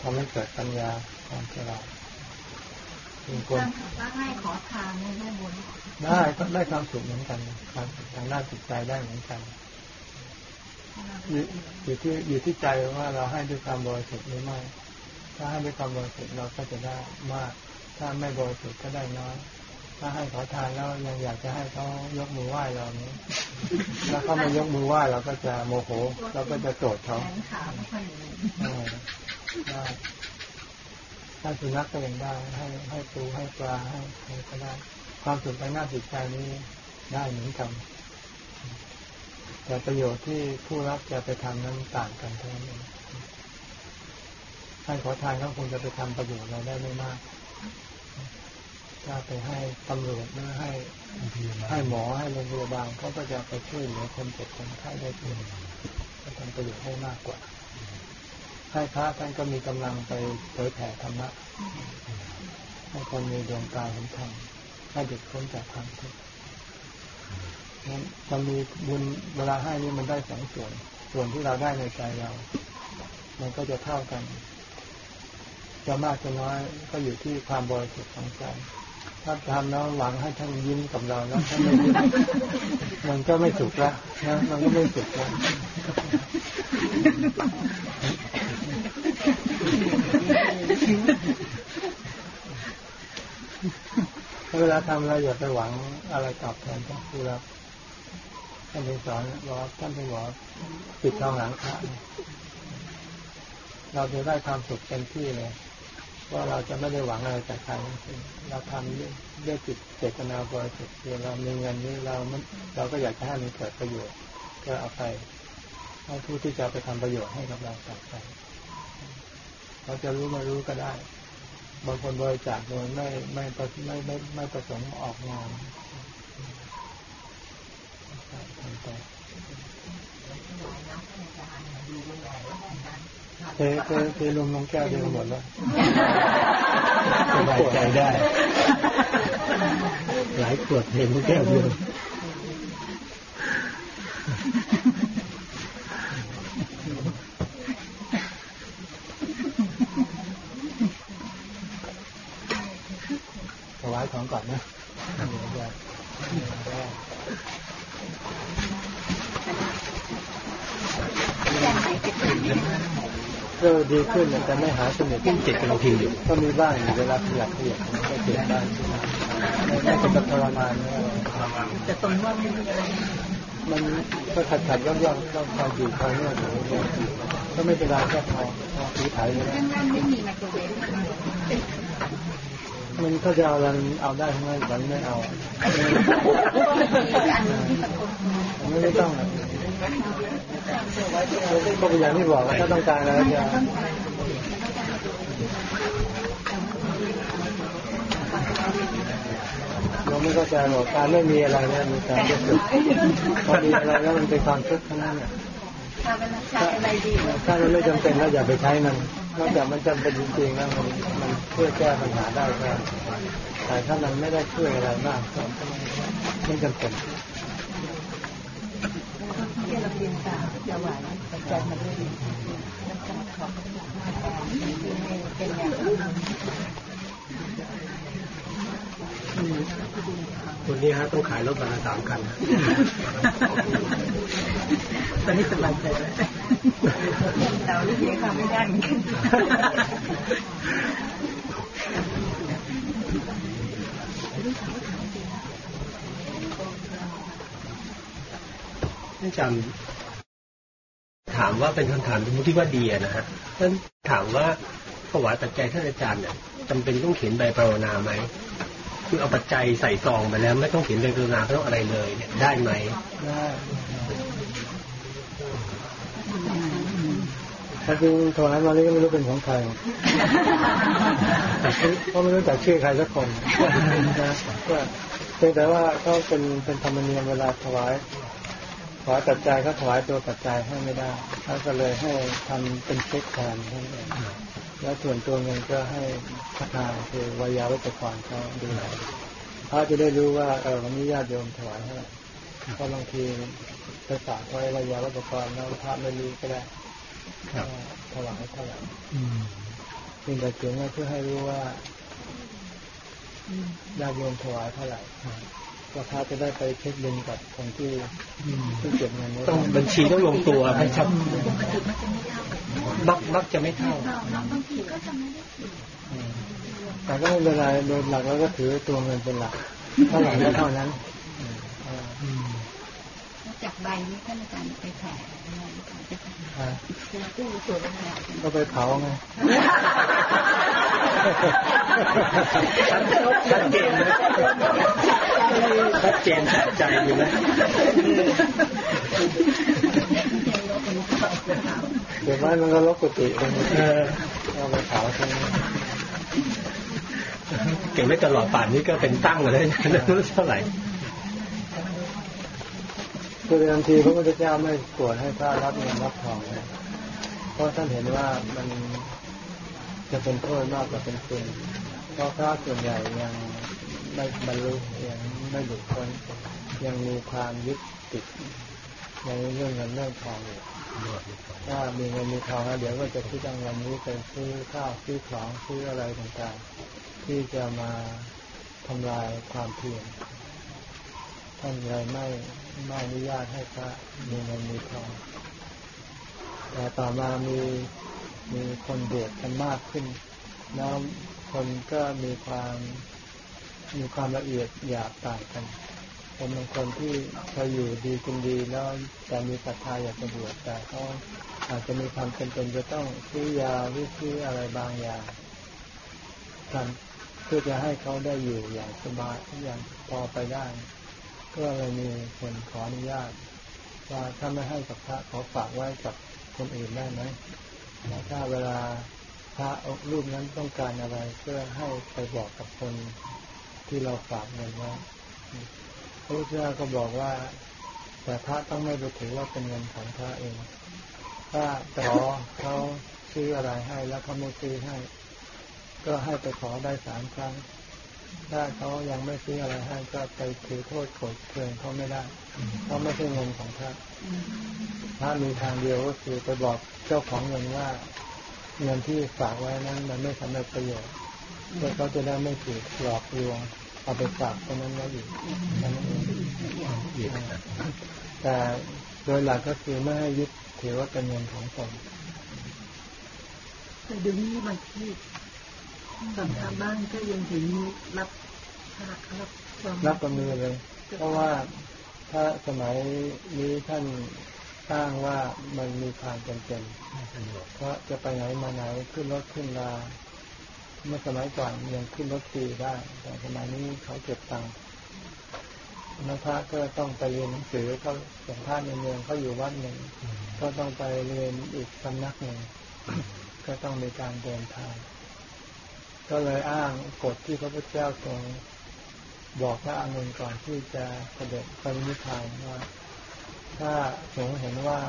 ทำให้เกิดปัญญาความฉลาด เป็นคนถ้าให้ขอทานได้บุญได้ก็ได้ความสุขเหมือนกันความสุขทางด้านจิตใจได้เหมือนกันอยู่อยู่ที่อยู่ที่ใจว่าเราให้ด้วยความบริสุทธิ์หรือไม่ ถ้าให้ด้วยความบริสุทธิ์เราก็จะได้มาก ถ้าไม่บริสุทธิ์ก็ได้น้อย ถ้าให้ขอทานแล้วยังอยากจะให้เขายกมือไหว้เราเนี้ยแล้วเขาไม่ยกมือไหว้เราก็จะโมโห เราก็จะโกรธเขา ถ้าสุนัขก็ยังได้ให้ให้ปูให้ปลาให้อะไรก็ได้ความสุขทางหน้าจิตใจนี้ได้เหมือนกันแต่ประโยชน์ที่ผู้รับจะไปทำนั้นต่างกันเท่านั้นเองให้ขอทานก็คงจะไปทำประโยชน์อะไรได้ไม่มากถ้าไปให้ตำรวจหรือให้ให้หมอให้โรงพยาบาลเขาก็จะไปช่วยเหลือคนเจ็บคนไข้ได้เองก็ทำประโยชน์ได้มากกว่า ให้พระท่านก็มีกำลังไปเผยแผ่ธรรมะให้คนมีดวงตาเห็นธรรมให้เด็กพ้นจากความทุกข์นั้นมันมีบุญเวลาให้นี่มันได้สองส่วน ส่วนที่เราได้ในใจเรา มันก็จะเท่ากัน จะมากจะน้อยก็อยู่ที่ความบริสุทธิ์ของใจ ถ้าทำแล้วหวังให้ท่านยิ้มกับเราแล้วท่านไม่ยิ้มมันก็ไม่สุขละนะมันก็ไม่สุขละเวลาทำเราอย่าไปหวังอะไรตอบแทนจากผู้รับท่านเป็นสอนบอกว่าท่านเป็นบอกว่าปิดทองหลังพระเราจะได้ความสุขเต็มที่เลย ว่าเราจะไม่ได้หวังอะไรจากใครเราทำด้วยด้วยจิตเจตนาบริสุทธิ์คือเรามีเงินนี้เรามันเราก็อยากจะให้มันเกิดประโยชน์ก็เอาไปให้ผู้ที่จะไปทำประโยชน์ให้กับเราต่อไปเราจะรู้ม่รู้ก็ได้ บางคนบริจาคโดยไม่ไม่ประไม่ไม่ไม่ประสงค์ออกงานทำไป เทเทเทลงลงแก้วเดียวหมดแล้วสบายใจได้ หลายขวดเห็นแก้วเดียวถวายของก่อนนะ เดี๋ยวจะก็ดีขึ้นแต่ไม่หายสนิทยิ่งเจ็ดกำลังพิมพ์อยู่ก็มีบ้างอยู่เวลาขยับขยับก็เจ็บบ้างไม่ไม่เป็นทรมานเนี่ยแต่ตรงว่าไม่มีอะไรมันก็ขัดขัดย่อมย่อมต้องคอยอยู่คอยนวดอยู่เรื่อยๆก็ไม่เป็นไรแค่พอพอถือถ่ายเลยนะนั่นไม่มีไมโครเวฟมันก็จะเอาอะไรเอาได้ทั้งนั้นมันไม่เอาอันที่ตะโกนมันไม่ต้อง ก็เป็นอย่างที่บอกถ้าต้องการแล้วจะเราไม่เข้าใจหรอกการไม่มีอะไรเนี่ยมีการรู้สึกพอมีอะไรแล้วมันเป็นความทุกข์ทั้งนั้นเนี่ยทำเป็นใช้อะไรดีถ้ามันไม่จำเป็นแล้วอย่าไปใช้มันนอกจากมันจำเป็นจริงๆแล้วมันมันช่วยแก้ปัญหาได้ก็แต่ถ้ามันไม่ได้ช่วยอะไรมากก็ไม่จำเป็น ที่เราเรียนตามจะหวานแต่ใจมันไม่ดีมันจะขอบคุณมากที่เป็นอย่างนั้นคนนี้ฮะต้องขายรถมาละสามคันตอนนี้สบายใจแล้วเราที่เสียความไม่ได้เหมือนกัน อาจารย์ถามว่าเป็นคำถามที่มุที่ว่าดีอะนะฮะท่านถามว่าถวายปัจจัยท่านอาจารย์เนี่ยจำเป็นต้องเขียนใบปรารณาไหมคือเอาปัจจัยใส่ซองไปแล้ว ไม่ต้องเขียนใบปรารณาไม่ต้องอะไรเลย เนี่ยได้ไหมได้ถ้าจริงถวายมานี้ก็ไม่รู้เป็นของใครเพราะไม่รู้จักชื่อใครสักคนนะก็เพียงแต่ว่าก็เป็นเป็นธรรมเนียมเวลาถวาย ถวายปัจจัยก็ถวายตัวปัจจัยให้ไม่ได้ท่านก็เลยให้ทำเป็นเช็คแทนท่านเองแล้วส่วนตัวเงินก็ให้พัฒนาคือวายาวัจกรเขาดูแลพระจะได้รู้ว่าเออวันนี้ญาติโยมถวายเท่าไหร่เพราะบางทีไปฝากไว้วายาวัจกรแล้วพระไม่รู้ก็ได้ถวายเท่าไหร่จึงแต่เขียวเพื่อให้รู้ว่าญาติโยมถวายเท่าไหร่ ก็พระจะได้ไปเช็คบินกับคนที่ที่เก็บเงินไว้ต้องบัญชีต้องลงตัวให้ชัดปกติมันจะไม่เท่ากันมักมักจะไม่เท่าแล้วบางทีก็จะไม่ได้อืมแต่ก็ไม่เป็นไรโดยหลักแล้วก็ถือตัวเงินเป็นหลักเท่าไหร่ก็เท่านั้นอ่าจากใบนี้ท่านอาจารย์ไปแผ่อะไรหรือเปล่าจะอ่าคือกู้ส่วนอะไรก็ไปเผาไงชัดเจนนะ ชัดเจนชัดใจอยู่นะเดี๋ยวบ้านมันก็ลกกุฏิไปหมดเออเอาไปเผาทิ้งเก่งไม่ตลอดป่านนี้ก็เป็นตั้งเลยนะไม่รู้เท่าไหร่คือเดิมทีพระพุทธเจ้าไม่กวดให้พระรับเงินรับทองนะเพราะท่านเห็นว่ามันจะเป็นโทษมากกว่าเป็นคุณเพราะพระส่วนใหญ่ยังไม่บรรลุยัง ไม่หลุดพ้นยังมีความยึดติดในเรื่องเงินเรื่องทองอยู่ถ้ามีเงินมีทองแล้วเดี๋ยวก็จะคิดเอาเงินนี้ไปซื้อข้าวซื้อของซื้ออะไรต่างๆ ที่จะมาทำลายความเพียรท่านเลยไม่ไม่อนุญาตให้พระมีเงินมีทอง แต่ต่อมามีมีคนบวชกันมากขึ้นแล้วคนก็มีความ มีความละเอียดหยาบต่างกันคนบางคนที่เคยอยู่ดีกินดีแล้วแต่มีศรัทธาอยากจะบวชแต่เขาอาจจะมีความจำเป็นจะต้องซื้อยาหรือซื้ออะไรบางอย่างกันเพื่อจะให้เขาได้อยู่อย่างสบายอย่างพอไปได้ ก็เลยมีคนขออนุญาต ว่าถ้าไม่ให้กับพระขอฝากไว้กับคนอื่นได้ไหมแล้วถ้าเวลาพระรูปนั้นต้องการอะไรเพื่อให้ไปบอกกับคน ที่เราฝากเงินไว้พระพุทธเจ้าก็บอกว่า แต่พระต้องไม่ไปถือว่าเป็นเงินของพระเอง ถ้าขอเขาซื้ออะไรให้แล้วเขาไม่ซื้อให้ ก็ให้ไปขอได้สามครั้ง ถ้าเขายังไม่ซื้ออะไรให้ก็ไปถือโทษโกรธเคืองเขาไม่ได้เพราไม่ใช่เงินของพระพระมีทางเดียวก็คือไปบอกเจ้าของเงินว่า เงินที่ฝากไว้นั้นมันไม่สำเร็จประโยชน์ เพื่อเขาจะได้ไม่ถูกหลอกลวงเอาไปฝากตรงนั้นไว้อยู่นั่นเองแต่โดยหลักก็คือไม่ให้ยึดถือว่าเป็นเงินของตนแต่เดี๋ยวนี้บางที่ฝั่งทางบ้านก็ยังเห็นรับพระรับซองรับกับมือเลย เพราะว่าถ้าสมัยนี้ท่านอ้างว่ามันมีความจำเป็นเพราะจะไปไหนมาไหนขึ้นรถขึ้นลา เมื่อสมัยก่อนยังขึ้นรถฟรีได้ แต่สมัยนี้เขาเก็บตังค์นักพระก็ต้องไปเรียนหนังสือเขาสัมภาษณ์ในเมืองเขาอยู่วัดหนึ่ง ก็ต้องไปเรียนอีกสำนักหนึ่ง ก็ต้องมีการเดินทาง ก็เลยอ้างกฎที่พระพุทธเจ้าทรงบอกพระอานนก่อนที่จะเสด็จไปนิพพานว่า ถ้าสงเห็นว่า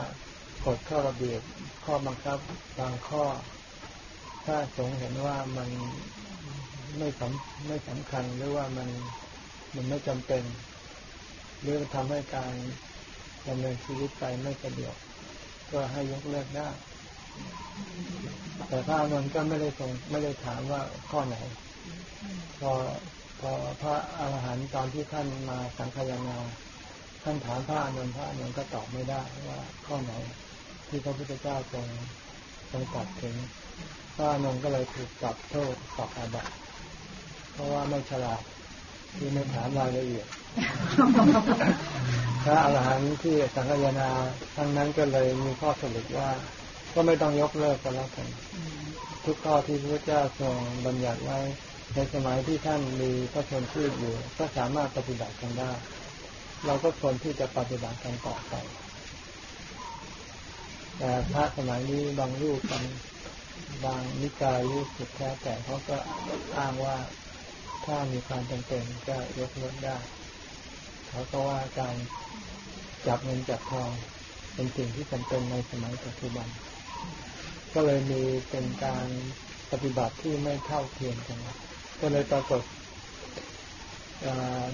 กฎข้อระเบียบข้อบังคับบางข้อ ถ้าสงเห็นว่ามันไม่สำไม่สำคัญหรือว่ามันมันไม่จำเป็น หรือทำให้การดำเนินชีวิตไปไม่สะดวกก็ให้ยกเลิกได้ แต่พระอานนท์ก็ไม่ได้ทรงไม่ได้ถามว่าข้อไหน พอพอพระอาหารหันต์ตอนที่ท่านมาสังคานาท่านถามพระอานนท์พระอานนท์ก็ตอบไม่ได้ว่าข้อไหน ที่พระพุทธเจ้าทรง ทรงตรัสถึงพระอานนท์ก็เลยถูกปรับโทษปรับอาบัติเพราะว่าไม่ฉลาดที่ไม่ถามรายละเอียดพระอรหันต์ที่สังคายนาทั้งนั้นก็เลยมีข้อสรุปว่า ก็ไม่ต้องยกเลิกกันแล้วกันทุกข้อที่พระเจ้าทรงบัญญัติไว้ในสมัยที่ท่านมีพระชนชีพอยู่ ก็สามารถปฏิบัติกันได้ เราก็ควรที่จะปฏิบัติกันต่อไป แต่พระสมัยนี้บางรูปบางบางนิกายรู้สึกแท้แต่เขาก็อ้างว่าถ้ามีความจำเป็นก็ยกเลิกได้ เขาก็ว่าการจับเงินจับทองเป็นสิ่งที่จำเป็นในสมัยปัจจุบัน ก็เลยมีเป็นการปฏิบัติที่ไม่เท่าเทียมกัน ก็เลยปรากฏ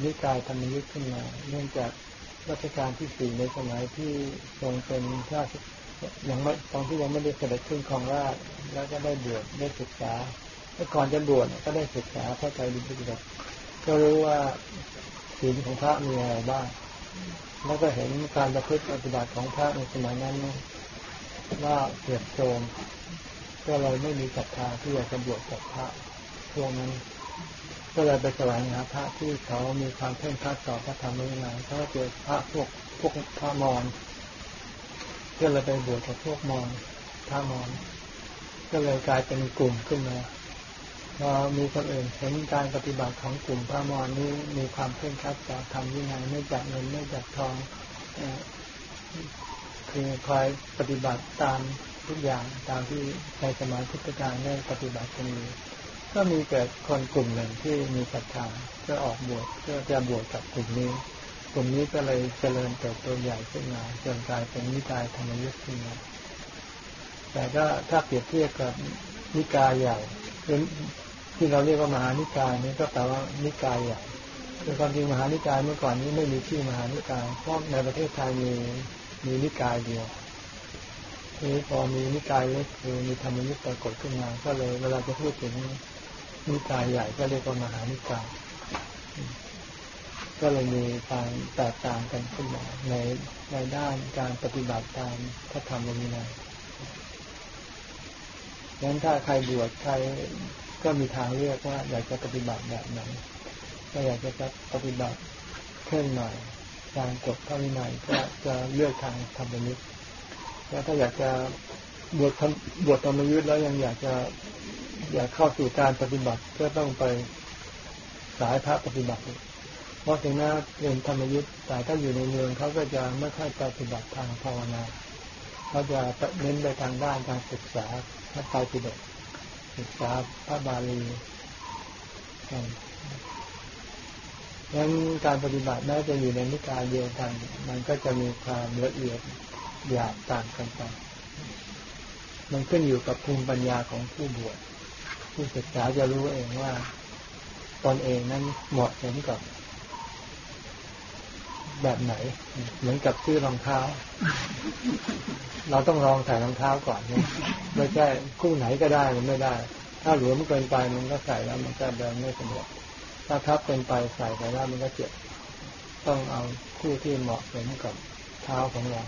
นิกายธรรมยุทธ์ขึ้นมา เนื่องจากรัชกาลที่สี่ในสมัยที่ทรงเป็นพระ ยังไม่ตอนที่ยังไม่ได้เสด็จขึ้นครองราชแล้วก็ได้บวชได้ศึกษาเมื่อก่อนจะบวชก็ได้ศึกษาพระไตรปิฎกก็รู้ว่าศีลของพระมีอะไรบ้างแล้วก็เห็นการประพฤติปฏิบัติของพระในสมัยนั้นว่าเสื่อมโทมก็เลยไม่มีศรัทธาที่จะบวชกับพระช่วงนั้น ก็เลยไปแสวงหาพระที่เขามีความเพ่งครัดต่อพระธรรมวินัยเขาเจอพระพวกพวกพระมอญ ก็เลยไปบวชกับพวกมอญพระมอญก็เลยกลายเป็นกลุ่มขึ้นมาพอมีคนอื่นเห็นการปฏิบัติของกลุ่มพระมอญนี้มีความเพ่งครัดต่อธรรมวินัยไม่จับเงินไม่จับทองคือคอยปฏิบัติตามทุกอย่างตามที่ในสมัยพุทธกาลได้ปฏิบัติกันอยู่ก็มีเกิดคนกลุ่มหนึ่งที่มีศรัทธาก็ออกบวชก็จะบวชกับกลุ่มนี้ ลุ่มนี้ก็เลยเจริญเติบโตใหญ่ขึ้นมาจนกลายเป็นนิกายธรรมยุทธ์ขึ้นมาแต่ก็ถ้าเปรียบเทียบกับนิกายใหญ่ที่เราเรียกว่ามหานิกายนี้ก็แปลว่านิกายใหญ่คือความจริงมหานิกายเมื่อก่อนนี้ไม่มีชื่อมหานิกายเพราะในประเทศไทยมีมีนิกายเดียวทีนี้พอมีนิกายเล็กคือมีธรรมยุทธ์ปรากฏขึ้นมาก็เลยเวลาจะพูดถึงนิกายใหญ่ก็เรียกว่ามหานิกาย ก็เลยมีการแตกต่างกันขึ้นมาในในด้านการปฏิบัติตามพระธรรมวินัยดังนั้นถ้าใครบวชใครก็มีทางเลือกว่าอยากจะปฏิบัติแบบไหนถ้าอยากจะปฏิบัติเคลื่อนหน่อยการกดพระวินัยก็จะเลือกทางธรรมนิตแล้วถ้าอยากจะบวชบวชธรรมยุทธ์แล้วยังอยากจะอยากเข้าสู่การปฏิบัติก็ต้องไปสายพระปฏิบัติ เพราะถึงแม้เรียนธรรมยุทธ์แต่ถ้าอยู่ในเมืองเขาก็จะไม่ค่อยปฏิบัติทางภาวนาเขาจะเน้นไปทางด้านการศึกษาพระไตรปิฎกศึกษาพระบาลีกันดังนั้นการปฏิบัติแม้จะอยู่ในนิกายเดียวกัน มันก็จะมีความละเอียดหยาบต่างกันไป มันขึ้นอยู่กับภูมิปัญญาของผู้บวชผู้ศึกษาจะรู้เองว่าตนเองนั้นเหมาะสมกับ แบบไหน เหมือนกับซื้อรองเท้า เราต้องลองใส่รองเท้าก่อนเนี่ยไม่ใช่คู่ไหนก็ได้มันไม่ได้ ถ้าหลวมเกินไปมันก็ใส่แล้วมันก็เดินไม่สะดวกถ้าทับเกินไปใส่ไปแล้วมันก็เจ็บ ต้องเอาคู่ที่เหมาะสมกับเท้าของเรา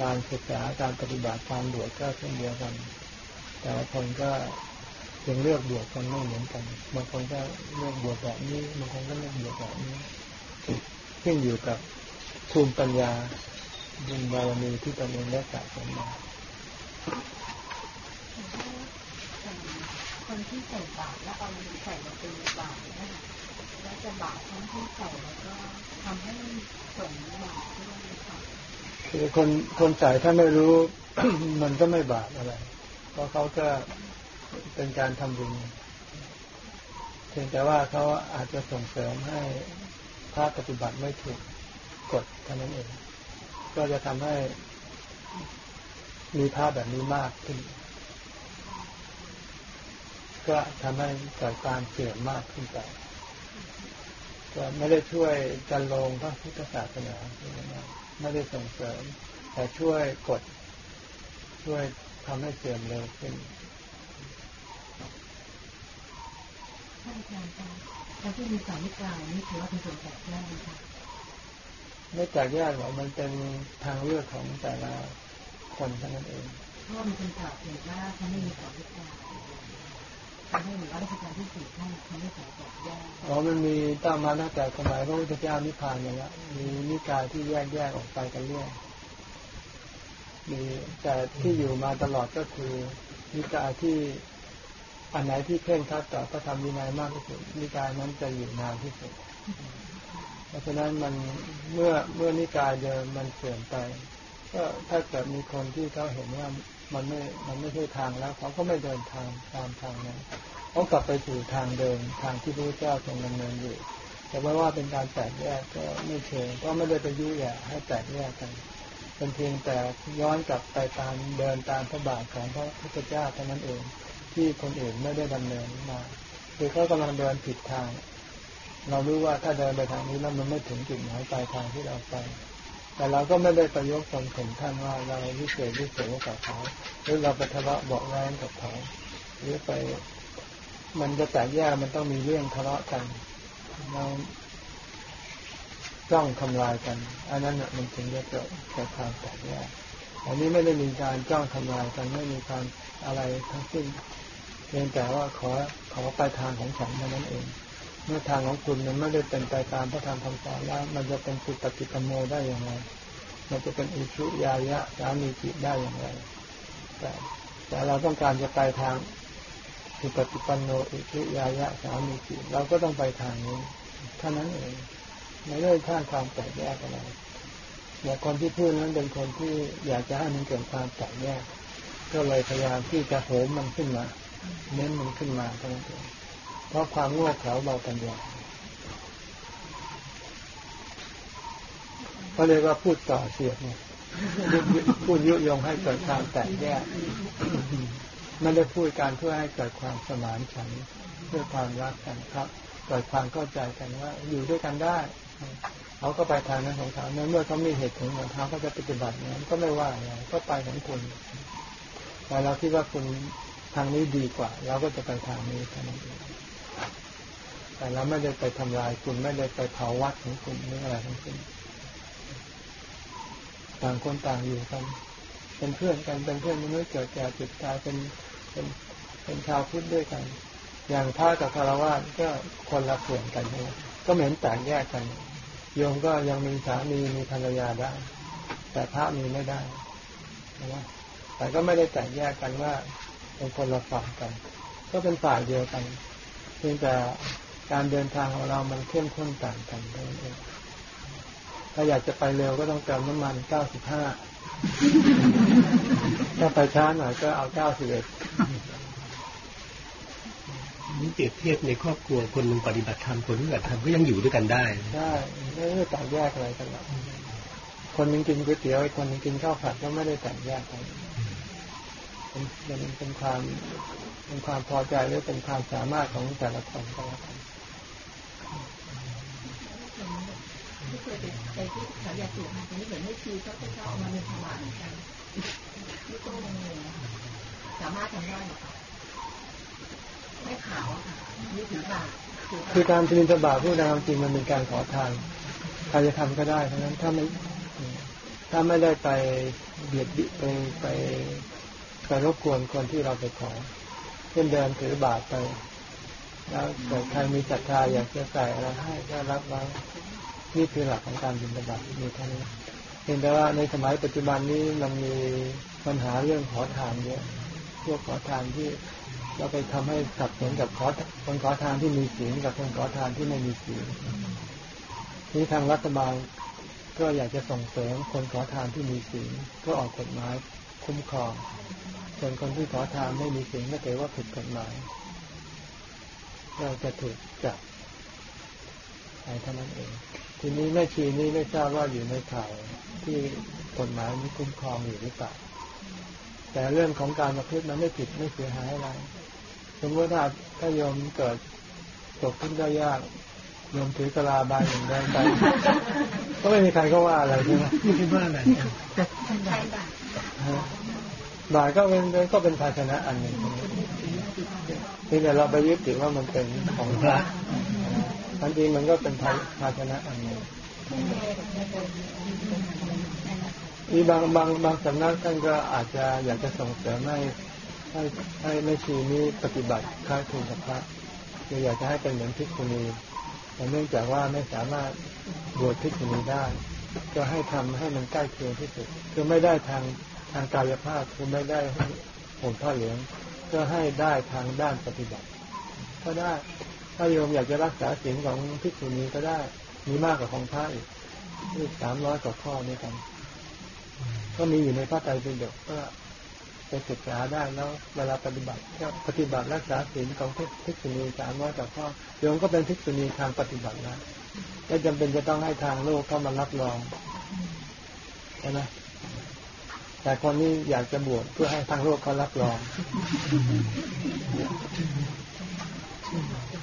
การศึกษาการปฏิบัติการบวชก็เช่นเดียวกัน แต่ละคนก็ยังเลือกบวชกันไม่เหมือนกัน บางคนก็เลือกบวชแบบนี้ บางคนก็เลือกบวชแบบนี้ ขึ้นอยู่กับภูมิปัญญาบุญบารมีที่ตนเองได้สะสมมาคนที่ใส่บาตรแล้วเอาใส่ลงไปในบาตรนะคะแล้วจะบาตรทั้งที่ใส่แล้วก็ทำให้ส่งบาตรด้วยค่ะคือคนคนใส่ถ้าไม่รู้มันก็ไม่บาปอะไร เพราะเขาก็เป็นการทำบุญเพียงแต่ว่าเขาอาจจะส่งเสริมให้ พระปฏิบัติไม่ถูกกฎเท่านั้นเอง ก็จะทำให้มีภาพแบบนี้มากขึ้น ก็ทำให้เกิดการเสื่อมมากขึ้นไปก็ไม่ได้ช่วยจันลงพระพุทธศาสนาไม่ได้ส่งเสริม แต่ช่วยกด ช่วยทำให้เสื่อมเร็วขึ้นท่านอาจารย์ คะการที่มีสามิกายนี่ถือว่าเป็นส่วนแตกแยกไหมคะไม่จากแยกหรอกมันเป็นทางเลือกของแต่ละคนเท่านั้นเองเพราะว่ามีคนกล่าวถึงว่าเขาไม่มีสามิกายทำให้หรือว่าราชการที่สี่ท่านเขาไม่ขอแตกแยกอ๋อมันมีตั้งมาตั้งแต่สมัยพระพุทธเจ้านิพพานมาแล้วมีนิกายที่แยกแยกออกไปกันเรื่อยมีแต่ที่อยู่มาตลอดก็คือนิกายที่ อันไหนที่เคร่งครัดต่อพระธรรมวินัยมากที่สุดนิกายนั้นจะอยู่นานที่สุด เพราะฉะนั้นมันเมื่อเมื่อนิกายเดิมมันเสื่อมไป ก็ถ้าเกิดมีคนที่เขาเห็นว่ามันไม่ มันไม่ใช่ทางแล้วเขาก็ไม่เดินทางตามทางนั้นเขากลับไปสู่ทางเดิมทางที่พระเจ้าทรงดำเนินอยู่ แต่ว่าว่าเป็นการแตกแยกก็ไม่เชิงก็ไม่ได้ไปยุ่ยแย่ให้แตกแยกกันเป็นเพียงแต่ย้อนกลับไปตามเดินตามพระบาทของพระพุทธเจ้าเท่านั้นเอง ที่คนอื่นไม่ได้ดำเนินมาคือเขากำลังเดินผิดทาง เรารู้ว่าถ้าเดินไปทางนี้แล้วมันไม่ถึงจุดหมายปลายทางที่เราไป แต่เราก็ไม่ได้ประยกตนข่มท่านว่าเราวิเศษวิเศษกับเขาหรือเราไปทะเลาะเบาแว้งกับเขาหรือไปมันจะแตกแยกมันต้องมีเรื่องทะเลาะกันเราจ้องทำลายกัน อันนั้นน่ะมันถึงจะเกิดเกิดความแตกแยกอันนี้ไม่ได้มีการจ้องทำลายกันไม่มีการอะไรทั้งสิ้น เพียงแต่ว่าขอขอไปทางของฉันเท่านั้นเอง เมื่อทางของคุณมันไม่ได้เป็นไปตามพระธรรมคำสอนแล้ว มันจะเป็นสุปฏิปโมได้อย่างไรมันจะเป็นอุชุยายะสามีจิตได้อย่างไร แต่แต่เราต้องการจะไปทางสุปฏิปันโนอุชุยายะสามีจิตเราก็ต้องไปทางนี้เท่านั้นเองไม่ได้ท่านความแตกแยกอะไรแต่คนที่พูดนั้นเป็นคนที่อยากจะให้มันเกิดความแตกแยก ก็เลยพยายามที่จะโหมมันขึ้นมา เน้นมันขึ้นมาเท่านั้นเพราะความโง่เขลาเบาปัญญาก็เลยว่าพูดต่อเสียดเนี่ยพูดยุยงให้เกิดความแตกแยกไม่ได้พูดการเพื่อให้เกิดความสมานฉันเพื่อความรักกันครับเกิดความเข้าใจกันว่า อยู่ด้วยกันได้เขาก็ไปทางนั้นของเขาเมื่อเขามีเหตุผลของเขาก็จะปฏิบัตินั้นก็ไม่ว่าอะไรก็ไปของคุณแต่เราคิดว่าคุณ ทางนี้ดีกว่าเราก็จะไปทางนี้เท่านั้นเองแต่เราไม่ได้ไปทำลายคุณไม่ได้ไปเผาวัดของคุณหรืออะไรทั้งสิ้นต่างคนต่างอยู่กัน เป็นเพื่อนกันเป็นเพื่อนมนุษย์เกิดแก่เจ็บตายเป็นเป็นเป็นชาวพุทธด้วยกัน อย่างพระกับคารวะก็คนละส่วนกันใช่ไมก็เหมือนแตกแยกกันโยมก็ยังมีสามีมีภรรยาได้ แต่พระมีไม่ได้นะแต่ก็ไม่ได้แตกแยกกันว่า เป็นคนละฝ่ายกัน ก็เป็นฝ่ายเดียวกันเพียงแต่การเดินทางของเรามันเข้มข้นต่างกันเท่านั้นเองถ้าอยากจะไปเร็วก็ต้องเติมน้ำมันเก้าสิบห้าถ้าไปช้าหน่อยก็เอาเก้าสิบเอ็ดนี่เปรียบเทียบในครอบครัวคนหนึ่งปฏิบัติธรรมคนหนึงปฏิบัติธรรมก็ยังอยู่ด้วยกันได้ใช่ไม่ได้แตกแยกอะไรกันหรอกคนหนึงกินก๋วยเตี๋ยวอีกคนหนึงกินข้าวผัดก็ไม่ได้แตกแยกกัน เป็นเป็นเป็นความเป็นความพอใจหรือเป็นความสามารถของแต่ละคนก็แล้วกันที่เคยไปไปที่เขายากถูกมันนี้เหมือนไม่ชีก็จะเข้ามาในธรรมะเหมือนกันนี่ก็งงๆนะคะสามารถทำได้หรอไม่ขาวค่ะนี่ถือบาทถือบาทคือการพินิจบาผู้นำจริงมันเป็นการขอทานใครจะทำก็ได้เพราะฉะนั้นถ้าไม่ถ้าไม่ได้ไปเบียดบิไปไป ไปรบกวนคนที่เราไปขอเช่นเดินถือบาตรไป แล้วเกิดใครมีศรัทธาอยากจะใส่อะไรให้ก็รับไว้นี่คือหลักของการบิณฑบาตมีเท่านี้เห็นแต่ว่าในสมัยปัจจุบันนี้มันมีปัญหาเรื่องขอทานเยอะพวกขอทานที่เราไปทำให้สับสนกับขอคนขอทานที่มีศีลกับคนขอทานที่ไม่มีศีลนี่ทางรัฐบาลก็อยากจะส่งเสริมคนขอทานที่มีศีลก็ออกกฎหมาย คุ้มครอง ส่วนคนที่ขอทานไม่มีศีลก็ถือว่าผิดกฎหมาย เราจะถูกจับไปเท่านั้นเอง ทีนี้แม่ชีนี้ไม่ทราบว่าอยู่ในข่ายที่กฎหมายนี้คุ้มครองอยู่หรือเปล่าแต่เรื่องของการประพฤติมันไม่ผิดไม่เสียหายอะไร สมมติถ้าถ้าโยมเกิดตกทุกข์ได้ยาก ยมถือกะลาบายอย่างเดินไปก็ไม่มีใครก็ว่าอะไรใช่ไหมไม่คิดว่าอะไรใช่บาทฮะบาทก็เป็นก็เป็นภาชนะอันหนึ่งทีนี้เราไปยึดถือว่ามันเป็นของพระทันทีมันก็เป็นภาชนะอันหนึ่งมีบางบางบางสำนักท่านก็อาจจะอยากจะส่งเสริมให้ให้ให้แม่ชีนี้ปฏิบัติคล้ายคลึงกับพระคืออยากจะให้เป็นเหมือนภิกษุณี แต่เนื่องจากว่าไม่สามารถบวชภิกษุณีได้ ก็ให้ทำให้มันใกล้เคียงที่สุด คือไม่ได้ทางทางกายภาพคือไม่ได้ห่มผ้าเหลืองก็ให้ได้ทางด้านปฏิบัติ ก็ได้ ถ้าโยมอยากจะรักษาศีลของภิกษุณีก็ได้ มีมากกว่าของพระอีกอีกสามร้อยกว่าข้อด้วยกัน ก็มีอยู่ในพระไตรปิฎกก็ ไปศึกษาได้แล้วเวลาปฏิบัติก็ปฏิบัติรักษาศีลของภิกษุณีสามร้อยกว่าข้อโยมก็เป็นภิกษุณีทางปฏิบัติแล้วไม่จำเป็นจะต้องให้ทางโลกเข้ามารับรองใช่ไหมแต่คนนี้อยากจะบวชเพื่อให้ทางโลกเขารับรอง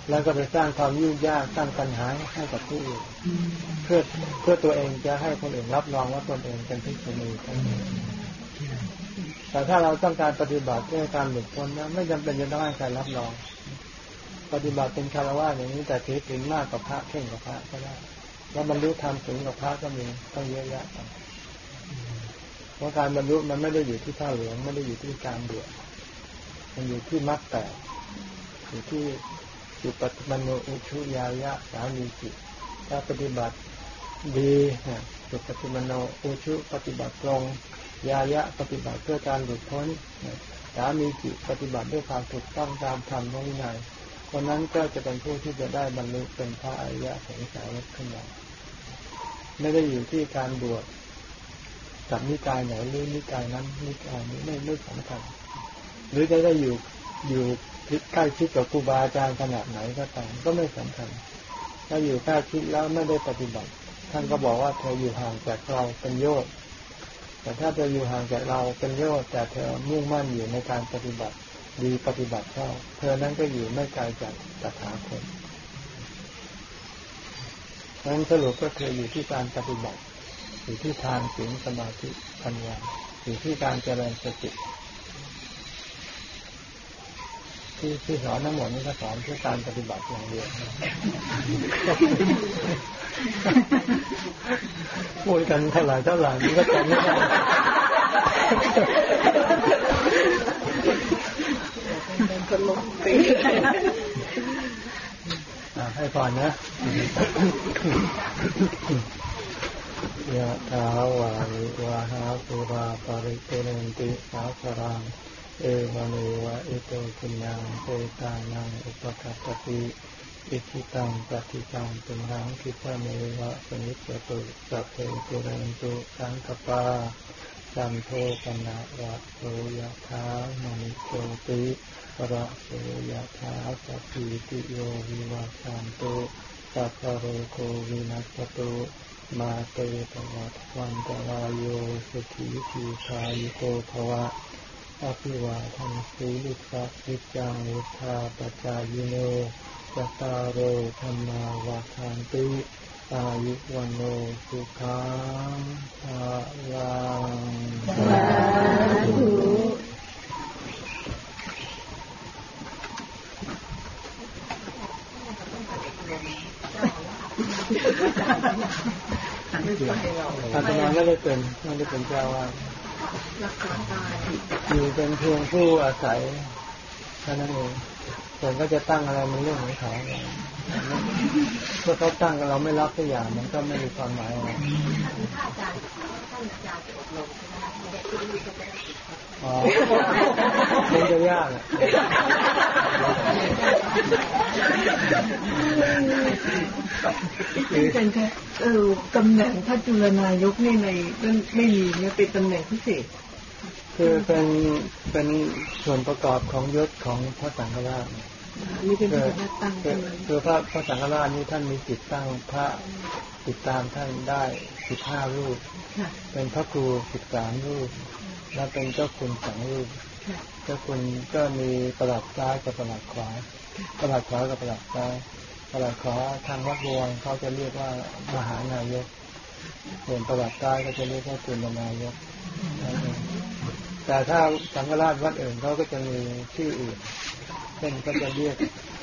แล้วก็ไปสร้างความยุ่งยากสร้างปัญหาให้กับผู้อื่นเพื่อเพื่อตัวเองจะให้คนอื่นรับรองว่าตนเองเป็นภิกษุณี แต่ถ้าเราต้องการปฏิบัติเพื่อการหลุดพ้นนะไม่จำเป็นจะต้องให้ใครรับรอง ปฏิบัติเป็นคารวะอย่างนี้แต่ถือถึงมากกว่าพระเข่งกว่าพระก็ได้แล้วบรรลุธรรมถึงกับพระก็มีต้องเยอะแยะเพราะการบรรลุมันไม่ได้อยู่ที่ผ้าเหลืองไม่ได้อยู่ที่การบวชมันอยู่ที่มรรคแปดอยู่ที่สุปฏิบันโนอุชุยายะสามีจิตถ้าปฏิบัติดีนะสุปฏิบันโนอุชุปฏิบัติตรง ยายะปฏิบัติเพื่อการหลุดพ้นสามีจิตปฏิบัติด้วยความถูกต้องตามธรรมวินัยคนนั้นก็จะเป็นผู้ที่จะได้บรรลุเป็นพระอริยะสงสารขึ้นมาไม่ได้อยู่ที่การบวชกับนิกายไหนหรือนิกายนั้นนิกายนี้ไม่ไม่สำคัญหรือจะได้อยู่อยู่ใกล้ชิดกับครูบาอาจารย์ขนาดไหนก็ตามก็ไม่สำคัญ ถ้าอยู่ใกล้ชิดแล้วไม่ได้ปฏิบัติ ท่านก็บอกว่าเธออยู่ห่างจากเราเป็นโยชน์ แต่ถ้าเธออยู่ห่างจากเราเป็นโยชน์แต่เธอมุ่งมั่นอยู่ในการปฏิบัติดีปฏิบัติเท่าเธอนั้นก็อยู่ไม่ไกลจากตถาคตนั้นสรุปก็คืออยู่ที่การปฏิบัติ อยู่ที่ทานศีลสมาธิปัญญาอยู่ที่การเจริญสติ ที่ที่สอนทั้งหมดนี้ก็สอนเพื่อการปฏิบัติอย่างเดียวพูดกันเท่าไหร่เท่าไหร่มันก็จำไม่ได้คนล้มปีอ่าให้ก่อนนะยะถาวาริวาหาปุราปริปุเรนติสาสรัง เอวเมวะอิโตทินังเปตานังอุปกัปปติอิทิตังปฏิตังตุมหังคิปะเมวะสนิจตุสัพเพปุเรนตุสังกปาจันโทปนะวะโสยะถามณิโชติระโสยะถาสัพพิติโยวิวัชชันตุสัพพะโรโควินัสตุมาเตปวัตวันตรายโยสุขีทีคายุโกภวะ อภิวาทังสีลิสักิจังวุธาปจายโนจตารโรธรรมาวาทานติอายุวันโนสุขังภาลังอาตมาไม่ได้เป็นไม่ได้เป็นเจ้าวาดรักษาตาย อยู่เป็นเพียงผู้อาศัยเท่านั้นเองส่วนก็จะตั้งอะไรมันเรื่องของเขาเมื่อเขาตั้งเราไม่รับสักอย่าง มันก็ไม่มีความหมายอะไรถ้าอาจารย์ท่านอาจารย์จะอบรมใช่ไหมคะเด็กที่นี่ก็จะได้ติดอ๋อคงจะยากอะ อาจารย์คะเออตำแหน่งพระจุลนายกนี่ในนั่นไม่มีเนี่ยเป็นตำแหน่งพิเศษ คือเป็นเป็นส่วนประกอบของยศของพระสังฆราชนี่เป็นคือพระตั้งคือพระพระสังฆราชนี้ท่านมีจิตตั้งพระติดตามท่านได้สิบห้ารูป เป็นพระครูสิบสามรูป และเป็นเจ้าคุณสองรูป เจ้าคุณก็มีประหลัดซ้ายกับประหลัดขวา ประหลัดขวากับประหลัดซ้ายประหลัดขวาทางวัดบวงเขาจะเรียกว่ามหานายกส่วนประหลัดซ้ก็จะเรียกว่าจุลนายกนั่นเองแต่ถ้าสังฆราชวัดอื่นเขาก็จะมีชื่ออื่นเช่นก็จะเรียก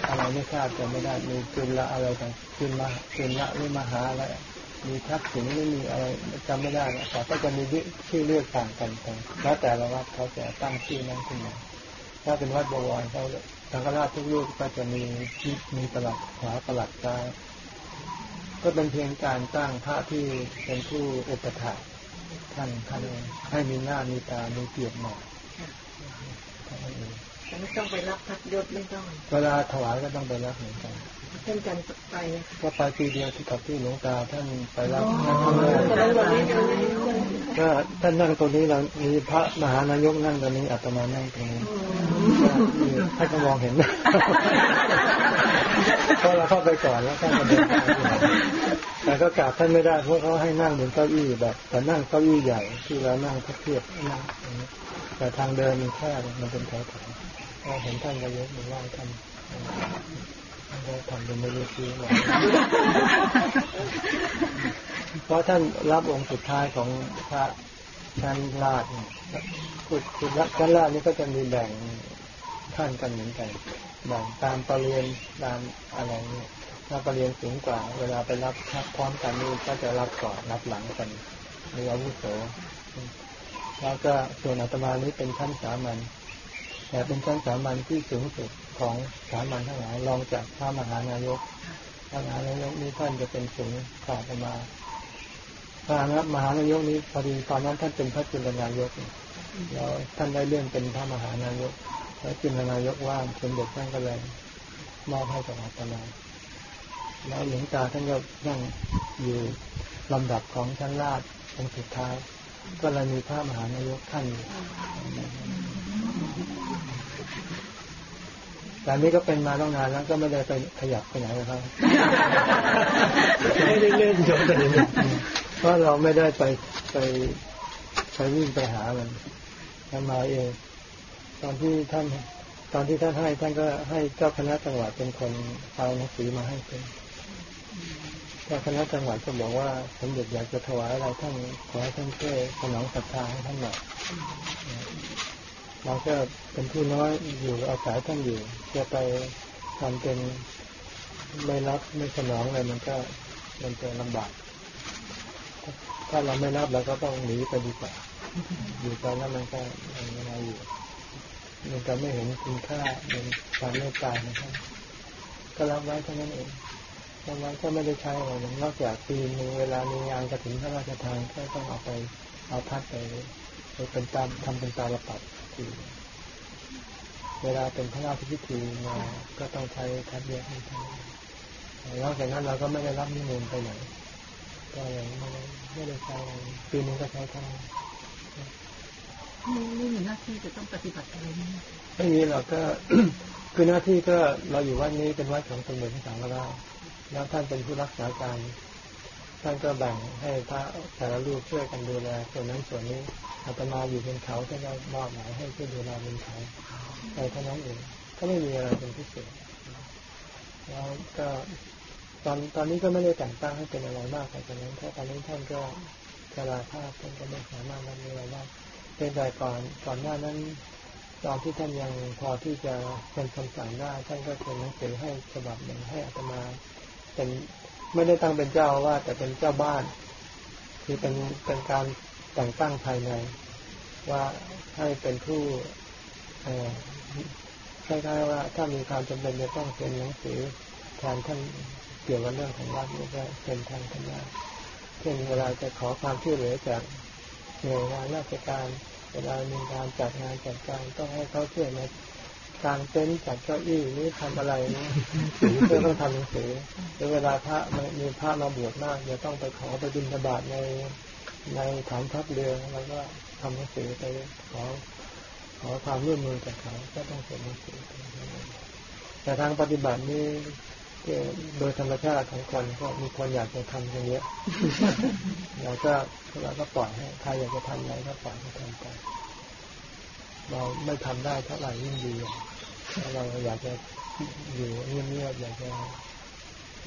อะไรไม่ทราบจะไม่ได้มีจุลละอะไรต่างจุลละจุลละหรือมหาอะไรมีทักษิณไม่มีอะไรจำไม่ได้แต่ก็จะมีชื่อเรียกต่างกันไปแล้วแต่ละวัดเขาจะตั้งชื่อนั้นขึ้นมาถ้าเป็นวัดบวรเขา สังฆราชทุกรูปก็จะมีมีประหลัดขวาประหลัดซ้ายก็เป็นเพียงการตั้งพระที่เป็นผู้อุปถัมภ์ท่านท่านเองให้มีหน้ามีตา มีเกียรติหน่อยเท่านั้นเองแต่ไม่ต้องไปรับพัดยศไม่ต้อง เวลาถวายก็ต้องไปรับเหมือนกัน ท่านจันทร์ไปนะก็ไปปีเดียวที่กับที่หลวงตาท่านไปรับครั้งแรกแต่วันนี้ท่านก็ท่านนั่งตรงนี้เรามีพระมหานายกนั่งตรงนี้อาตมานั่งตรงนี้ให้เขามองเห็นเพราะเราเข้าไปก่อนแล้วท่านก็เดินเข้าไปแต่ก็กราบท่านไม่ได้เพราะเขาให้นั่งบนเก้าอี้แบบแต่นั่งเก้าอี้ใหญ่ที่เรานั่งพักเทียบนั่งอย่างนี้แต่ทางเดินมันแคบมันเป็นแถวๆพอเห็นท่านก็ยกมือไหว้ท่าน ท่าทำเป็นไม่รู้ชื่อหรอกเพราะท่านรับองค์สุดท้ายของพระชั้นราชเนี่ยคือคือชั้นราชนี่ก็จะมีแบ่งท่านกันเหมือนกันแบ่งตามประเรียนตามอะไรเนี่ยถ้าประเรียนสูงกว่า เวลาไปรับพร้อมกันนี่ก็จะรับก่อนรับหลังกันมีอาวุโสแล้วก็ส่วนอาตมานี้เป็นชั้นสามัญ แต่เป็นชั้นสามัญที่สูงสุดของสามัญทั้งหลายรองจากพระมหานายกพระมหานายกนี้ท่านจะเป็นสูงกว่าประมาพระมหานายกนี้พอดีตอนนั้นท่านเป็นพระจุลนายกแล้วท่านได้เลื่อนเป็นพระมหานายกแล้วจุลนายกว่างสมเด็จท่านก็เลยมอบให้กับอาตมาแล้วหลวงตาท่านก็นั่งอยู่ลำดับของชั้นลาดองค์สุดท้าย ก็เลยมีพระมหานายกท่านอยู่ แต่นี้ก็เป็นมาต้องนานแล้วก็ไม่ได้ไปขยับไปไหนนะครับไม่ได้เลื่อนยศแต่นี้เพราะเราไม่ได้ไปไปไปวิ่งไปหามันท่านมาเอง ตอนที่ท่านตอนที่ท่านให้ท่านก็ให้เจ้าคณะจังหวัดเป็นคนเอาหนังสือมาให้เป็นเจ้าคณะจังหวัดก็บอกว่าสมเด็จอยากจะถวายอะไรท่านขอให้ท่านช่วยสนองศรัทธาให้ท่านหน่อย เราก็เป็นผู้น้อยอยู่อาศัยท่านอยู่ จะไปทำเป็นไม่รับไม่สนองอะไรมันก็มันจะลำบาก ถ้าเราไม่รับเราก็ต้องหนีไปดีกว่า อยู่ไปแล้วมันก็มันไม่ได้อยู่มันจะไม่เห็นคุณค่าเป็นความเมตตานะครับก็รับไว้เท่านั้นเองรับไว้ก็ไม่ได้ใช้อะไรนอกจากปีนึงเวลามีงานกระถิ่นพระราชทานก็ต้องเอาไปเอาพัดไปไปเป็นตามทำเป็นตาลปัด ทีเวลาเป็นพระราชพิธีมาก็ต้องใช้ทัดเยอะให้ท่านนอกจากนั้นเราก็ไม่ได้รับนิมนต์ไปไหนก็ยังไม่ได้ไม่ได้ใช้อะไรปีนึงก็ใช้ครั้งไม่ไม่มีหน้าที่จะต้องปฏิบัติอะไรนี่ไม่มีเราก็คือหน้าที่ก็เราอยู่วัดนี้เป็นวัดของสมเด็จพระสังฆราชแล้วท่านเป็นผู้รักษาการ ท่านก็แบ่งให้พระแต่ละรูปช่วยกันดูแลส่วนนั้นส่วนนี้อาตมาอยู่บนเขาท่านก็มอบหมายให้ช่วยดูแลบนเขาไปเท่านั้นเองก็ไม่มีอะไรเป็นพิเศษแล้วก็ตอนตอนนี้ก็ไม่ได้แต่งตั้งให้เป็นอะไรมากไปกว่านั้นเพราะตอนนี้ท่านก็ชราภาพท่านก็ไม่สามารถรับอะไรได้เป็นแต่ก่อนก่อนหน้านั้น ตอนที่ท่านยังพอที่จะเป็นคำสั่งได้ท่านก็เขียนหนังสือให้ฉบับหนึ่งให้อาตมาเป็น ไม่ได้ตั้งเป็นเจ้าว่าแต่เป็นเจ้าบ้าน คือเป็นเป็นการแต่งตั้งภายใน ว่าให้เป็นผู้เอ่อคล้ายๆว่าถ้ามีความจำเป็นจะต้องเซ็นหนังสือแทนท่านเกี่ยวกับเรื่องของวัดนี่ก็เป็นทางท่านได้เช่นเวลาจะขอความช่วยเหลือจากหน่วยงานราชการเวลามีการจัดงานจัดการต้องให้เขาช่วยใน การเต็นจัดเก้าอี้หรือทำอะไรนี่เพื่อต้องทำหนังสือหรือเวลาพระมีพระมาบวชมากจะต้องไปขอไปบิณฑบาตในในฐานทัพเรือแล้วก็ทำหนังสือไปขอขอความร่วมมือจากเขาก็ต้องเขียนหนังสือแต่ทางปฏิบัตินี้โดยธรรมชาติของคนก็มีคนอยากจะทำกันเยอะเราก็เราก็ปล่อยให้ใครอยากจะทำอะไรก็ปล่อยให้ทำไป เราไม่ทำได้เท่าไหร่ยิ่งดีถ้าเราอยากจะอยู่เงียบๆอยากจะ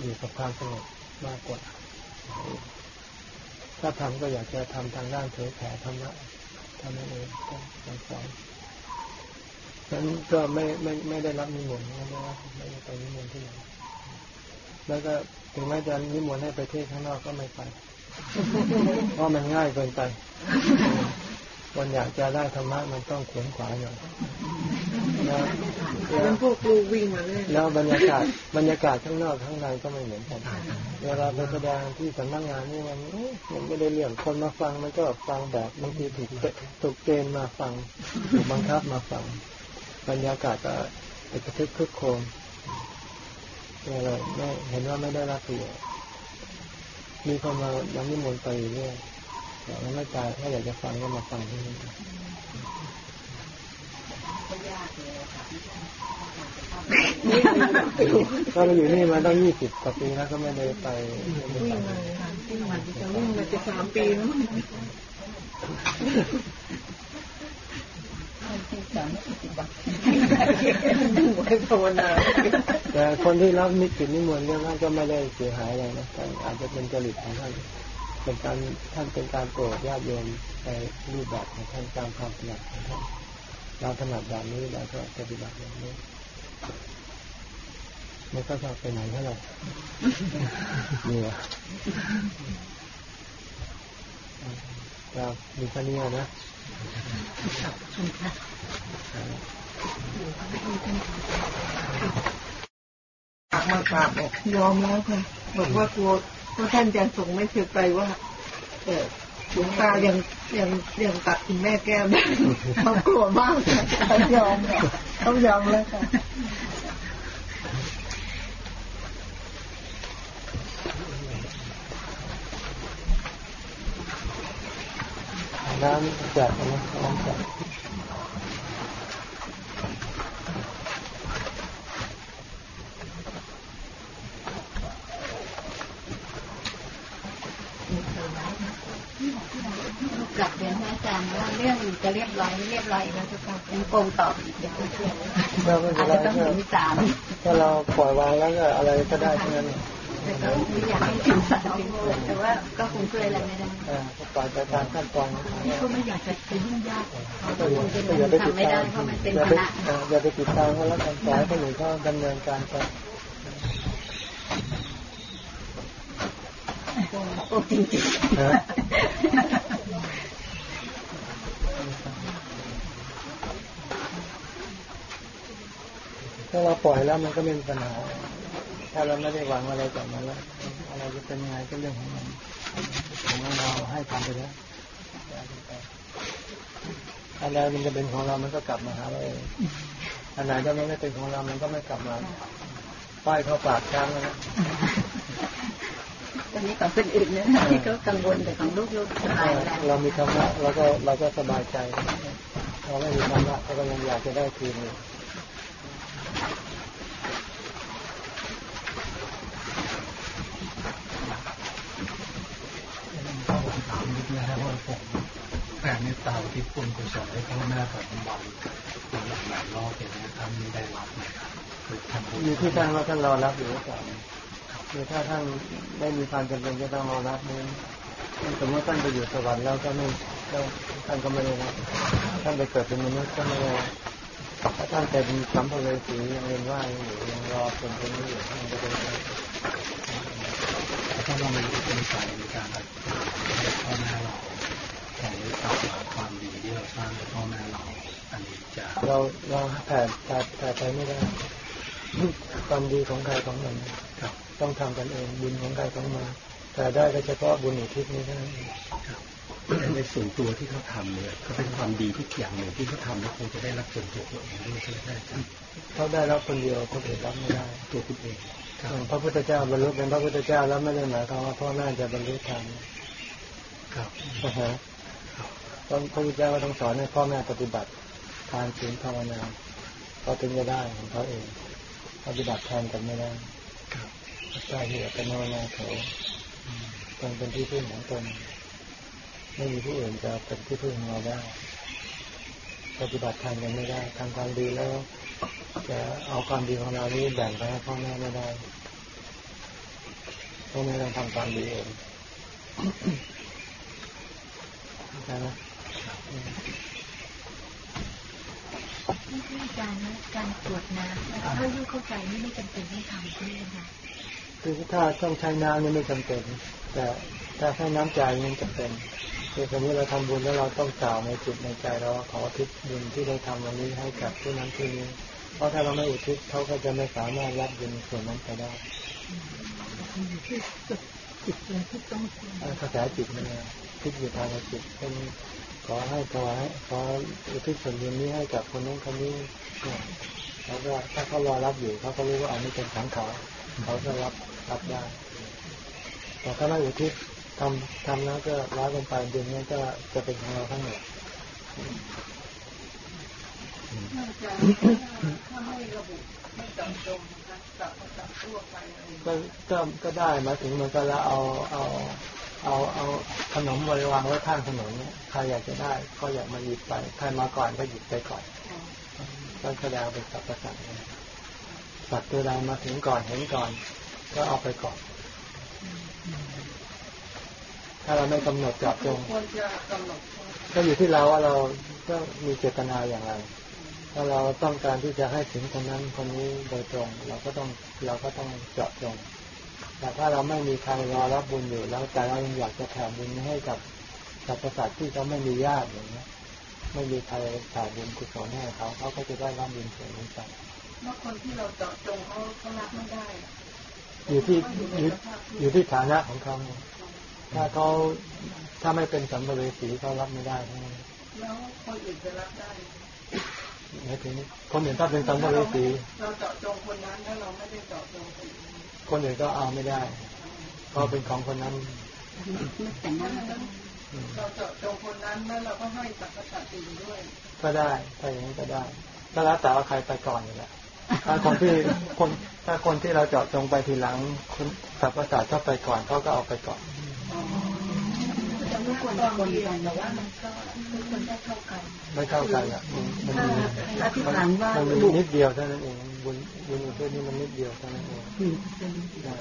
อยู่กับความสงบมากกว่า ถ้าทำก็อยากจะทำทางด้านเผยแผ่ธรรมะทำนั่นเองก็สอนฉะนั้นก็ไม่ไม่ไม่ได้รับนิมนต์ไม่ได้ไม่ได้ไปนิมนต์ที่ไหนแล้วก็ถึงแม้จะนิมนต์ให้ไปเทศข้างนอกก็ไม่ไป เพราะมันง่ายเกินไป คนอยากจะได้ธรรมะมันต้องขวนขวายหน่อยแล้วเป็นพวกครูวิ่งมาเลยแล้วบรรยากาศบรรยากาศข้างนอกข้างในก็ไม่เหมือนกันเวลาไปแสดงที่สำนักงานนี่มันมันไม่ได้เรื่องคนมาฟังมันก็ฟังแบบบางทีถูกถูกเกณฑ์มาฟังถูกบังคับมาฟัง บรรยากาศก็เป็นกระทึกคึกโครมอะไรไม่เห็นว่าไม่ได้รับประโยชน์มีคนมายังนิมนต์ไปเรื่อ ยแต่ว่าไม่ตายถ้าอยากจะฟังก็มาฟังที่นี่ก็มาอยู่นี่มาตั้งยี่สิบกว่าปีแล้วก็ไม่ได้ไปไม่ได้วิ่งมาวิ่งมาจะวิ่งมาจะสามปีแล้วที่สามปฏิบัติไว้ภาวนาแต่คนที่รับนิกิจนิมนต์เรื่องนั้นก็ไม่ได้เสียหายอะไรนะอาจจะเป็นจริตของท่าน เป็นการท่านเป็นการโปรดญาติโยมในรูปแบบของท่านตามความถนัดของท่านเราถนัดแบบนี้เราก็ปฏิบัติแบบนี้ไม่ก็ชอบไปไหนเท่าไหร่นี่วะครับมีแค่นี้นะกลับฝากมากราบบอกยอมแล้วค่ะบอกว่ากลัว ว่าท่านจะส่งไม่เสือไปว่า เออหลวงตายังยังยังตัดคุณแม่แก้วได้เขากลัวมากค่ะเขายอมค่ะเขายอมแล้วค่ะน้ำจัดนะน้ำจัด กลับเรียนอาจารย์ว่าเรื่องจะเรียบร้อยเรียบร้อยนะทุกคนยังโกงตอบอีกเดี๋ยวเพื่อนอาจจะต้องถึงศาลถ้าเราปล่อยวางแล้วก็อะไรก็ได้ทั้งนั้นแต่ก็ไม่อยากให้ถึงศาลแต่ว่าก็คงช่วยอะไรไม่ได้ปล่อยไปตามขั้นตอนของเขาก็ไม่อยากจะไปยุ่งยากก็อยาก็อย่ไปติดตามอย่าไปอ่าอย่าไปติดตามเขาแล้วกันปล่อยให้คนอื่นเขาดำเนินการไป โอ้จริงนะถ้าเราปล่อยแล้วมันก็ไม่มีปัญหา ถ้าเราไม่ได้หวังอะไรจากมันแล้วอะไรจะเป็นยังไงก็เรื่องของมันของเราให้ทำไปแล้วอะไรมันจะเป็นของเรา มันก็กลับมาหาเราเองอันไหนถ้ามันไม่เป็นของเรา มันก็ไม่กลับมา ป้ายเข้าปากช้างแล้วนะ อนนี้ของคนอื่นนะที่เขากังวลแต่ของลูกๆสบายแล้วเรามีธรรมะเราก็เราก็สบายใจเราไม่มีธรรมะเราก็ยังอยากจะได้คืนอยู่ถามนิดนะครับว่าผมแผ่เมตตาที่คุณกุศลให้พ่อแม่ปัจจุบันตัวอย่างหลายรอบอย่างนี้ท่านได้รับไหมครับคือทำบุญมีที่ท่านว่าท่านรอรับอยู่หรือเปล่า คือถ้าท่านไม่มีความจำเป็นจะต้องรอรับนี้สมมติท่านไปอยู่สวรรค์แล้วก็ไม่ก็ท่านก็ไม่ได้รับท่านไปเกิดเป็นมนุษย์ก็ไม่ได้รับถ้าท่านเป็นสัมภเวสียังเรียนว่ายังอยู่ยังรอคนคนนี้อยู่ท่านก็จะได้รับถ้าเรามีอุปนิสัยในการให้พ่อแม่เราแผ่เมตตาความดีที่เราสร้างให้พ่อแม่เราอันนี้จะเราเราแผ่แผ่แผ่ไปไม่ได้ความดีของใครของมันครับ ต้องทำกันเองบุญของใครของมันแต่ได้ก็เฉพาะบุญอุทิศนี้เท่านั้นเองครับแต่ในส่วนตัวที่เขาทำเนี่ยก็เป็นความดีที่อย่างหนึ่งที่เขาทำแล้วคงจะได้รับส่วนตัวตัวเองด้วยใช่ไหมอาจารย์เขาได้รับคนเดียวคนอื่นรับไม่ได้ตัวคุณเองครับอย่างพระพุทธเจ้าบรรลุเป็นพระพุทธเจ้าแล้วไม่ได้หมายความว่าพ่อแม่จะบรรลุธรรมครับนะฮะต้องพระพุทธเจ้าก็ต้องสอนให้พ่อแม่ปฏิบัติทานศีลภาวนาเขาถึงจะได้ของเขาเองปฏิบัติแทนกันไม่ได้ ครับใช่ที่เป็นโนนาโถตนเป็นที่พึ่งของตนไม่มีผู้อื่นจะเป็นที่พึ่งของเราได้ปฏิบัติทานกันไม่ได้ทำความดีแล้ว จะเอาความดีของเรานี้แบ่งไปให้พ่อแม่ไม่ได้พ่อแม่ต้องทำความดีเองใช่ไหมอาจารย์การตรวจน้ำถ้าลูกเข้าใจนี่ไม่จำเป็นต้องทำใช่ไหมคะ คือถ้าต้องใช้น้ำนี่ไม่จำเป็น แต่ถ้าใช้น้ำใจนี่จำเป็นคือสมมติเราทำบุญแล้วเราต้องกล่าวในจิตในใจเราขอทิศบุญที่ได้ทำวันนี้ให้กับผู้นั้นผู้นี้ เพราะถ้าเราไม่อุทิศเขาก็จะไม่สามารถรับบุญส่วนนั้นไปได้จิตเลยที่ต้องกระแสจิตมันเนี่ยคิดอยู่ภายในจิตเป็นขอให้ถวายขออุทิศส่วนบุญนี้ให้กับคนนั้นคนนี้แล้วก็ถ้าเขารอรับอยู่เขาก็รู้ว่าอันนี้เป็นของเขาเขาก็รับ รับได้แต่ถ้าไม่อุทิศทำทำแล้วก็ร้ายลงไปบุญนี้ก็จะเป็นของเราทั้งหมดถ้าไม่ระบุไม่จำจงนะคะจับก็จับทั่วไปอะไรอย่างเงี้ยก็ก็ก็ได้หมายถึงเหมันก็แล้วเอาเอาเอาเอาขนมบริวางไว้ข้างถนนเนี่ยใครอยากจะได้ ก็อยากมาหยิบไปใครมาก่อนก็หยิบไปก่อนก็แสดงเป็นสัพพสัตว์สัตว์ตัวใดมาถึงก่อนเห็นก่อน ก็เอาไปก่อน ถ้าเราไม่กำหนดจับจงควรจะกำหนดก็อยู่ที่เราว่าเราก็มีเจตนาอย่างไร ถ้าเราต้องการที่จะให้ถึงคนนั้นคนนี้โดยตรง เราก็ต้องเราก็ต้องเจาะจง แต่ถ้าเราไม่มีใครรอรับบุญอยู่ แล้วแต่เรายังอยากจะแผ่บุญให้กับสรรพสัตว์ที่เขาไม่มีญาติอย่างเงี้ยไม่มีใครถ่ายบุญกุศลให้เขาเขาก็จะได้รับบุญส่วนนี้ไปเมื่อคนที่เราเจาะจงเขาเขารับไม่ได้ อยู่ที่อยู่อยู่ที่ฐานะของเขาถ้าเขาถ้าไม่เป็นสัมภเวสีเขารับไม่ได้ทั้งนั้นแล้วคนอื่นจะรับได้หมายถึงคนอื่นถ้าเป็นสัมภเวสีเราเจาะจงคนนั้นแล้วเราไม่ได้เจาะจงคนอื่นคนอื่นก็เอาไม่ได้เพราะเป็นของคนนั้นไม่แต่งงานเราเจาะจงคนนั้นแล้วเราก็ให้สรรพสัตว์อื่นด้วย ก็ได้ถ้าอย่างนั้นก็ได้ก็แล้วแต่ว่าใครไปก่อนนี่แหละ ถ้าคนที่คนถ้าคนที่เราเจาะจงไปทีหลังคนสรรพสัตว์เข้าไปก่อนเขาก็เอาไปก่อนไม่ควรจะคนเดียวแต่ว่ามันก็ทุกคนได้เท่ากันไม่เข้ากันอะมันมันมีอธิษฐานว่ามันนิดเดียวเท่านั้นเองบุญบุญอุทิศนี่มันนิดเดียวเท่านั้นเองเป็นต์อ่า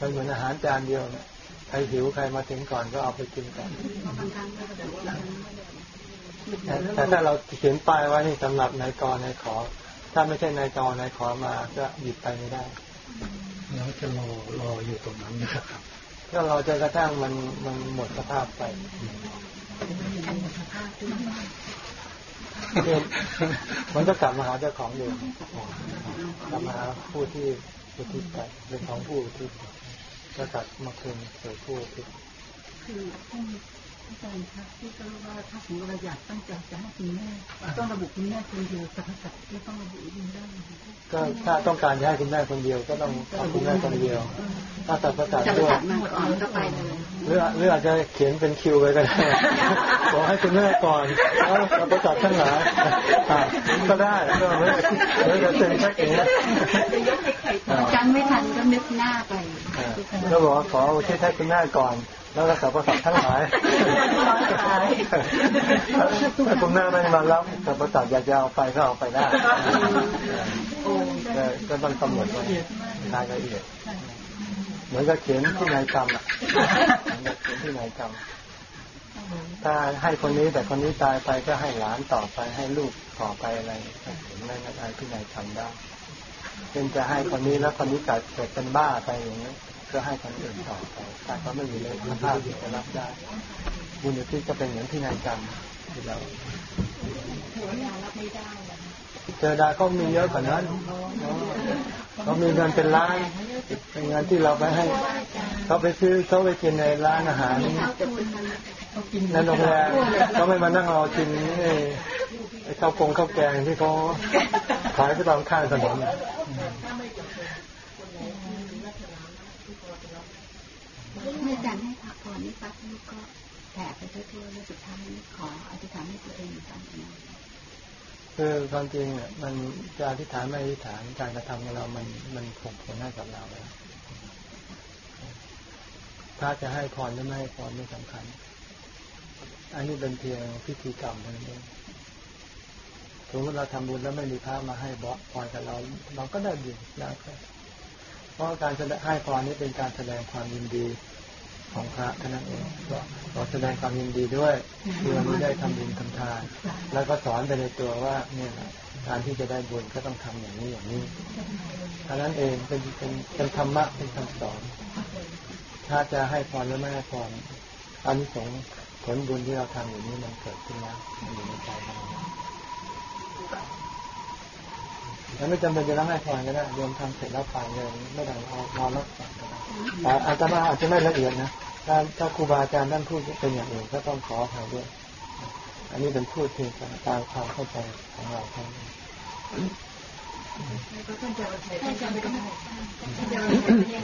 มันเหมือนอาหารจานเดียวเนี่ยใครหิวใครมาถึงก่อนก็เอาไปกินก่อนแต่แต่ถ้าเราเขียนป้ายไว้นี่สำหรับนายกรนายขอ ถ้าไม่ใช่นายกรนายขอมาก็หยิบไปไม่ได้ แล้วจะรอรออยู่ตรงนั้นนะครับก็เราจะกระทั่งมันมันหมดสภาพไปคือมันก็กลับมาหาเจ้าของเดิมกลับมาหาผู้ที่อุทิศไปเป็นของผู้อุทิศก็กลับมาคืนสู่ผู้อุทิศคือท่าน อาจารย์คะที่ก็รู้ว่าถ้าสมมติเราอยากตั้งใจจะให้คุณแม่ต้องระบุคุณแม่คนเดียวสรรพสัตว์ไม่ต้องระบุอื่นได้ก็ถ้าต้องการจะให้คุณแม่คนเดียวก็ต้องเอาคุณแม่คนเดียว ถ้าตัดประสาทสรรพด้วยสัตว์มาก่อนก็ไปเลยหรือหรืออาจจะเขียนเป็นคิวไว้ก็ได้บอกให้คุณแม่ก่อนแล้วตัดประสาททั้งหลายอะก็ได้ก็ไม่หรือจะเซ็นแค่อย่างเงี้ยอ่าจำไม่ทันก็นึกหน้าไปอ่าก็บอกว่าขออุที่ให้คุณแม่ก่อน แล้วก็สับประสาททั้งหลายถ้าคุณแม่ไม่มารับสับประสาทอยากจะเอาไปก็เอาไปได้ก็ก็ต้องกำหนดไว้รายละเอียดเหมือนกับเขียนที่นายกรรมอะเหมือนกับเขียนที่นายกรรมถ้าให้คนนี้แต่คนนี้ตายไปก็ให้หลานต่อไปให้ลูกต่อไปอะไรเห็นไหมอะไรที่นายทำได้เป็นจะให้คนนี้แล้วคนนี้เกิดเกิดเป็นบ้าไปอย่างนี้ ก็ให้คนอื่นต่อไปถ้าเขาไม่มีเลยคุณภาพที่จะรับได้บุญอุทิศก็เป็นเหมือนที่นายกรรมที่เราเทวดารับได้เจอดาก็มีเยอะกว่านั้นเขามีเงินเป็นล้านเป็นเงินที่เราไปให้เขาไปซื้อเขาไปกินในร้านอาหารในโรงแรมเขาไม่มานั่งรอกินไอ้ข้าวกงข้าวแกงที่เขาขายที่ตามข้างถนน ไม่อาจารย์ให้พักผ่อนนี่ปั๊บนี่ก็แผ่ไปทั่วๆแล้วสุดท้ายนี่ขออธิษฐานให้ตัวเองตามนี้คือความจริงเนี่ยมันจะอธิษฐานไม่อธิษฐานการกระทำของเรา มันมันส่งผลให้กับเราแล้วถ้าจะให้พรหรือไม่ให้พรไม่สำคัญ อันนี้เป็นเพียงพิธีกรรมเท่านั้นเองสมมติเราทำบุญแล้วไม่มีพระมาให้บอกพรกับเรา เราก็ได้บุญแล้วก็เพราะการแสดงให้พรนี้เป็นการแสดงความยินดี ของพระเท่านั้นเองก็เราแสดงความยินดีด้วยที่วันนี้ได้ทำบุญทำทาน แล้วก็สอนไปในตัวว่าเนี่ยการที่จะได้บุญก็ต้องทำอย่างนี้อย่างนี้เท่านั้นเองเป็นเป็นเป็นธรรมะเป็นคำสอน ถ้าจะให้พรหรือไม่ให้พรอันนี้สงส์ผลบุญที่เราทำอย่างนี้มันเกิดขึ้นแล้วมันอยู่ในใจเรา แล้วไม่จำเป็นจะต้องให้พรก็ได้โยมทำเสร็จแล้วไปเลยไม่ต้องเอานอนรับฝันก็ได้อาตมาอาจจะไม่ละเอียดนะถ้าถ้าครูบาอาจารย์ท่านพูดเป็นอย่างอื่นก็ต้องขออภัยด้วย อันนี้เป็นพูดเพียงตามความเข้าใจของเราท่านก็ท่านจะใช้ท่านจะไม่ได้ท่านจะไม่ได้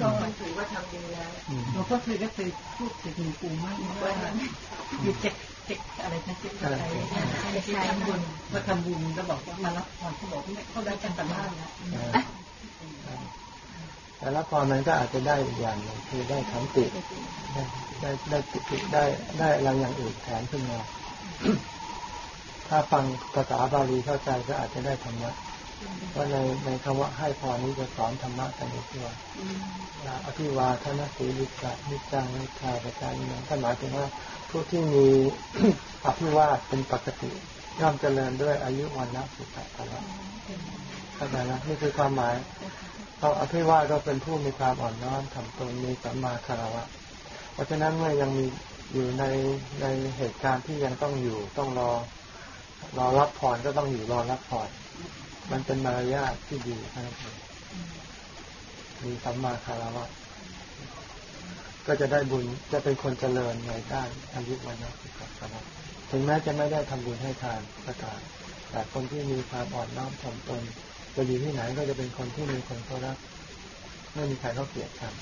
ก็ถือว่าทำดีแล้วหลวงพ่อเคยก็เคยพูดถึงหลวงปู่มากว่าอยู่เจ็ก เจ็กอะไรนะเจ็กอะไรเจ็กทำบุญมาทำบุญแล้วบอกว่ามารับพรเขาบอกว่าเขาได้กันแต่บ้านนะแต่ละพรมันก็อาจจะได้อีกอย่างหนึ่งคือได้ขันติได้ได้ได้ปิติได้ได้อะไรอย่างอื่นแถมขึ้นมา ถ้าฟังภาษาบาลีเข้าใจก็อาจจะได้ธรรมะเพราะในในคำว่าให้พรนี้จะสอนธรรมะกันในตัวอภิวาทนสีลิกะนิจังนิทาประการนี้ก็หมายถึงว่า ผู้ที่มีอภิวาทเป็นปกติย่อมเจริญด้วยอายุวันนะสุขภาพเข้าใจนะนี่คือความหมายเขาอภิวาทก็เป็นผู้มีความอ่อนน้อมถ่อมตนมีสัมมาคารวะ เพราะฉะนั้นเมื่อยังมีอยู่ในในเหตุการณ์ที่ยังต้องอยู่ต้องรอ รอรับพรก็ต้องอยู่รอรับพรมันเป็นมารยาทที่ดีนะครับมีสัมมาคารวะ ก็จะได้บุญจะเป็นคนเจริญในด้านอายุวันนะสมถึงแม้จะไม่ได้ทำบุญให้ทานประกาศแต่คนที่มีความอ่อนน้อมถ่อมตนจะอยู่ที่ไหนก็จะเป็นคนที่มีคนเคารพไม่มีใครเขาเกลียดชัง